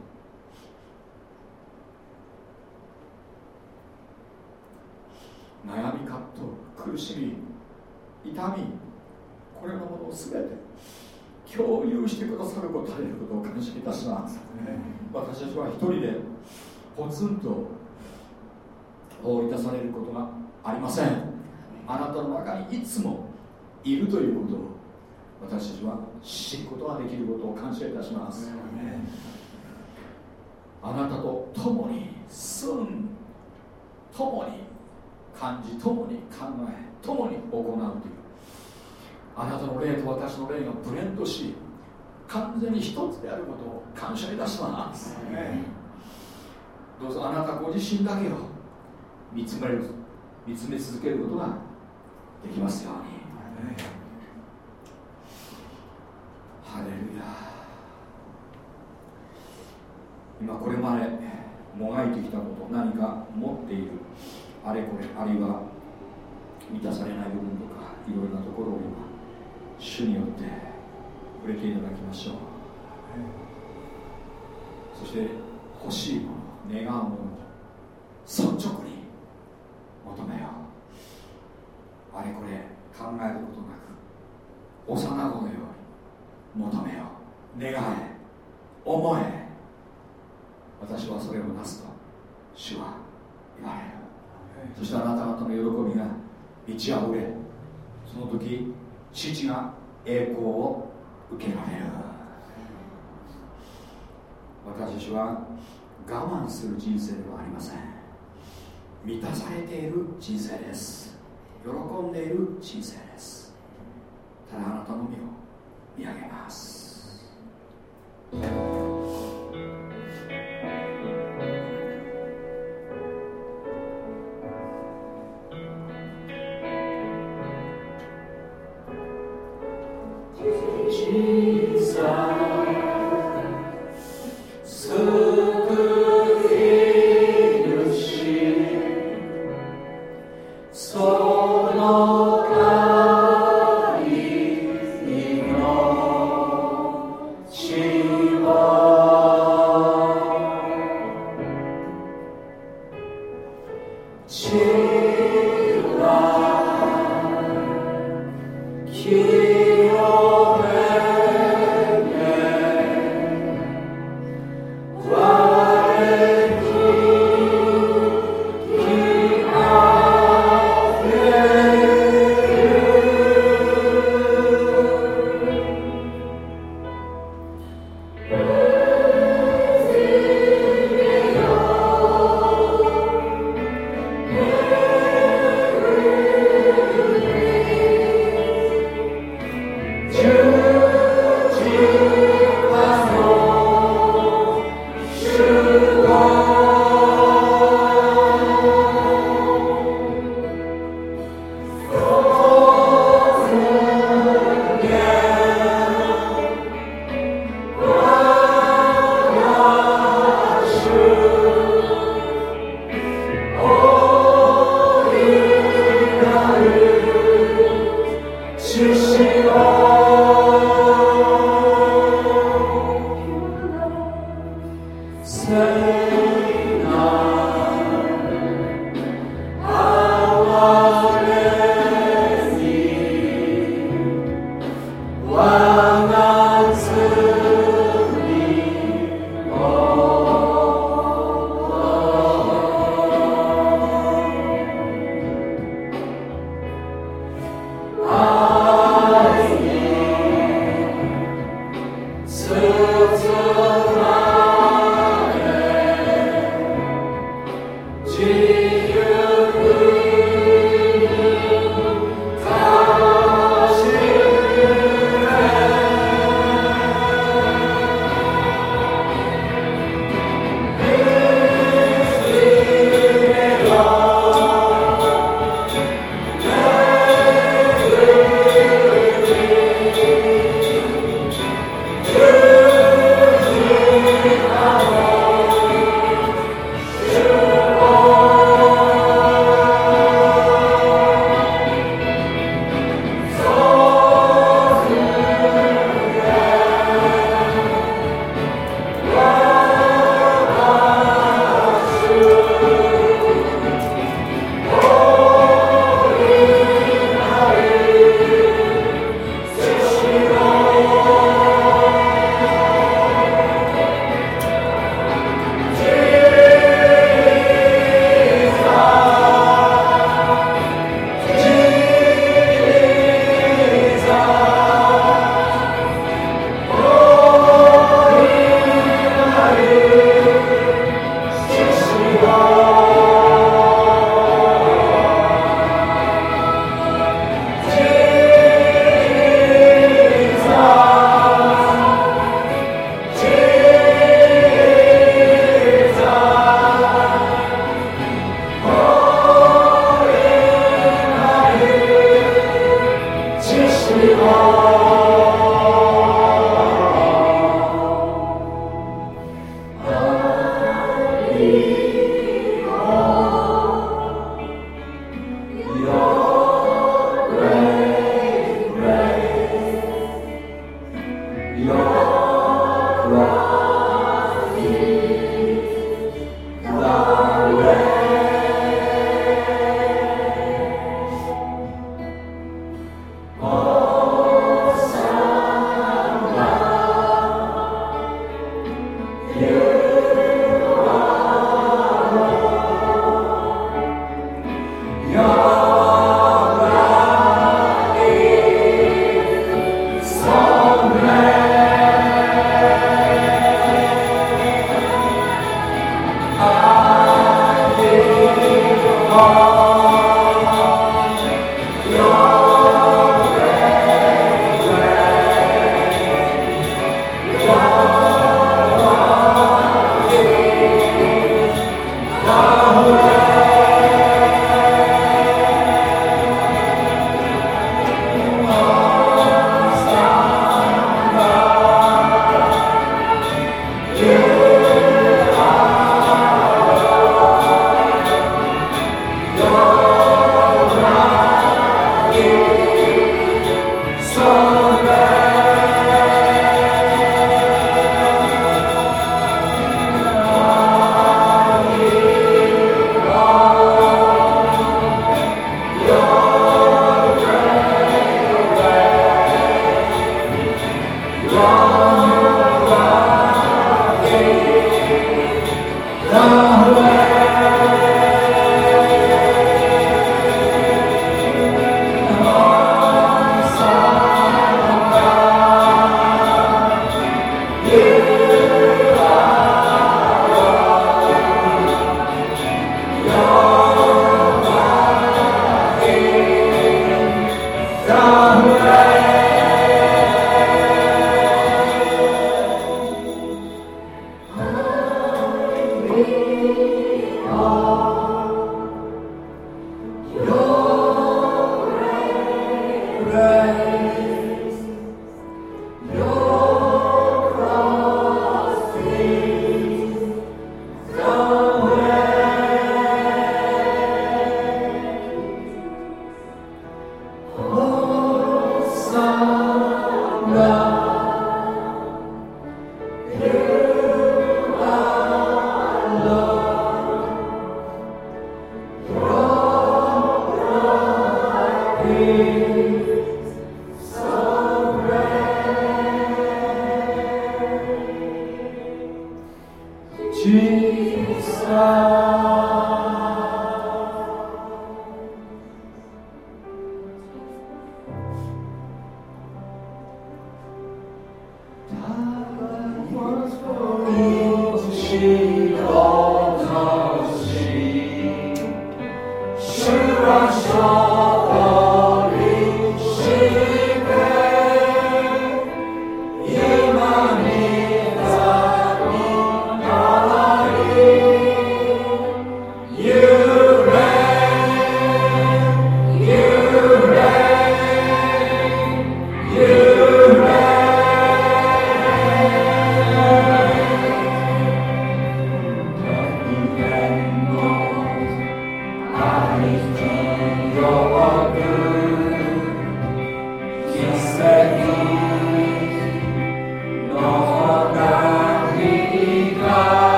A: 悩み葛藤苦しみ痛みこれらのものを全て共有してくださることであることを感謝いたします。私たちは一人でポツンと放り出されることがありません。あなたの中にいつもいるということを私たちは知ることができることを感謝いたします。あなたと共に住ん共に感じ共に考え共に行うという。あなたの霊と私の霊がブレンドし完全に一つであることを感謝いたします。どうぞあなたご自身だけを見つめる見つめ続けることができますように。レルヤ今これまでもがいてきたこと何か持っている。あれこれあるいは満たされない部分とかいろいろなところを今主によって触れていただきましょう。そして欲しいもの願うもの率直に求めよう。あれこれ考えることなく幼子のように求めよう。願え。思え。私はそれをなすと主は言われる。そしてあなた方の喜びが満ち溢れその時父が栄光を受けられる。私たちは我慢する人生ではありません。満たされている人生です。喜んでいる人生です。ただあなたのみを見上げます。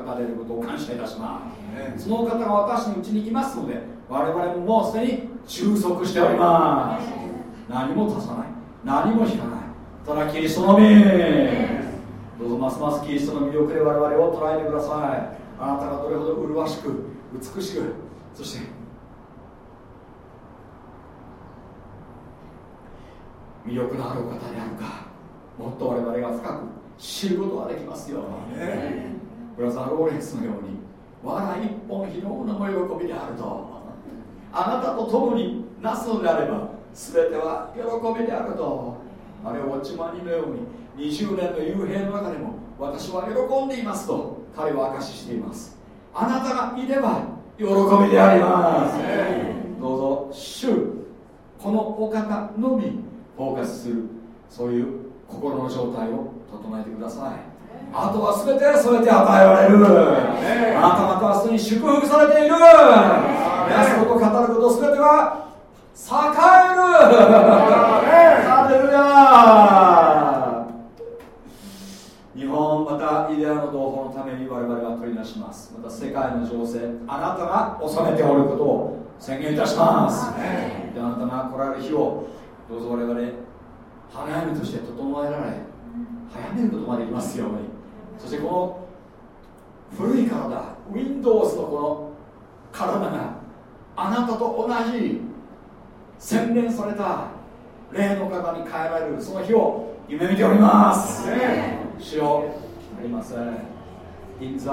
B: かれ
C: ることを感謝いたします。
A: その方が私のうちにいますので我々ももうすでに収束しております。何も足さない。何も引かない。ただキリストのみどうぞますますキリストの魅力で我々を捉えてください。あなたがどれほど麗しく美しくそして魅力のあるお方であるかもっと我々が深く知ることができますように、ブラザー・ローレンスのように我が一本拾うのも喜びであると。あなたと共になすのであれば全ては喜びであると。あれを落ちまにのように20年の幽閉の中でも私は喜んでいますと彼は証ししています。あなたがいれば喜びであります。どうぞ主このお方のみフォーカスするそういう心の状態を整えてください。あとは全て全て与えられる。あなた方はすでに祝福されている。皆すこと語ること全ては栄える。ハレルヤ。日本またイデアの同胞のために我々は取り出します。また世界の情勢あなたが治めておることを宣言いたします。であなたが来られる日をどうぞ我々花嫁として整えられ早めることまでいきますようにそしてこの古い体 Windows のこの体があなたと同じ洗練された霊の方に変えられるその日を夢見ております。主よありません。In the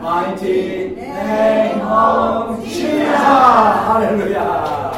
A: mighty name of Jesus ハレルヤ